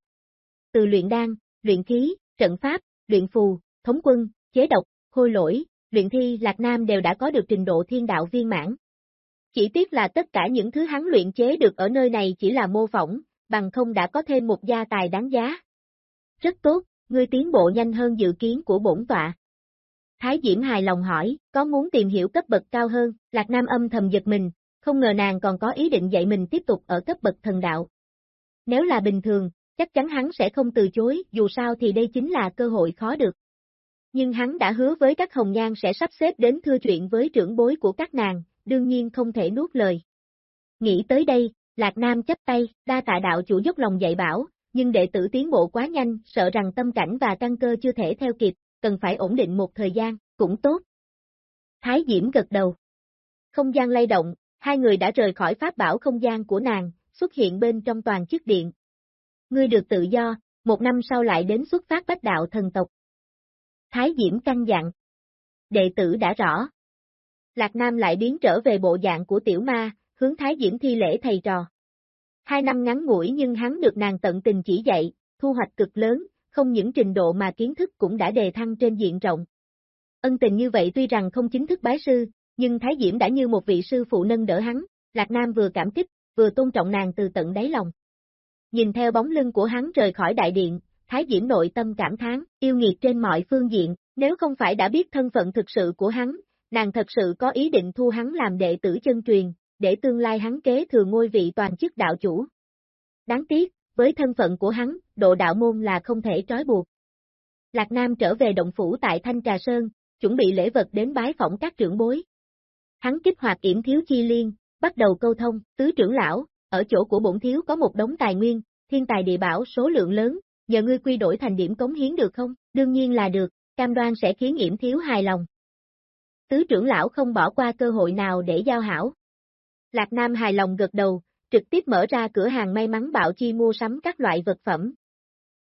Từ luyện đan, luyện khí, trận pháp, luyện phù, thống quân, chế độc, khôi lỗi, luyện thi Lạc Nam đều đã có được trình độ thiên đạo viên mãn. Chỉ tiếc là tất cả những thứ hắn luyện chế được ở nơi này chỉ là mô phỏng, bằng không đã có thêm một gia tài đáng giá. Rất tốt, ngươi tiến bộ nhanh hơn dự kiến của bổn tọa. Thái Diễm hài lòng hỏi, có muốn tìm hiểu cấp bậc cao hơn, Lạc Nam âm thầm giật mình, không ngờ nàng còn có ý định dạy mình tiếp tục ở cấp bậc thần đạo. Nếu là bình thường, chắc chắn hắn sẽ không từ chối, dù sao thì đây chính là cơ hội khó được. Nhưng hắn đã hứa với các hồng nhan sẽ sắp xếp đến thưa chuyện với trưởng bối của các nàng, đương nhiên không thể nuốt lời. Nghĩ tới đây, Lạc Nam chấp tay, đa tạ đạo chủ dốc lòng dạy bảo, nhưng đệ tử tiến bộ quá nhanh, sợ rằng tâm cảnh và căn cơ chưa thể theo kịp, cần phải ổn định một thời gian, cũng tốt. Thái Diễm gật đầu. Không gian lay động, hai người đã rời khỏi pháp bảo không gian của nàng, xuất hiện bên trong toàn chức điện. Ngươi được tự do, một năm sau lại đến xuất phát bách đạo thần tộc. Thái Diễm căng dặn. Đệ tử đã rõ. Lạc Nam lại biến trở về bộ dạng của tiểu ma, hướng Thái Diễm thi lễ thầy trò. Hai năm ngắn ngủi nhưng hắn được nàng tận tình chỉ dạy, thu hoạch cực lớn, không những trình độ mà kiến thức cũng đã đề thăng trên diện rộng. Ân tình như vậy tuy rằng không chính thức bái sư, nhưng Thái Diễm đã như một vị sư phụ nâng đỡ hắn, Lạc Nam vừa cảm kích, vừa tôn trọng nàng từ tận đáy lòng. Nhìn theo bóng lưng của hắn rời khỏi đại điện, Thái Diễm nội tâm cảm thán, yêu nghiệt trên mọi phương diện, nếu không phải đã biết thân phận thực sự của hắn, nàng thật sự có ý định thu hắn làm đệ tử chân truyền, để tương lai hắn kế thừa ngôi vị toàn chức đạo chủ. Đáng tiếc, với thân phận của hắn, độ đạo môn là không thể trói buộc. Lạc Nam trở về động phủ tại Thanh Trà Sơn, chuẩn bị lễ vật đến bái phỏng các trưởng bối. Hắn kích hoạt yểm thiếu chi liên, bắt đầu câu thông, tứ trưởng lão, ở chỗ của bổn thiếu có một đống tài nguyên, thiên tài địa bảo số lượng lớn, nhờ ngươi quy đổi thành điểm cống hiến được không? Đương nhiên là được, cam đoan sẽ khiến yểm thiếu hài lòng. Tứ trưởng lão không bỏ qua cơ hội nào để giao hảo. Lạc Nam hài lòng gật đầu, trực tiếp mở ra cửa hàng may mắn bạo chi mua sắm các loại vật phẩm.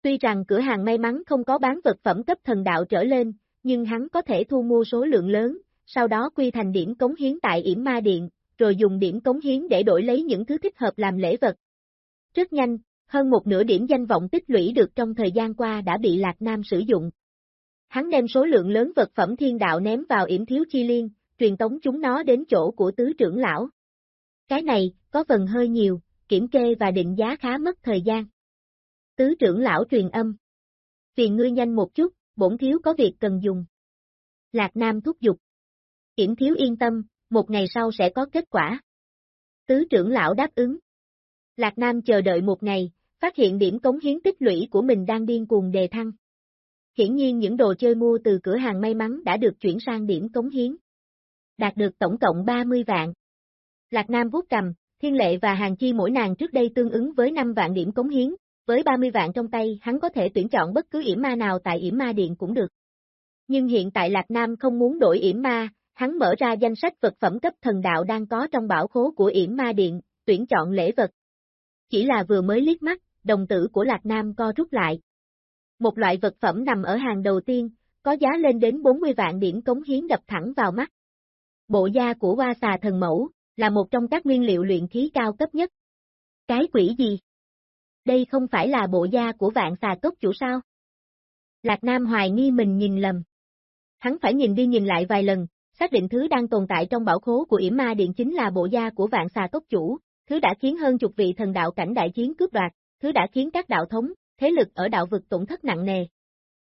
Tuy rằng cửa hàng may mắn không có bán vật phẩm cấp thần đạo trở lên, nhưng hắn có thể thu mua số lượng lớn, sau đó quy thành điểm cống hiến tại yểm ma điện, rồi dùng điểm cống hiến để đổi lấy những thứ thích hợp làm lễ vật. Rất nhanh, hơn một nửa điểm danh vọng tích lũy được trong thời gian qua đã bị Lạc Nam sử dụng. Hắn đem số lượng lớn vật phẩm thiên đạo ném vào yểm thiếu chi liên, truyền tống chúng nó đến chỗ của tứ trưởng lão. Cái này, có phần hơi nhiều, kiểm kê và định giá khá mất thời gian. Tứ trưởng lão truyền âm. Phiền ngươi nhanh một chút, bổn thiếu có việc cần dùng. Lạc Nam thúc giục. Kiểm thiếu yên tâm, một ngày sau sẽ có kết quả. Tứ trưởng lão đáp ứng. Lạc Nam chờ đợi một ngày, phát hiện điểm cống hiến tích lũy của mình đang điên cuồng đề thăng. Hiển nhiên những đồ chơi mua từ cửa hàng may mắn đã được chuyển sang điểm cống hiến. Đạt được tổng cộng 30 vạn. Lạc Nam vuốt cầm, Thiên Lệ và Hàng Chi mỗi nàng trước đây tương ứng với 5 vạn điểm cống hiến, với 30 vạn trong tay hắn có thể tuyển chọn bất cứ yểm ma nào tại yểm ma điện cũng được. Nhưng hiện tại Lạc Nam không muốn đổi yểm ma, hắn mở ra danh sách vật phẩm cấp thần đạo đang có trong bảo khố của yểm ma điện, tuyển chọn lễ vật. Chỉ là vừa mới liếc mắt, đồng tử của Lạc Nam co rút lại. Một loại vật phẩm nằm ở hàng đầu tiên, có giá lên đến 40 vạn điểm cống hiến đập thẳng vào mắt. Bộ da của hoa xà thần mẫu, là một trong các nguyên liệu luyện khí cao cấp nhất. Cái quỷ gì? Đây không phải là bộ da của vạn xà cốc chủ sao? Lạc Nam hoài nghi mình nhìn lầm. Hắn phải nhìn đi nhìn lại vài lần, xác định thứ đang tồn tại trong bảo khố của yểm ma điện chính là bộ da của vạn xà cốc chủ, thứ đã khiến hơn chục vị thần đạo cảnh đại chiến cướp đoạt, thứ đã khiến các đạo thống, thế lực ở đạo vực tổn thất nặng nề.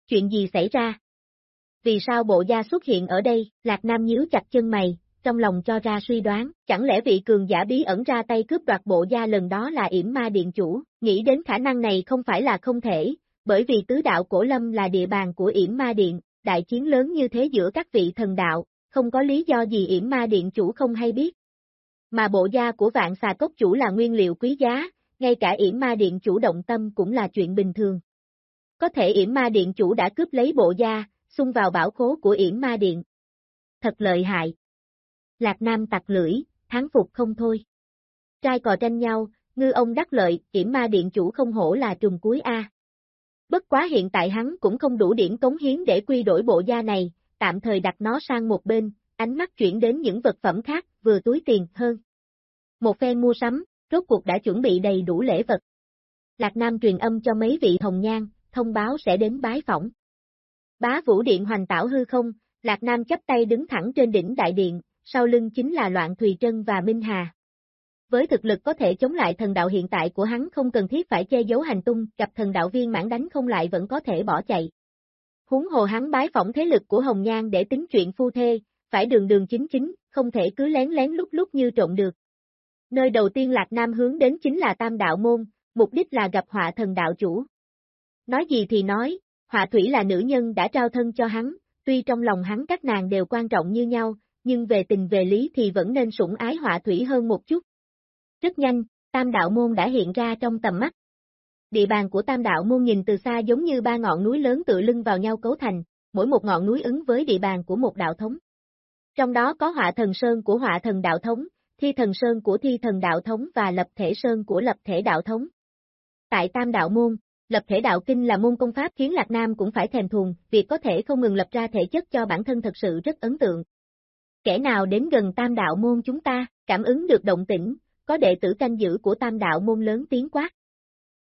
Chuyện gì xảy ra? Vì sao bộ da xuất hiện ở đây, Lạc Nam nhíu chặt chân mày, trong lòng cho ra suy đoán, chẳng lẽ vị cường giả bí ẩn ra tay cướp đoạt bộ gia lần đó là yểm ma điện chủ, nghĩ đến khả năng này không phải là không thể, bởi vì tứ đạo cổ lâm là địa bàn của yểm ma điện, đại chiến lớn như thế giữa các vị thần đạo, không có lý do gì yểm ma điện chủ không hay biết. Mà bộ da của vạn xà cốc chủ là nguyên liệu quý giá, ngay cả yểm ma điện chủ động tâm cũng là chuyện bình thường. Có thể yểm ma điện chủ đã cướp lấy bộ da, xung vào bảo khố của yểm ma điện. Thật lợi hại. Lạc Nam tặc lưỡi, thắng phục không thôi. Trai cò tranh nhau, ngư ông đắc lợi, kiểm ma điện chủ không hổ là trùng cuối A. Bất quá hiện tại hắn cũng không đủ điểm cống hiến để quy đổi bộ da này, tạm thời đặt nó sang một bên, ánh mắt chuyển đến những vật phẩm khác, vừa túi tiền hơn. Một phen mua sắm, rốt cuộc đã chuẩn bị đầy đủ lễ vật. Lạc Nam truyền âm cho mấy vị hồng nhan, thông báo sẽ đến bái phỏng. Bá vũ điện hoành tảo hư không, Lạc Nam chấp tay đứng thẳng trên đỉnh đại điện, sau lưng chính là Loạn Thùy Trân và Minh Hà. Với thực lực có thể chống lại thần đạo hiện tại của hắn không cần thiết phải che giấu hành tung, gặp thần đạo viên mãn đánh không lại vẫn có thể bỏ chạy. Huống hồ hắn bái phỏng thế lực của Hồng Nhan để tính chuyện phu thê, phải đường đường chính chính, không thể cứ lén lén lúc lúc như trộn được. Nơi đầu tiên Lạc Nam hướng đến chính là Tam Đạo Môn, mục đích là gặp họa thần đạo chủ. Nói gì thì nói, họa thủy là nữ nhân đã trao thân cho hắn, tuy trong lòng hắn các nàng đều quan trọng như nhau, nhưng về tình về lý thì vẫn nên sủng ái họa thủy hơn một chút. Rất nhanh, tam đạo môn đã hiện ra trong tầm mắt. Địa bàn của tam đạo môn nhìn từ xa giống như ba ngọn núi lớn tự lưng vào nhau cấu thành, mỗi một ngọn núi ứng với địa bàn của một đạo thống. Trong đó có họa thần sơn của họa thần đạo thống, thi thần sơn của thi thần đạo thống và lập thể sơn của lập thể đạo thống. Tại tam đạo môn, lập thể đạo kinh là môn công pháp khiến Lạc Nam cũng phải thèm thuồng, việc có thể không ngừng lập ra thể chất cho bản thân thật sự rất ấn tượng. Kẻ nào đến gần tam đạo môn chúng ta, cảm ứng được động tĩnh, có đệ tử canh giữ của tam đạo môn lớn tiếng quát.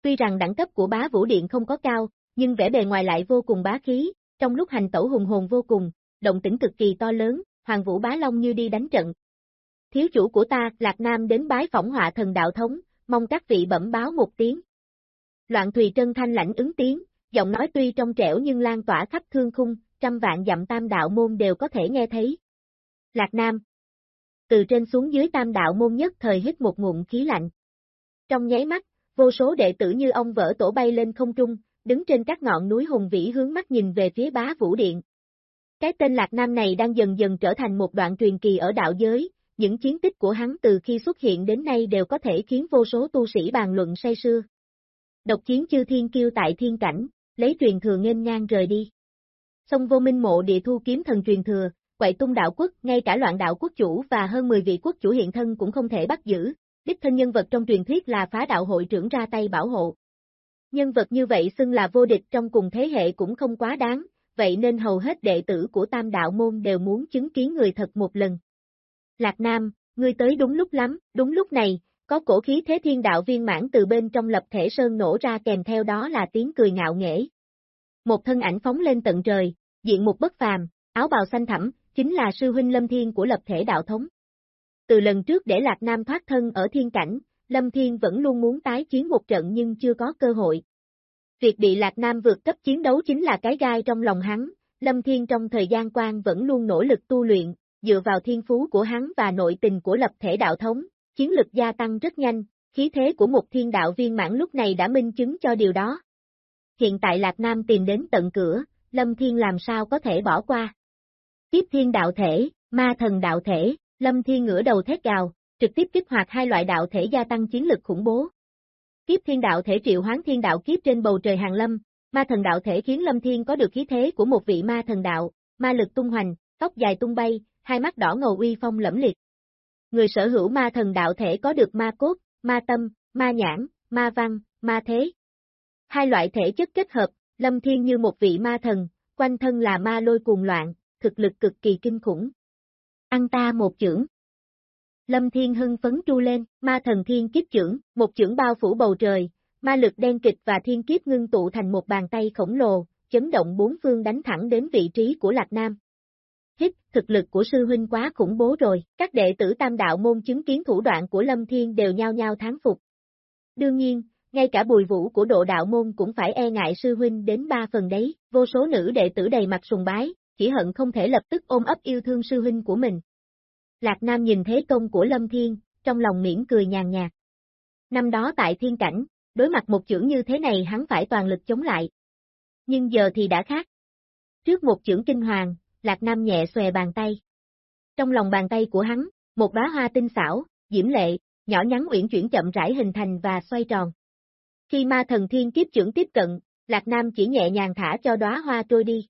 Tuy rằng đẳng cấp của bá vũ điện không có cao, nhưng vẻ bề ngoài lại vô cùng bá khí, trong lúc hành tẩu hùng hồn vô cùng, động tĩnh cực kỳ to lớn, hoàng vũ bá long như đi đánh trận. Thiếu chủ của ta, Lạc Nam đến bái phỏng họa thần đạo thống, mong các vị bẩm báo một tiếng. Loạn Thùy Trân thanh lãnh ứng tiếng, giọng nói tuy trong trẻo nhưng lan tỏa khắp thương khung, trăm vạn dặm tam đạo môn đều có thể nghe thấy. Lạc Nam Từ trên xuống dưới tam đạo môn nhất thời hít một ngụm khí lạnh. Trong nháy mắt, vô số đệ tử như ông vỡ tổ bay lên không trung, đứng trên các ngọn núi hùng vĩ hướng mắt nhìn về phía bá vũ điện. Cái tên Lạc Nam này đang dần dần trở thành một đoạn truyền kỳ ở đạo giới, những chiến tích của hắn từ khi xuất hiện đến nay đều có thể khiến vô số tu sĩ bàn luận say sưa. Độc chiến chư thiên kiêu tại thiên cảnh, lấy truyền thừa nghênh ngang rời đi. Song vô minh mộ địa thu kiếm thần truyền thừa, quậy tung đạo quốc, ngay cả loạn đạo quốc chủ và hơn 10 vị quốc chủ hiện thân cũng không thể bắt giữ, đích thân nhân vật trong truyền thuyết là phá đạo hội trưởng ra tay bảo hộ. Nhân vật như vậy xưng là vô địch trong cùng thế hệ cũng không quá đáng, vậy nên hầu hết đệ tử của tam đạo môn đều muốn chứng kiến người thật một lần. Lạc Nam, ngươi tới đúng lúc lắm, đúng lúc này, có cổ khí thế thiên đạo viên mãn từ bên trong lập thể sơn nổ ra kèm theo đó là tiếng cười ngạo nghễ. Một thân ảnh phóng lên tận trời, diện một bất phàm, áo bào xanh thẳm, chính là sư huynh Lâm Thiên của lập thể đạo thống. Từ lần trước để Lạc Nam thoát thân ở thiên cảnh, Lâm Thiên vẫn luôn muốn tái chiến một trận nhưng chưa có cơ hội. Việc bị Lạc Nam vượt cấp chiến đấu chính là cái gai trong lòng hắn, Lâm Thiên trong thời gian quan vẫn luôn nỗ lực tu luyện, dựa vào thiên phú của hắn và nội tình của lập thể đạo thống, chiến lực gia tăng rất nhanh, khí thế của một thiên đạo viên mãn lúc này đã minh chứng cho điều đó. Hiện tại Lạc Nam tìm đến tận cửa, Lâm Thiên làm sao có thể bỏ qua. Tiếp thiên đạo thể, ma thần đạo thể, Lâm Thiên ngửa đầu thét gào, trực tiếp kích hoạt hai loại đạo thể gia tăng chiến lực khủng bố. Kiếp thiên đạo thể triệu hoán thiên đạo kiếp trên bầu trời hàng lâm, ma thần đạo thể khiến Lâm Thiên có được khí thế của một vị ma thần đạo, ma lực tung hoành, tóc dài tung bay, hai mắt đỏ ngầu uy phong lẫm liệt. Người sở hữu ma thần đạo thể có được ma cốt, ma tâm, ma nhãn, ma văn, ma thế. Hai loại thể chất kết hợp, Lâm Thiên như một vị ma thần, quanh thân là ma lôi cuồng loạn, thực lực cực kỳ kinh khủng. Ăn ta một chưởng. Lâm Thiên hưng phấn tru lên, ma thần thiên kiếp chưởng, một chưởng bao phủ bầu trời, ma lực đen kịch và thiên kiếp ngưng tụ thành một bàn tay khổng lồ, chấn động bốn phương đánh thẳng đến vị trí của Lạc Nam. Hít, thực lực của sư huynh quá khủng bố rồi, các đệ tử tam đạo môn chứng kiến thủ đoạn của Lâm Thiên đều nhao nhao tháng phục. Đương nhiên, ngay cả bùi vũ của độ đạo môn cũng phải e ngại sư huynh đến ba phần đấy, vô số nữ đệ tử đầy mặt sùng bái, chỉ hận không thể lập tức ôm ấp yêu thương sư huynh của mình. Lạc Nam nhìn thế công của Lâm Thiên, trong lòng miễn cười nhàn nhạt. Năm đó tại thiên cảnh, đối mặt một chưởng như thế này hắn phải toàn lực chống lại. Nhưng giờ thì đã khác. Trước một chưởng kinh hoàng, Lạc Nam nhẹ xòe bàn tay. Trong lòng bàn tay của hắn, một đóa hoa tinh xảo, diễm lệ, nhỏ nhắn uyển chuyển chậm rãi hình thành và xoay tròn. Khi ma thần thiên kiếp trưởng tiếp cận, Lạc Nam chỉ nhẹ nhàng thả cho đóa hoa trôi đi.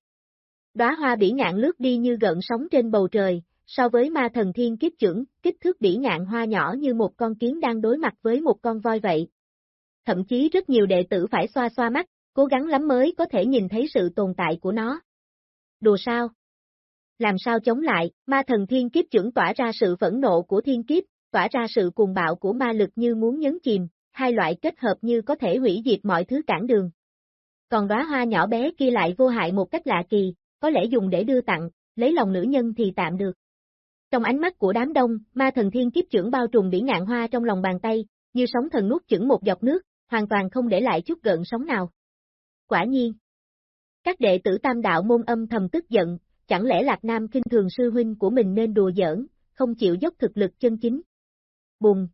Đóa hoa bỉ ngạn lướt đi như gợn sóng trên bầu trời, so với ma thần thiên kiếp trưởng, kích thước bỉ ngạn hoa nhỏ như một con kiến đang đối mặt với một con voi vậy. Thậm chí rất nhiều đệ tử phải xoa xoa mắt, cố gắng lắm mới có thể nhìn thấy sự tồn tại của nó. Đùa sao? Làm sao chống lại, ma thần thiên kiếp trưởng tỏa ra sự phẫn nộ của thiên kiếp, tỏa ra sự cuồng bạo của ma lực như muốn nhấn chìm, hai loại kết hợp như có thể hủy diệt mọi thứ cản đường. Còn đóa hoa nhỏ bé kia lại vô hại một cách lạ kỳ, có lẽ dùng để đưa tặng, lấy lòng nữ nhân thì tạm được. Trong ánh mắt của đám đông, ma thần thiên kiếp trưởng bao trùm biển ngạn hoa trong lòng bàn tay, như sóng thần nuốt chửng một giọt nước, hoàn toàn không để lại chút gợn sóng nào. Quả nhiên. Các đệ tử tam đạo môn âm thầm tức giận, chẳng lẽ Lạc Nam kinh thường sư huynh của mình nên đùa giỡn, không chịu dốc thực lực chân chính. Bùng.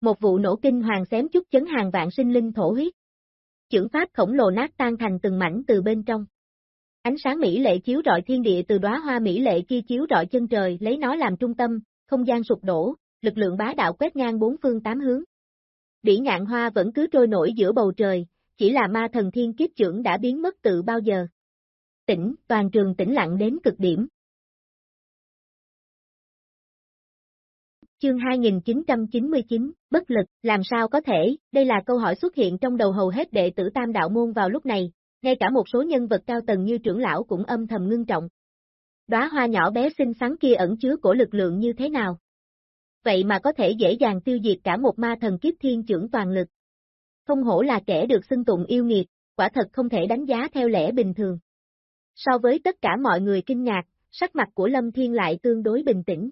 Một vụ nổ kinh hoàng xém chút chấn hàng vạn sinh linh thổ huyết. Chưởng pháp khổng lồ nát tan thành từng mảnh từ bên trong. Ánh sáng mỹ lệ chiếu rọi thiên địa từ đóa hoa mỹ lệ kia chiếu rọi chân trời lấy nó làm trung tâm, không gian sụp đổ, lực lượng bá đạo quét ngang bốn phương tám hướng. Bỉ ngạn hoa vẫn cứ trôi nổi giữa bầu trời, chỉ là ma thần thiên kiếp trưởng đã biến mất từ bao giờ. Tỉnh, toàn trường tĩnh lặng đến cực điểm. Chương 2999, bất lực, làm sao có thể, đây là câu hỏi xuất hiện trong đầu hầu hết đệ tử tam đạo môn vào lúc này, ngay cả một số nhân vật cao tầng như trưởng lão cũng âm thầm ngưng trọng. Đóa hoa nhỏ bé xinh xắn kia ẩn chứa của lực lượng như thế nào? Vậy mà có thể dễ dàng tiêu diệt cả một ma thần kiếp thiên trưởng toàn lực. Không hổ là kẻ được xưng tụng yêu nghiệt, quả thật không thể đánh giá theo lẽ bình thường. So với tất cả mọi người kinh ngạc, sắc mặt của Lâm Thiên lại tương đối bình tĩnh.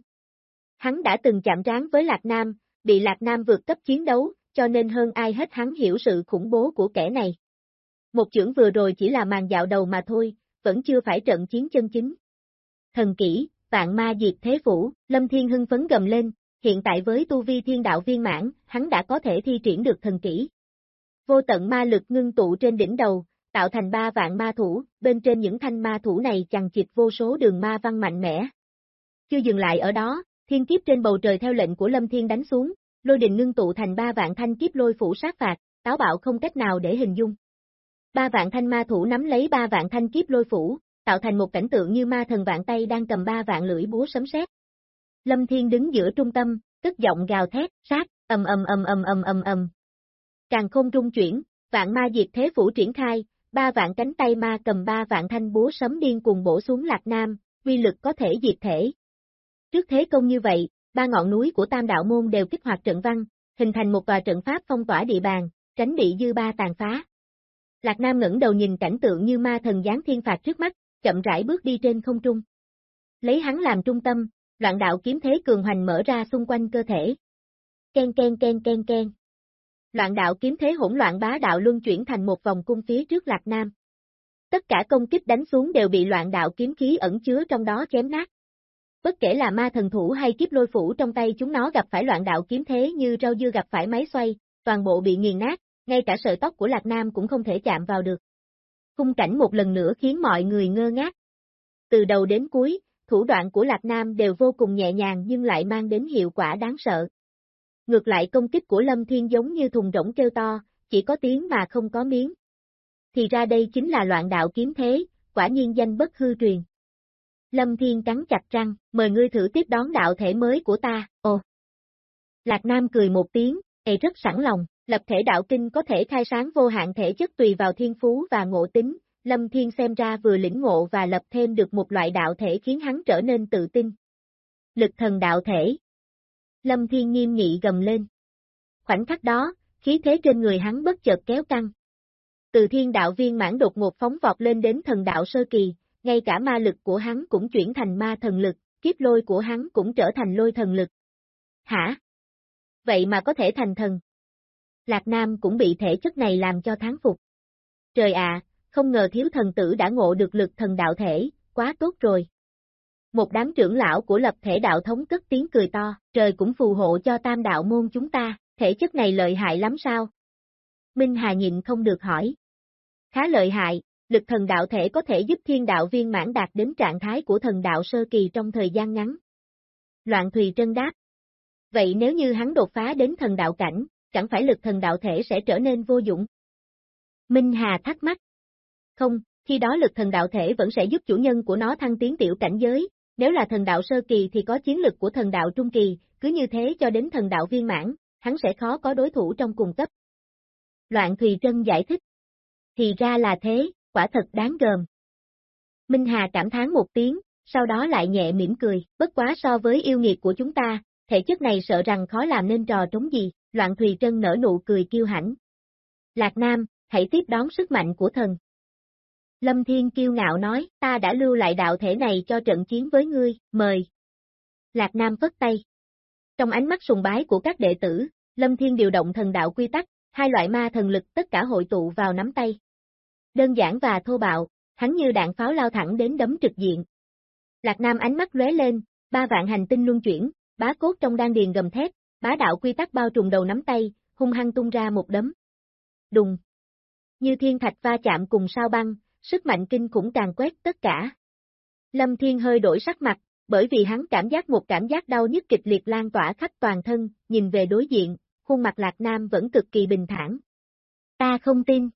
Hắn đã từng chạm trán với Lạc Nam, bị Lạc Nam vượt cấp chiến đấu, cho nên hơn ai hết hắn hiểu sự khủng bố của kẻ này. Một chưởng vừa rồi chỉ là màn dạo đầu mà thôi, vẫn chưa phải trận chiến chân chính. Thần kỹ, vạn ma diệt thế phủ, Lâm Thiên hưng phấn gầm lên, hiện tại với tu vi thiên đạo viên mãn, hắn đã có thể thi triển được thần kỹ. Vô tận ma lực ngưng tụ trên đỉnh đầu, tạo thành ba vạn ma thủ, bên trên những thanh ma thủ này chằng chịt vô số đường ma văn mạnh mẽ. Chưa dừng lại ở đó, thiên kiếp trên bầu trời theo lệnh của Lâm Thiên đánh xuống, lôi đình ngưng tụ thành ba vạn thanh kiếp lôi phủ sát phạt, táo bạo không cách nào để hình dung. Ba vạn thanh ma thủ nắm lấy ba vạn thanh kiếp lôi phủ, tạo thành một cảnh tượng như ma thần vạn tay đang cầm ba vạn lưỡi búa sấm sét. Lâm Thiên đứng giữa trung tâm, tức giọng gào thét, sát, ầm ầm ầm ầm ầm ầm ầm. Càng không trung chuyển, vạn ma diệt thế phủ triển khai, ba vạn cánh tay ma cầm ba vạn thanh búa sấm điên cùng bổ xuống Lạc Nam, uy lực có thể diệt thể. Trước thế công như vậy, ba ngọn núi của Tam Đạo Môn đều kích hoạt trận văn, hình thành một tòa trận pháp phong tỏa địa bàn, tránh bị dư ba tàn phá. Lạc Nam ngẩng đầu nhìn cảnh tượng như ma thần giáng thiên phạt trước mắt, chậm rãi bước đi trên không trung. Lấy hắn làm trung tâm, loạn đạo kiếm thế cường hoành mở ra xung quanh cơ thể. Ken ken ken ken ken. Loạn đạo kiếm thế hỗn loạn bá đạo luân chuyển thành một vòng cung phía trước Lạc Nam. Tất cả công kích đánh xuống đều bị loạn đạo kiếm khí ẩn chứa trong đó chém nát. Bất kể là ma thần thủ hay kiếp lôi phủ trong tay chúng nó gặp phải loạn đạo kiếm thế như rau dưa gặp phải máy xoay, toàn bộ bị nghiền nát, ngay cả sợi tóc của Lạc Nam cũng không thể chạm vào được. Khung cảnh một lần nữa khiến mọi người ngơ ngác. Từ đầu đến cuối, thủ đoạn của Lạc Nam đều vô cùng nhẹ nhàng nhưng lại mang đến hiệu quả đáng sợ. Ngược lại công kích của Lâm Thiên giống như thùng rỗng kêu to, chỉ có tiếng mà không có miếng. Thì ra đây chính là loạn đạo kiếm thế, quả nhiên danh bất hư truyền. Lâm Thiên cắn chặt răng, mời ngươi thử tiếp đón đạo thể mới của ta, ồ. Lạc Nam cười một tiếng, ê rất sẵn lòng, lập thể đạo kinh có thể khai sáng vô hạn thể chất tùy vào thiên phú và ngộ tính, Lâm Thiên xem ra vừa lĩnh ngộ và lập thêm được một loại đạo thể khiến hắn trở nên tự tin. Lực thần đạo thể. Lâm Thiên nghiêm nghị gầm lên. Khoảnh khắc đó, khí thế trên người hắn bất chợt kéo căng. Từ thiên đạo viên mãn đột ngột phóng vọt lên đến thần đạo sơ kỳ, ngay cả ma lực của hắn cũng chuyển thành ma thần lực, kiếp lôi của hắn cũng trở thành lôi thần lực. Hả? Vậy mà có thể thành thần. Lạc Nam cũng bị thể chất này làm cho tháng phục. Trời ạ, không ngờ thiếu thần tử đã ngộ được lực thần đạo thể, quá tốt rồi. Một đám trưởng lão của lập thể đạo thống cất tiếng cười to, trời cũng phù hộ cho tam đạo môn chúng ta, thể chất này lợi hại lắm sao? Minh Hà nhịn không được hỏi. Khá lợi hại, lực thần đạo thể có thể giúp thiên đạo viên mãn đạt đến trạng thái của thần đạo sơ kỳ trong thời gian ngắn. Loạn Thùy Trân đáp. Vậy nếu như hắn đột phá đến thần đạo cảnh, chẳng phải lực thần đạo thể sẽ trở nên vô dụng? Minh Hà thắc mắc. Không, khi đó lực thần đạo thể vẫn sẽ giúp chủ nhân của nó thăng tiến tiểu cảnh giới, nếu là thần đạo sơ kỳ thì có chiến lực của thần đạo trung kỳ, cứ như thế cho đến thần đạo viên mãn, hắn sẽ khó có đối thủ trong cùng cấp. Loạn Thùy Trân giải thích. Thì ra là thế, quả thật đáng gờm. Minh Hà cảm thán một tiếng, sau đó lại nhẹ mỉm cười, bất quá so với yêu nghiệt của chúng ta, thể chất này sợ rằng khó làm nên trò trống gì, Loạn Thùy Trân nở nụ cười kiêu hãnh. Lạc Nam, hãy tiếp đón sức mạnh của thần. Lâm Thiên kiêu ngạo nói, ta đã lưu lại đạo thể này cho trận chiến với ngươi, mời. Lạc Nam vất tay. Trong ánh mắt sùng bái của các đệ tử, Lâm Thiên điều động thần đạo quy tắc, hai loại ma thần lực tất cả hội tụ vào nắm tay. Đơn giản và thô bạo, hắn như đạn pháo lao thẳng đến đấm trực diện. Lạc Nam ánh mắt lóe lên, ba vạn hành tinh luân chuyển, bá cốt trong đan điền gầm thét, bá đạo quy tắc bao trùm đầu nắm tay, hung hăng tung ra một đấm. Đùng. Như thiên thạch va chạm cùng sao băng, sức mạnh kinh khủng càng quét tất cả. Lâm Thiên hơi đổi sắc mặt, bởi vì hắn cảm giác một cảm giác đau nhức kịch liệt lan tỏa khắp toàn thân, nhìn về đối diện, khuôn mặt Lạc Nam vẫn cực kỳ bình thản. Ta không tin.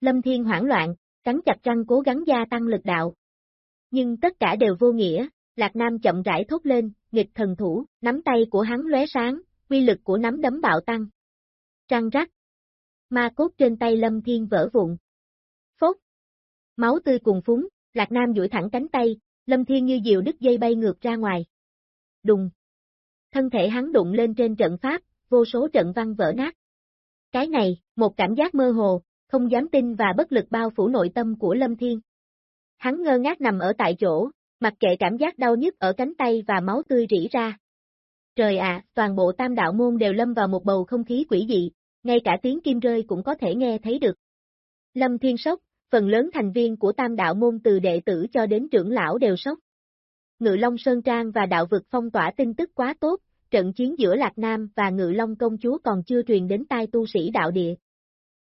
Lâm Thiên hoảng loạn, cắn chặt răng cố gắng gia tăng lực đạo. Nhưng tất cả đều vô nghĩa, Lạc Nam chậm rãi thốt lên, nghịch thần thủ, nắm tay của hắn lóe sáng, quy lực của nắm đấm bạo tăng. Trăng rắc. Ma cốt trên tay Lâm Thiên vỡ vụn. Phốt. Máu tươi cùng phúng, Lạc Nam duỗi thẳng cánh tay, Lâm Thiên như diều đứt dây bay ngược ra ngoài. Đùng. Thân thể hắn đụng lên trên trận pháp, vô số trận văn vỡ nát. Cái này, một cảm giác mơ hồ, không dám tin và bất lực bao phủ nội tâm của Lâm Thiên. Hắn ngơ ngác nằm ở tại chỗ, mặc kệ cảm giác đau nhức ở cánh tay và máu tươi rỉ ra. Trời ạ, toàn bộ tam đạo môn đều lâm vào một bầu không khí quỷ dị, ngay cả tiếng kim rơi cũng có thể nghe thấy được. Lâm Thiên sốc, phần lớn thành viên của tam đạo môn từ đệ tử cho đến trưởng lão đều sốc. Ngự Long Sơn Trang và đạo vực phong tỏa tin tức quá tốt, trận chiến giữa Lạc Nam và Ngự Long công chúa còn chưa truyền đến tai tu sĩ đạo địa.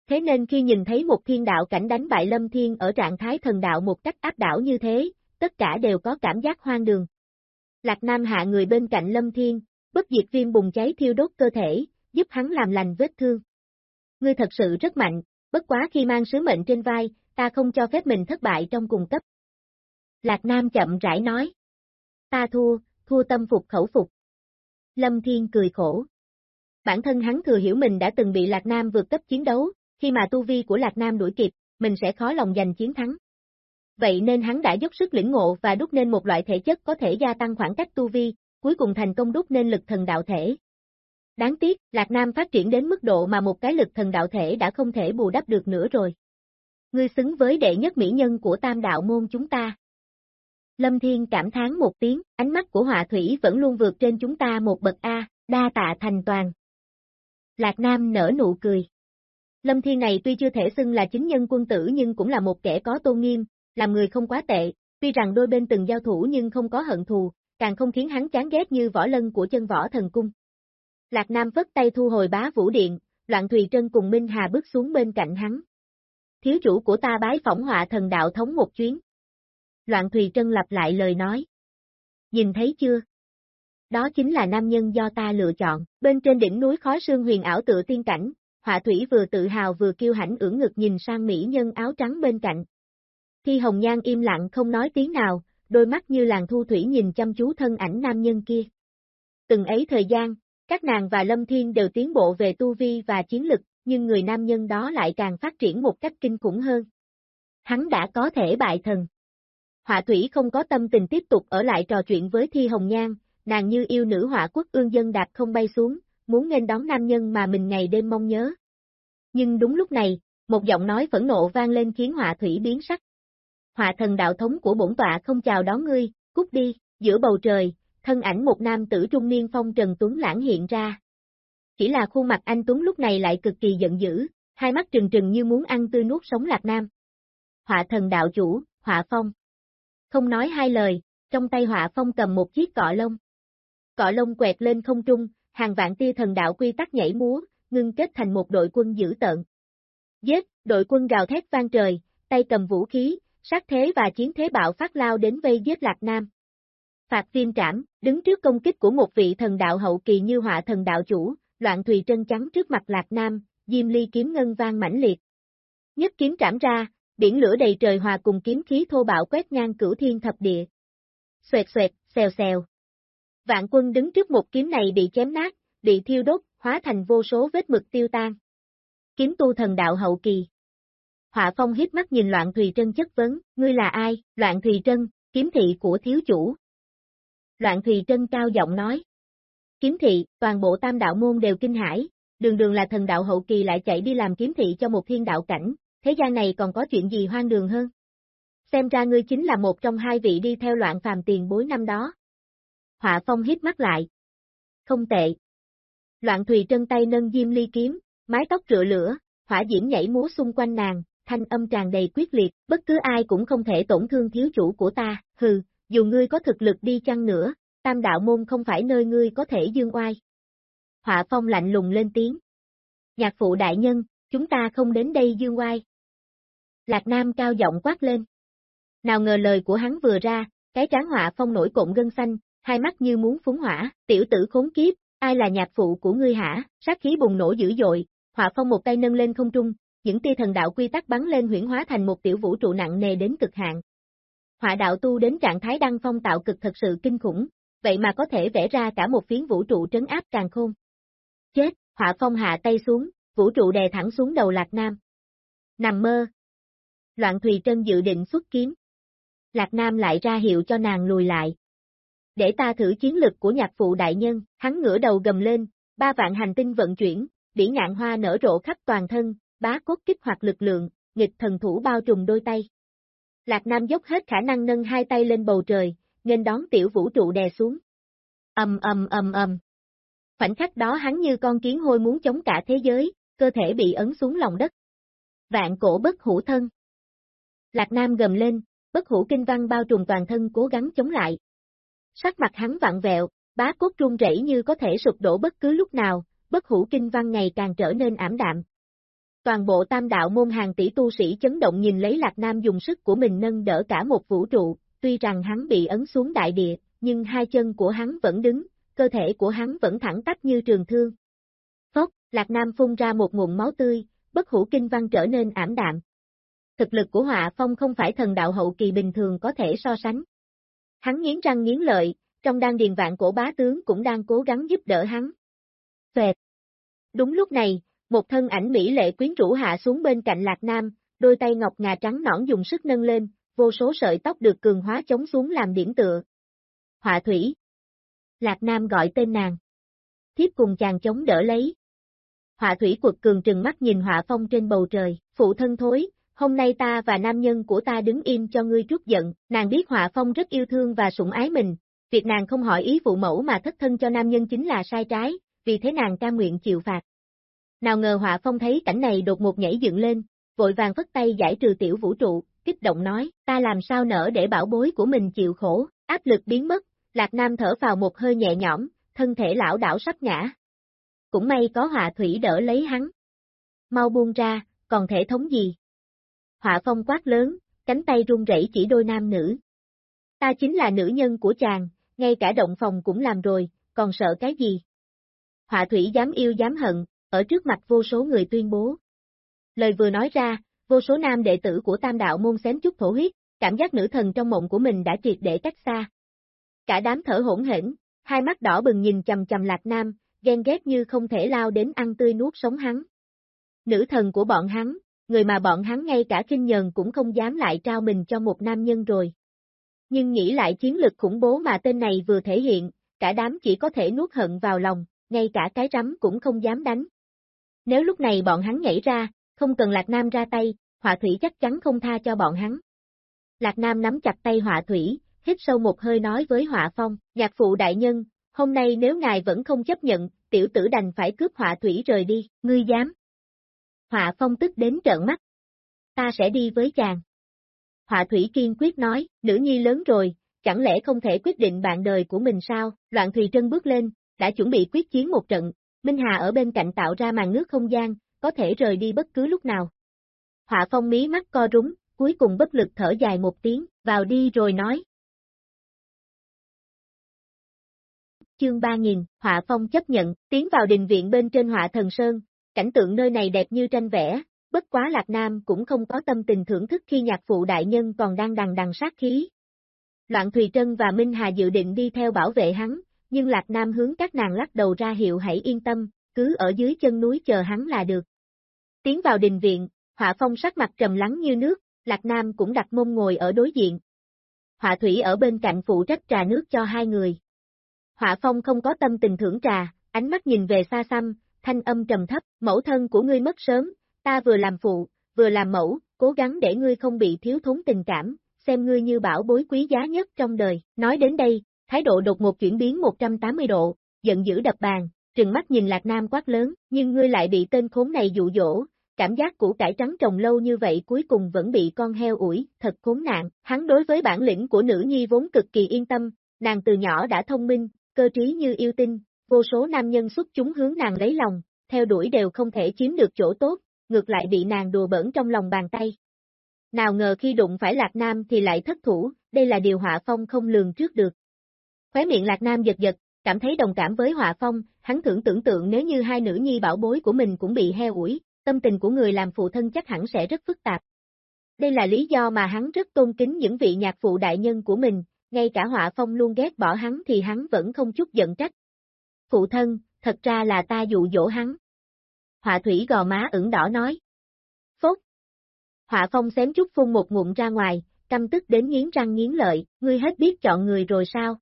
Thế nên khi nhìn thấy một thiên đạo cảnh đánh bại Lâm Thiên ở trạng thái thần đạo một cách áp đảo như thế, tất cả đều có cảm giác hoang đường. Lạc Nam hạ người bên cạnh Lâm Thiên, bất diệt viêm bùng cháy thiêu đốt cơ thể, giúp hắn làm lành vết thương. Ngươi thật sự rất mạnh, bất quá khi mang sứ mệnh trên vai, ta không cho phép mình thất bại trong cùng cấp. Lạc Nam chậm rãi nói. Ta thua, thua tâm phục khẩu phục. Lâm Thiên cười khổ. Bản thân hắn thừa hiểu mình đã từng bị Lạc Nam vượt cấp chiến đấu, khi mà tu vi của Lạc Nam đuổi kịp, mình sẽ khó lòng giành chiến thắng. Vậy nên hắn đã dốc sức lĩnh ngộ và đúc nên một loại thể chất có thể gia tăng khoảng cách tu vi, cuối cùng thành công đúc nên lực thần đạo thể. Đáng tiếc, Lạc Nam phát triển đến mức độ mà một cái lực thần đạo thể đã không thể bù đắp được nữa rồi. Ngươi xứng với đệ nhất mỹ nhân của tam đạo môn chúng ta. Lâm Thiên cảm thán một tiếng, ánh mắt của họa thủy vẫn luôn vượt trên chúng ta một bậc A, đa tạ thành toàn. Lạc Nam nở nụ cười. Lâm Thiên này tuy chưa thể xưng là chính nhân quân tử nhưng cũng là một kẻ có tôn nghiêm, làm người không quá tệ, tuy rằng đôi bên từng giao thủ nhưng không có hận thù, càng không khiến hắn chán ghét như võ lân của chân võ thần cung. Lạc Nam vất tay thu hồi bá vũ điện, Loạn Thùy Trân cùng Minh Hà bước xuống bên cạnh hắn. Thiếu chủ của ta bái phỏng họa thần đạo thống một chuyến. Loạn Thùy Trân lặp lại lời nói. Nhìn thấy chưa? Đó chính là nam nhân do ta lựa chọn, bên trên đỉnh núi khói sương huyền ảo tự tiên cảnh, họa thủy vừa tự hào vừa kiêu hãnh ưỡn ngực nhìn sang mỹ nhân áo trắng bên cạnh. Thi Hồng Nhan im lặng không nói tiếng nào, đôi mắt như làng thu thủy nhìn chăm chú thân ảnh nam nhân kia. Từng ấy thời gian, các nàng và Lâm Thiên đều tiến bộ về tu vi và chiến lực, nhưng người nam nhân đó lại càng phát triển một cách kinh khủng hơn. Hắn đã có thể bại thần. Họa thủy không có tâm tình tiếp tục ở lại trò chuyện với Thi Hồng Nhan, nàng như yêu nữ họa quốc ương dân đạp không bay xuống, muốn nên đón nam nhân mà mình ngày đêm mong nhớ. Nhưng đúng lúc này, một giọng nói phẫn nộ vang lên khiến họa thủy biến sắc. Họa thần đạo thống của bổn tọa không chào đón ngươi, cút đi, giữa bầu trời, thân ảnh một nam tử trung niên phong trần tuấn lãng hiện ra. Chỉ là khuôn mặt anh Tuấn lúc này lại cực kỳ giận dữ, hai mắt trừng trừng như muốn ăn tươi nuốt sống lạc nam. Họa thần đạo chủ, họa phong. Không nói hai lời, trong tay họa phong cầm một chiếc cọ lông. Cọ lông quẹt lên không trung, hàng vạn tia thần đạo quy tắc nhảy múa, ngưng kết thành một đội quân dữ tợn. Giết, đội quân gào thét vang trời, tay cầm vũ khí, sát thế và chiến thế bạo phát lao đến vây giết Lạc Nam. Phạt viêm trảm, đứng trước công kích của một vị thần đạo hậu kỳ như họa thần đạo chủ, loạn thùy trân trắng trước mặt Lạc Nam, diêm ly kiếm ngân vang mãnh liệt. Nhất kiếm trảm ra, biển lửa đầy trời hòa cùng kiếm khí thô bạo quét ngang cửu thiên thập địa. Xoẹt xoẹt, xèo xèo. Vạn quân đứng trước một kiếm này bị chém nát, bị thiêu đốt, hóa thành vô số vết mực tiêu tan. Kiếm tu thần đạo hậu kỳ. Họa phong hiếp mắt nhìn Loạn Thùy Trân chất vấn, ngươi là ai, Loạn Thùy Trân, kiếm thị của thiếu chủ. Loạn Thùy Trân cao giọng nói. Kiếm thị, toàn bộ tam đạo môn đều kinh hãi, đường đường là thần đạo hậu kỳ lại chạy đi làm kiếm thị cho một thiên đạo cảnh, thế gian này còn có chuyện gì hoang đường hơn. Xem ra ngươi chính là một trong hai vị đi theo loạn phàm tiền bối năm đó. Họa phong hít mắt lại. Không tệ. Loạn Thùy Trân tay nâng diêm ly kiếm, mái tóc rửa lửa, hỏa diễm nhảy múa xung quanh nàng, thanh âm tràn đầy quyết liệt, bất cứ ai cũng không thể tổn thương thiếu chủ của ta, hừ, dù ngươi có thực lực đi chăng nữa, tam đạo môn không phải nơi ngươi có thể dương oai. Họa phong lạnh lùng lên tiếng. Nhạc phụ đại nhân, chúng ta không đến đây dương oai. Lạc Nam cao giọng quát lên. Nào ngờ lời của hắn vừa ra, cái trán họa phong nổi cộm gân xanh, hai mắt như muốn phúng hỏa, tiểu tử khốn kiếp, ai là nhạc phụ của ngươi hả, sát khí bùng nổ dữ dội, họa phong một tay nâng lên không trung, những tia thần đạo quy tắc bắn lên huyễn hóa thành một tiểu vũ trụ nặng nề đến cực hạn. Họa đạo tu đến trạng thái đăng phong tạo cực thật sự kinh khủng, vậy mà có thể vẽ ra cả một phiến vũ trụ trấn áp càng khôn. Chết, họa phong hạ tay xuống, vũ trụ đè thẳng xuống đầu Lạc Nam. Nằm mơ. Loạn Thùy Trân dự định xuất kiếm. Lạc Nam lại ra hiệu cho nàng lùi lại. Để ta thử chiến lực của nhạc phụ đại nhân, hắn ngửa đầu gầm lên, ba vạn hành tinh vận chuyển, bỉ ngạn hoa nở rộ khắp toàn thân, bá cốt kích hoạt lực lượng, nghịch thần thủ bao trùm đôi tay. Lạc Nam dốc hết khả năng nâng hai tay lên bầu trời, nên đón tiểu vũ trụ đè xuống. Âm âm âm âm. Khoảnh khắc đó hắn như con kiến hôi muốn chống cả thế giới, cơ thể bị ấn xuống lòng đất. Vạn cổ bất hủ thân. Lạc Nam gầm lên, bất hủ kinh văn bao trùm toàn thân cố gắng chống lại. Sắc mặt hắn vặn vẹo, bá cốt run rẩy như có thể sụp đổ bất cứ lúc nào, bất hủ kinh văn ngày càng trở nên ảm đạm. Toàn bộ tam đạo môn hàng tỷ tu sĩ chấn động nhìn lấy Lạc Nam dùng sức của mình nâng đỡ cả một vũ trụ, tuy rằng hắn bị ấn xuống đại địa, nhưng hai chân của hắn vẫn đứng, cơ thể của hắn vẫn thẳng tắp như trường thương. Phốc, Lạc Nam phun ra một nguồn máu tươi, bất hủ kinh văn trở nên ảm đạm. Thực lực của họa phong không phải thần đạo hậu kỳ bình thường có thể so sánh. Hắn nghiến răng nghiến lợi, trong đan điền vạn cổ bá tướng cũng đang cố gắng giúp đỡ hắn. Phệt. Đúng lúc này, một thân ảnh mỹ lệ quyến rũ hạ xuống bên cạnh Lạc Nam, đôi tay ngọc ngà trắng nõn dùng sức nâng lên, vô số sợi tóc được cường hóa chống xuống làm điểm tựa. Họa thủy. Lạc Nam gọi tên nàng. Thiếp cùng chàng chống đỡ lấy. Họa thủy quật cường trừng mắt nhìn họa phong trên bầu trời, phụ thân thối, hôm nay ta và nam nhân của ta đứng im cho ngươi trút giận, nàng biết họa phong rất yêu thương và sủng ái mình, việc nàng không hỏi ý phụ mẫu mà thất thân cho nam nhân chính là sai trái, vì thế nàng ca nguyện chịu phạt. Nào ngờ họa phong thấy cảnh này đột ngột nhảy dựng lên, vội vàng vất tay giải trừ tiểu vũ trụ, kích động nói, ta làm sao nỡ để bảo bối của mình chịu khổ, áp lực biến mất, Lạc Nam thở vào một hơi nhẹ nhõm, thân thể lão đảo sắp ngã. Cũng may có họa thủy đỡ lấy hắn. Mau buông ra, còn thể thống gì? Họa phong quát lớn, cánh tay run rẩy chỉ đôi nam nữ. Ta chính là nữ nhân của chàng, ngay cả động phòng cũng làm rồi, còn sợ cái gì? Họa thủy dám yêu dám hận, ở trước mặt vô số người tuyên bố. Lời vừa nói ra, vô số nam đệ tử của tam đạo môn xém chút thổ huyết, cảm giác nữ thần trong mộng của mình đã triệt để cách xa. Cả đám thở hỗn hển, hai mắt đỏ bừng nhìn chầm chầm lạc nam, ghen ghét như không thể lao đến ăn tươi nuốt sống hắn. Nữ thần của bọn hắn, người mà bọn hắn ngay cả kinh nhờn cũng không dám lại trao mình cho một nam nhân rồi. Nhưng nghĩ lại chiến lực khủng bố mà tên này vừa thể hiện, cả đám chỉ có thể nuốt hận vào lòng, ngay cả cái rắm cũng không dám đánh. Nếu lúc này bọn hắn nhảy ra, không cần Lạc Nam ra tay, họa thủy chắc chắn không tha cho bọn hắn. Lạc Nam nắm chặt tay họa thủy, hít sâu một hơi nói với họa phong, nhạc phụ đại nhân, hôm nay nếu ngài vẫn không chấp nhận, tiểu tử đành phải cướp họa thủy rời đi, ngươi dám. Họa phong tức đến trợn mắt. Ta sẽ đi với chàng. Họa thủy kiên quyết nói, nữ nhi lớn rồi, chẳng lẽ không thể quyết định bạn đời của mình sao, loạn thùy trân bước lên, đã chuẩn bị quyết chiến một trận, Minh Hà ở bên cạnh tạo ra màn nước không gian, có thể rời đi bất cứ lúc nào. Họa phong mí mắt co rúng, cuối cùng bất lực thở dài một tiếng, vào đi rồi nói. Chương 3000, Họa phong chấp nhận, tiến vào đình viện bên trên họa thần sơn, cảnh tượng nơi này đẹp như tranh vẽ, bất quá Lạc Nam cũng không có tâm tình thưởng thức khi nhạc phụ đại nhân còn đang đằng đằng sát khí. Loạn Thùy Trân và Minh Hà dự định đi theo bảo vệ hắn, nhưng Lạc Nam hướng các nàng lắc đầu ra hiệu hãy yên tâm, cứ ở dưới chân núi chờ hắn là được. Tiến vào đình viện, Họa Phong sắc mặt trầm lắng như nước, Lạc Nam cũng đặt mông ngồi ở đối diện. Họa Thủy ở bên cạnh phụ trách trà nước cho hai người. Họa Phong không có tâm tình thưởng trà, ánh mắt nhìn về xa xăm, thanh âm trầm thấp, mẫu thân của ngươi mất sớm, ta vừa làm phụ, vừa làm mẫu, cố gắng để ngươi không bị thiếu thốn tình cảm, xem ngươi như bảo bối quý giá nhất trong đời. Nói đến đây, thái độ đột ngột chuyển biến 180 độ, giận dữ đập bàn, trừng mắt nhìn Lạc Nam quát lớn, nhưng ngươi lại bị tên khốn này dụ dỗ, cảm giác củ cải trắng trồng lâu như vậy cuối cùng vẫn bị con heo ủi, thật khốn nạn. Hắn đối với bản lĩnh của nữ nhi vốn cực kỳ yên tâm, nàng từ nhỏ đã thông minh, cơ trí như yêu tinh, vô số nam nhân xuất chúng hướng nàng lấy lòng, theo đuổi đều không thể chiếm được chỗ tốt, ngược lại bị nàng đùa bỡn trong lòng bàn tay. nào ngờ khi đụng phải Lạc Nam thì lại thất thủ, đây là điều họa phong không lường trước được. Khóe miệng Lạc Nam giật giật, cảm thấy đồng cảm với họa phong, hắn thưởng tưởng tượng nếu như hai nữ nhi bảo bối của mình cũng bị heo ủi, tâm tình của người làm phụ thân chắc hẳn sẽ rất phức tạp. Đây là lý do mà hắn rất tôn kính những vị nhạc phụ đại nhân của mình, ngay cả họa phong luôn ghét bỏ hắn thì hắn vẫn không chút giận trách. Phụ thân, thật ra là ta dụ dỗ hắn. Họa thủy gò má ửng đỏ nói. Phốt. Họa phong xém chút phun một ngụm ra ngoài, căm tức đến nghiến răng nghiến lợi, ngươi hết biết chọn người rồi sao?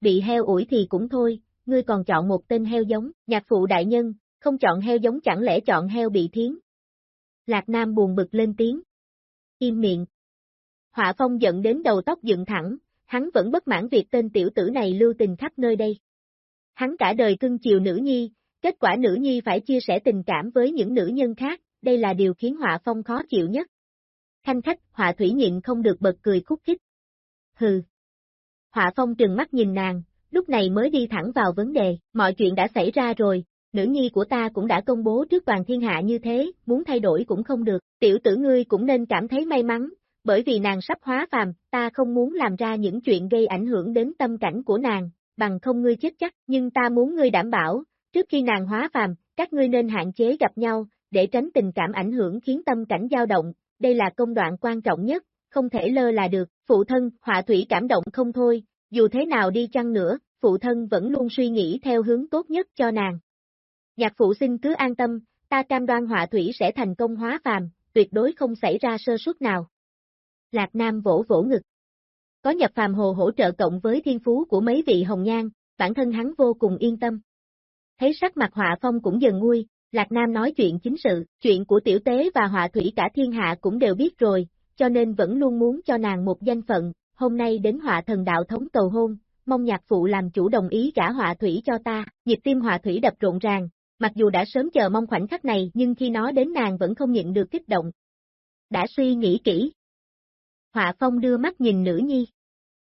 Bị heo ủi thì cũng thôi, ngươi còn chọn một tên heo giống, nhạc phụ đại nhân, không chọn heo giống chẳng lẽ chọn heo bị thiến. Lạc Nam buồn bực lên tiếng. Im miệng. Họa phong giận đến đầu tóc dựng thẳng, hắn vẫn bất mãn việc tên tiểu tử này lưu tình khắp nơi đây. Hắn cả đời cưng chiều nữ nhi, kết quả nữ nhi phải chia sẻ tình cảm với những nữ nhân khác, đây là điều khiến họa phong khó chịu nhất. Khanh khách, họa thủy nhịn không được bật cười khúc khích. Hừ. Hạ phong trừng mắt nhìn nàng, lúc này mới đi thẳng vào vấn đề, mọi chuyện đã xảy ra rồi, nữ nhi của ta cũng đã công bố trước toàn thiên hạ như thế, muốn thay đổi cũng không được, tiểu tử ngươi cũng nên cảm thấy may mắn, bởi vì nàng sắp hóa phàm, ta không muốn làm ra những chuyện gây ảnh hưởng đến tâm cảnh của nàng, bằng không ngươi chết chắc, nhưng ta muốn ngươi đảm bảo, trước khi nàng hóa phàm, các ngươi nên hạn chế gặp nhau, để tránh tình cảm ảnh hưởng khiến tâm cảnh dao động, đây là công đoạn quan trọng nhất, không thể lơ là được, phụ thân, họa thủy cảm động không thôi, dù thế nào đi chăng nữa, phụ thân vẫn luôn suy nghĩ theo hướng tốt nhất cho nàng. Nhạc phụ xin cứ an tâm, ta cam đoan họa thủy sẽ thành công hóa phàm, tuyệt đối không xảy ra sơ suất nào. Lạc Nam vỗ vỗ ngực. Có nhập phàm hồ hỗ trợ cộng với thiên phú của mấy vị hồng nhan, bản thân hắn vô cùng yên tâm. Thấy sắc mặt họa phong cũng dần nguôi, Lạc Nam nói chuyện chính sự, chuyện của tiểu tế và họa thủy cả thiên hạ cũng đều biết rồi, cho nên vẫn luôn muốn cho nàng một danh phận, hôm nay đến họa thần đạo thống cầu hôn, mong nhạc phụ làm chủ đồng ý gả họa thủy cho ta, nhịp tim họa thủy đập rộn ràng, mặc dù đã sớm chờ mong khoảnh khắc này nhưng khi nó đến nàng vẫn không nhịn được kích động. Đã suy nghĩ kỹ. Họa phong đưa mắt nhìn nữ nhi.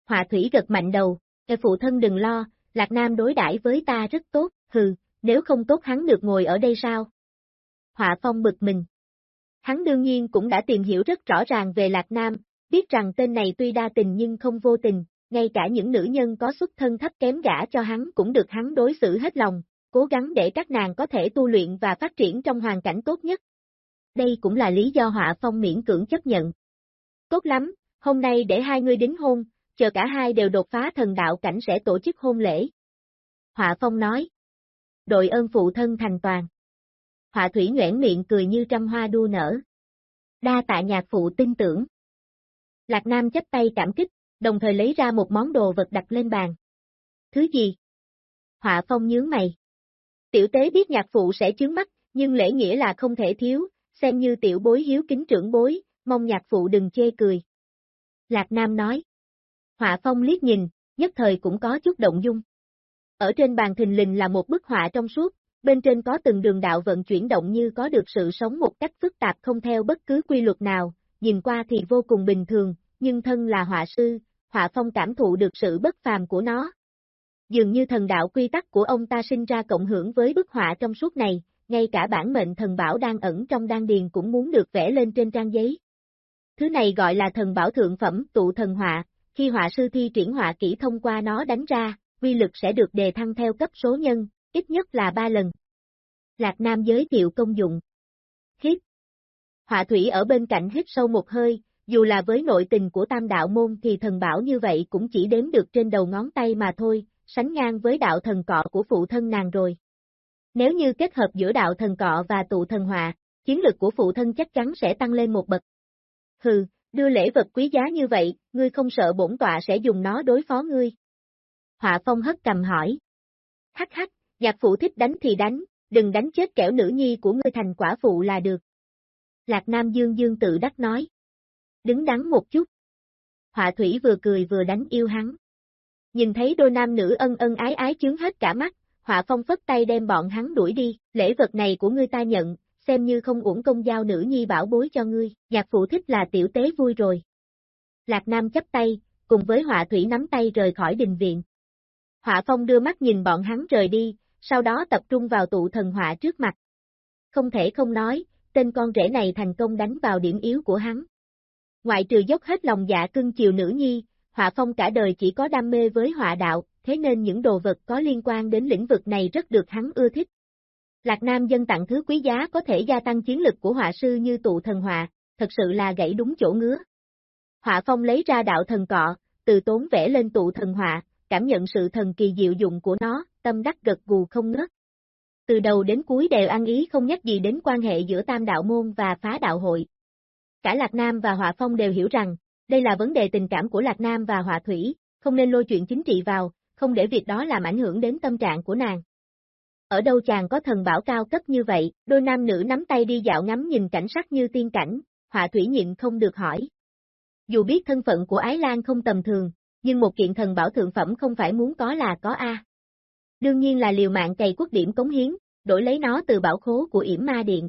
Họa thủy gật mạnh đầu, Ê phụ thân đừng lo, Lạc Nam đối đãi với ta rất tốt, hừ, nếu không tốt hắn được ngồi ở đây sao? Họa phong bực mình. Hắn đương nhiên cũng đã tìm hiểu rất rõ ràng về Lạc Nam, biết rằng tên này tuy đa tình nhưng không vô tình, ngay cả những nữ nhân có xuất thân thấp kém gã cho hắn cũng được hắn đối xử hết lòng, cố gắng để các nàng có thể tu luyện và phát triển trong hoàn cảnh tốt nhất. Đây cũng là lý do họa phong miễn cưỡng chấp nhận. Tốt lắm, hôm nay để hai người đính hôn, chờ cả hai đều đột phá thần đạo cảnh sẽ tổ chức hôn lễ. Họa phong nói. Đội ơn phụ thân thành toàn. Họa thủy nguyễn miệng cười như trăm hoa đua nở. Đa tạ nhạc phụ tin tưởng. Lạc Nam chấp tay cảm kích, đồng thời lấy ra một món đồ vật đặt lên bàn. Thứ gì? Họa phong nhướng mày. Tiểu tế biết nhạc phụ sẽ chướng mắt, nhưng lễ nghĩa là không thể thiếu, xem như tiểu bối hiếu kính trưởng bối, mong nhạc phụ đừng chê cười. Lạc Nam nói. Họa phong liếc nhìn, nhất thời cũng có chút động dung. Ở trên bàn thình lình là một bức họa trong suốt, bên trên có từng đường đạo vận chuyển động như có được sự sống một cách phức tạp không theo bất cứ quy luật nào, nhìn qua thì vô cùng bình thường, nhưng thân là họa sư, họa phong cảm thụ được sự bất phàm của nó. Dường như thần đạo quy tắc của ông ta sinh ra cộng hưởng với bức họa trong suốt này, ngay cả bản mệnh thần bảo đang ẩn trong đan điền cũng muốn được vẽ lên trên trang giấy. Thứ này gọi là thần bảo thượng phẩm tụ thần họa, khi họa sư thi triển họa kỹ thông qua nó đánh ra, quy lực sẽ được đề thăng theo cấp số nhân, ít nhất là 3 lần. Lạc Nam giới thiệu công dụng. Hít. Họa thủy ở bên cạnh hít sâu một hơi, dù là với nội tình của tam đạo môn thì thần bảo như vậy cũng chỉ đếm được trên đầu ngón tay mà thôi, sánh ngang với đạo thần cọ của phụ thân nàng rồi. Nếu như kết hợp giữa đạo thần cọ và tụ thần họa, chiến lực của phụ thân chắc chắn sẽ tăng lên một bậc. Hừ, đưa lễ vật quý giá như vậy, ngươi không sợ bổn tọa sẽ dùng nó đối phó ngươi. Họa phong hất cầm hỏi. Hắc hắc, giặc phụ thích đánh thì đánh, đừng đánh chết kẻo nữ nhi của ngươi thành quả phụ là được. Lạc Nam Dương Dương tự đắc nói. Đứng đắn một chút. Họa thủy vừa cười vừa đánh yêu hắn. Nhìn thấy đôi nam nữ ân ân ái ái chướng hết cả mắt, họa phong phất tay đem bọn hắn đuổi đi, lễ vật này của ngươi ta nhận, xem như không uổng công giao nữ nhi bảo bối cho ngươi, nhạc phụ thích là tiểu tế vui rồi. Lạc Nam chấp tay, cùng với họa thủy nắm tay rời khỏi đình viện. Họa phong đưa mắt nhìn bọn hắn rời đi, sau đó tập trung vào tụ thần họa trước mặt. Không thể không nói, tên con rể này thành công đánh vào điểm yếu của hắn. ngoại trừ dốc hết lòng dạ cưng chiều nữ nhi, họa phong cả đời chỉ có đam mê với họa đạo, thế nên những đồ vật có liên quan đến lĩnh vực này rất được hắn ưa thích. Lạc Nam dân tặng thứ quý giá có thể gia tăng chiến lực của họa sư như tụ thần họa, thật sự là gãy đúng chỗ ngứa. Họa phong lấy ra đạo thần cọ, từ tốn vẽ lên tụ thần họa, cảm nhận sự thần kỳ diệu dụng của nó, tâm đắc gật gù không ngớt. Từ đầu đến cuối đều ăn ý không nhắc gì đến quan hệ giữa tam đạo môn và phá đạo hội. Cả Lạc Nam và Họa Phong đều hiểu rằng, đây là vấn đề tình cảm của Lạc Nam và Họa Thủy, không nên lôi chuyện chính trị vào, không để việc đó làm ảnh hưởng đến tâm trạng của nàng. Ở đâu chàng có thần bảo cao cấp như vậy, đôi nam nữ nắm tay đi dạo ngắm nhìn cảnh sắc như tiên cảnh, Họa Thủy nhịn không được hỏi. Dù biết thân phận của Ái Lan không tầm thường, nhưng một kiện thần bảo thượng phẩm không phải muốn có là có A. Đương nhiên là liều mạng cày quốc điểm cống hiến, đổi lấy nó từ bảo khố của yểm ma điện.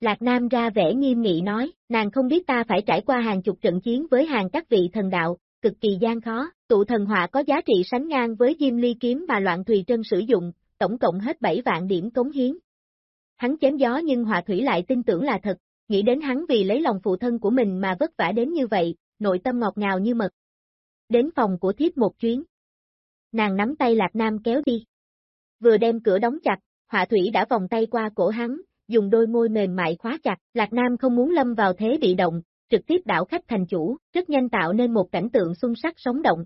Lạc Nam ra vẻ nghiêm nghị nói, nàng không biết ta phải trải qua hàng chục trận chiến với hàng các vị thần đạo, cực kỳ gian khó, tụ thần họa có giá trị sánh ngang với Diêm Ly kiếm mà Loạn Thùy Trân sử dụng, tổng cộng hết 7 vạn điểm cống hiến. Hắn chém gió nhưng hòa Thủy lại tin tưởng là thật, nghĩ đến hắn vì lấy lòng phụ thân của mình mà vất vả đến như vậy, nội tâm ngọt ngào như mật. Đến phòng của thiếp một chuyến. Nàng nắm tay Lạc Nam kéo đi. Vừa đem cửa đóng chặt, Họa Thủy đã vòng tay qua cổ hắn, dùng đôi môi mềm mại khóa chặt, Lạc Nam không muốn lâm vào thế bị động, trực tiếp đảo khách thành chủ, rất nhanh tạo nên một cảnh tượng xung sắc sống động.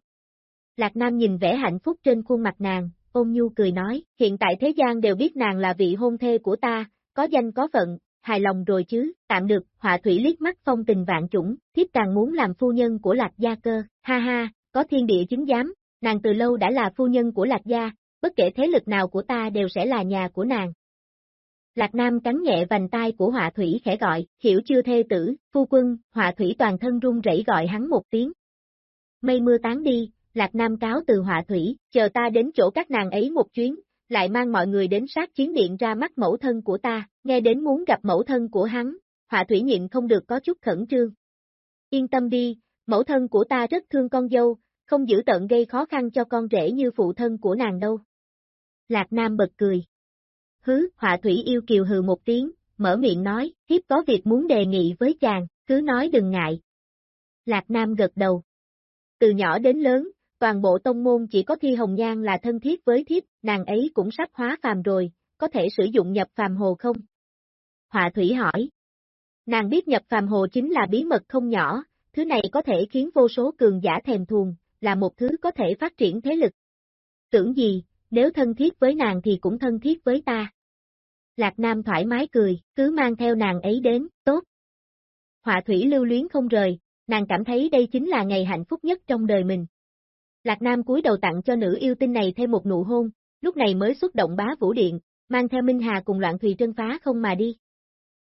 Lạc Nam nhìn vẻ hạnh phúc trên khuôn mặt nàng, ôm nhu cười nói, hiện tại thế gian đều biết nàng là vị hôn thê của ta, có danh có phận, hài lòng rồi chứ, tạm được, họa thủy liếc mắt phong tình vạn chủng, thiếp càng muốn làm phu nhân của Lạc Gia cơ, ha ha, có thiên địa chứng giám, nàng từ lâu đã là phu nhân của Lạc Gia, bất kể thế lực nào của ta đều sẽ là nhà của nàng. Lạc Nam cắn nhẹ vành tai của họa thủy khẽ gọi, hiểu chưa thê tử, phu quân, họa thủy toàn thân run rẩy gọi hắn một tiếng. Mây mưa tán đi, Lạc Nam cáo từ họa thủy, chờ ta đến chỗ các nàng ấy một chuyến, lại mang mọi người đến sát chiến điện ra mắt mẫu thân của ta, nghe đến muốn gặp mẫu thân của hắn, họa thủy nhịn không được có chút khẩn trương. Yên tâm đi, mẫu thân của ta rất thương con dâu, không giữ tận gây khó khăn cho con rể như phụ thân của nàng đâu. Lạc Nam bật cười. Hứ, họa thủy yêu kiều hừ một tiếng, mở miệng nói, thiếp có việc muốn đề nghị với chàng, cứ nói đừng ngại. Lạc Nam gật đầu. Từ nhỏ đến lớn, toàn bộ tông môn chỉ có Thi Hồng Nhan là thân thiết với thiếp, nàng ấy cũng sắp hóa phàm rồi, có thể sử dụng nhập phàm hồ không? Họa thủy hỏi. Nàng biết nhập phàm hồ chính là bí mật không nhỏ, thứ này có thể khiến vô số cường giả thèm thuồng, là một thứ có thể phát triển thế lực. Tưởng gì, nếu thân thiết với nàng thì cũng thân thiết với ta. Lạc Nam thoải mái cười, cứ mang theo nàng ấy đến, tốt. Họa thủy lưu luyến không rời, nàng cảm thấy đây chính là ngày hạnh phúc nhất trong đời mình. Lạc Nam cúi đầu tặng cho nữ yêu tinh này thêm một nụ hôn, lúc này mới xuất động bá vũ điện, mang theo Minh Hà cùng loạn thùy trân phá không mà đi.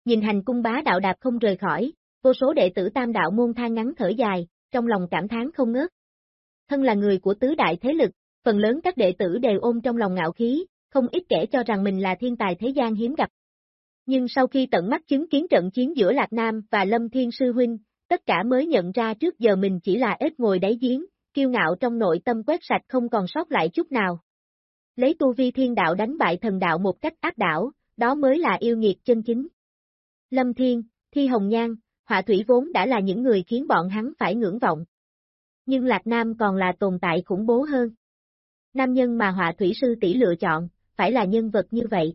Nhìn hành cung bá đạo đạp không rời khỏi, vô số đệ tử tam đạo môn than ngắn thở dài, trong lòng cảm thán không ngớt. Thân là người của tứ đại thế lực, phần lớn các đệ tử đều ôm trong lòng ngạo khí, không ít kẻ cho rằng mình là thiên tài thế gian hiếm gặp. Nhưng sau khi tận mắt chứng kiến trận chiến giữa Lạc Nam và Lâm Thiên Sư Huynh, tất cả mới nhận ra trước giờ mình chỉ là ếch ngồi đáy giếng, kiêu ngạo trong nội tâm quét sạch không còn sót lại chút nào. Lấy tu vi thiên đạo đánh bại thần đạo một cách áp đảo, đó mới là yêu nghiệt chân chính. Lâm Thiên, Thi Hồng Nhan, Họa Thủy vốn đã là những người khiến bọn hắn phải ngưỡng vọng. Nhưng Lạc Nam còn là tồn tại khủng bố hơn. Nam nhân mà Họa Thủy sư tỷ lựa chọn, phải là nhân vật như vậy.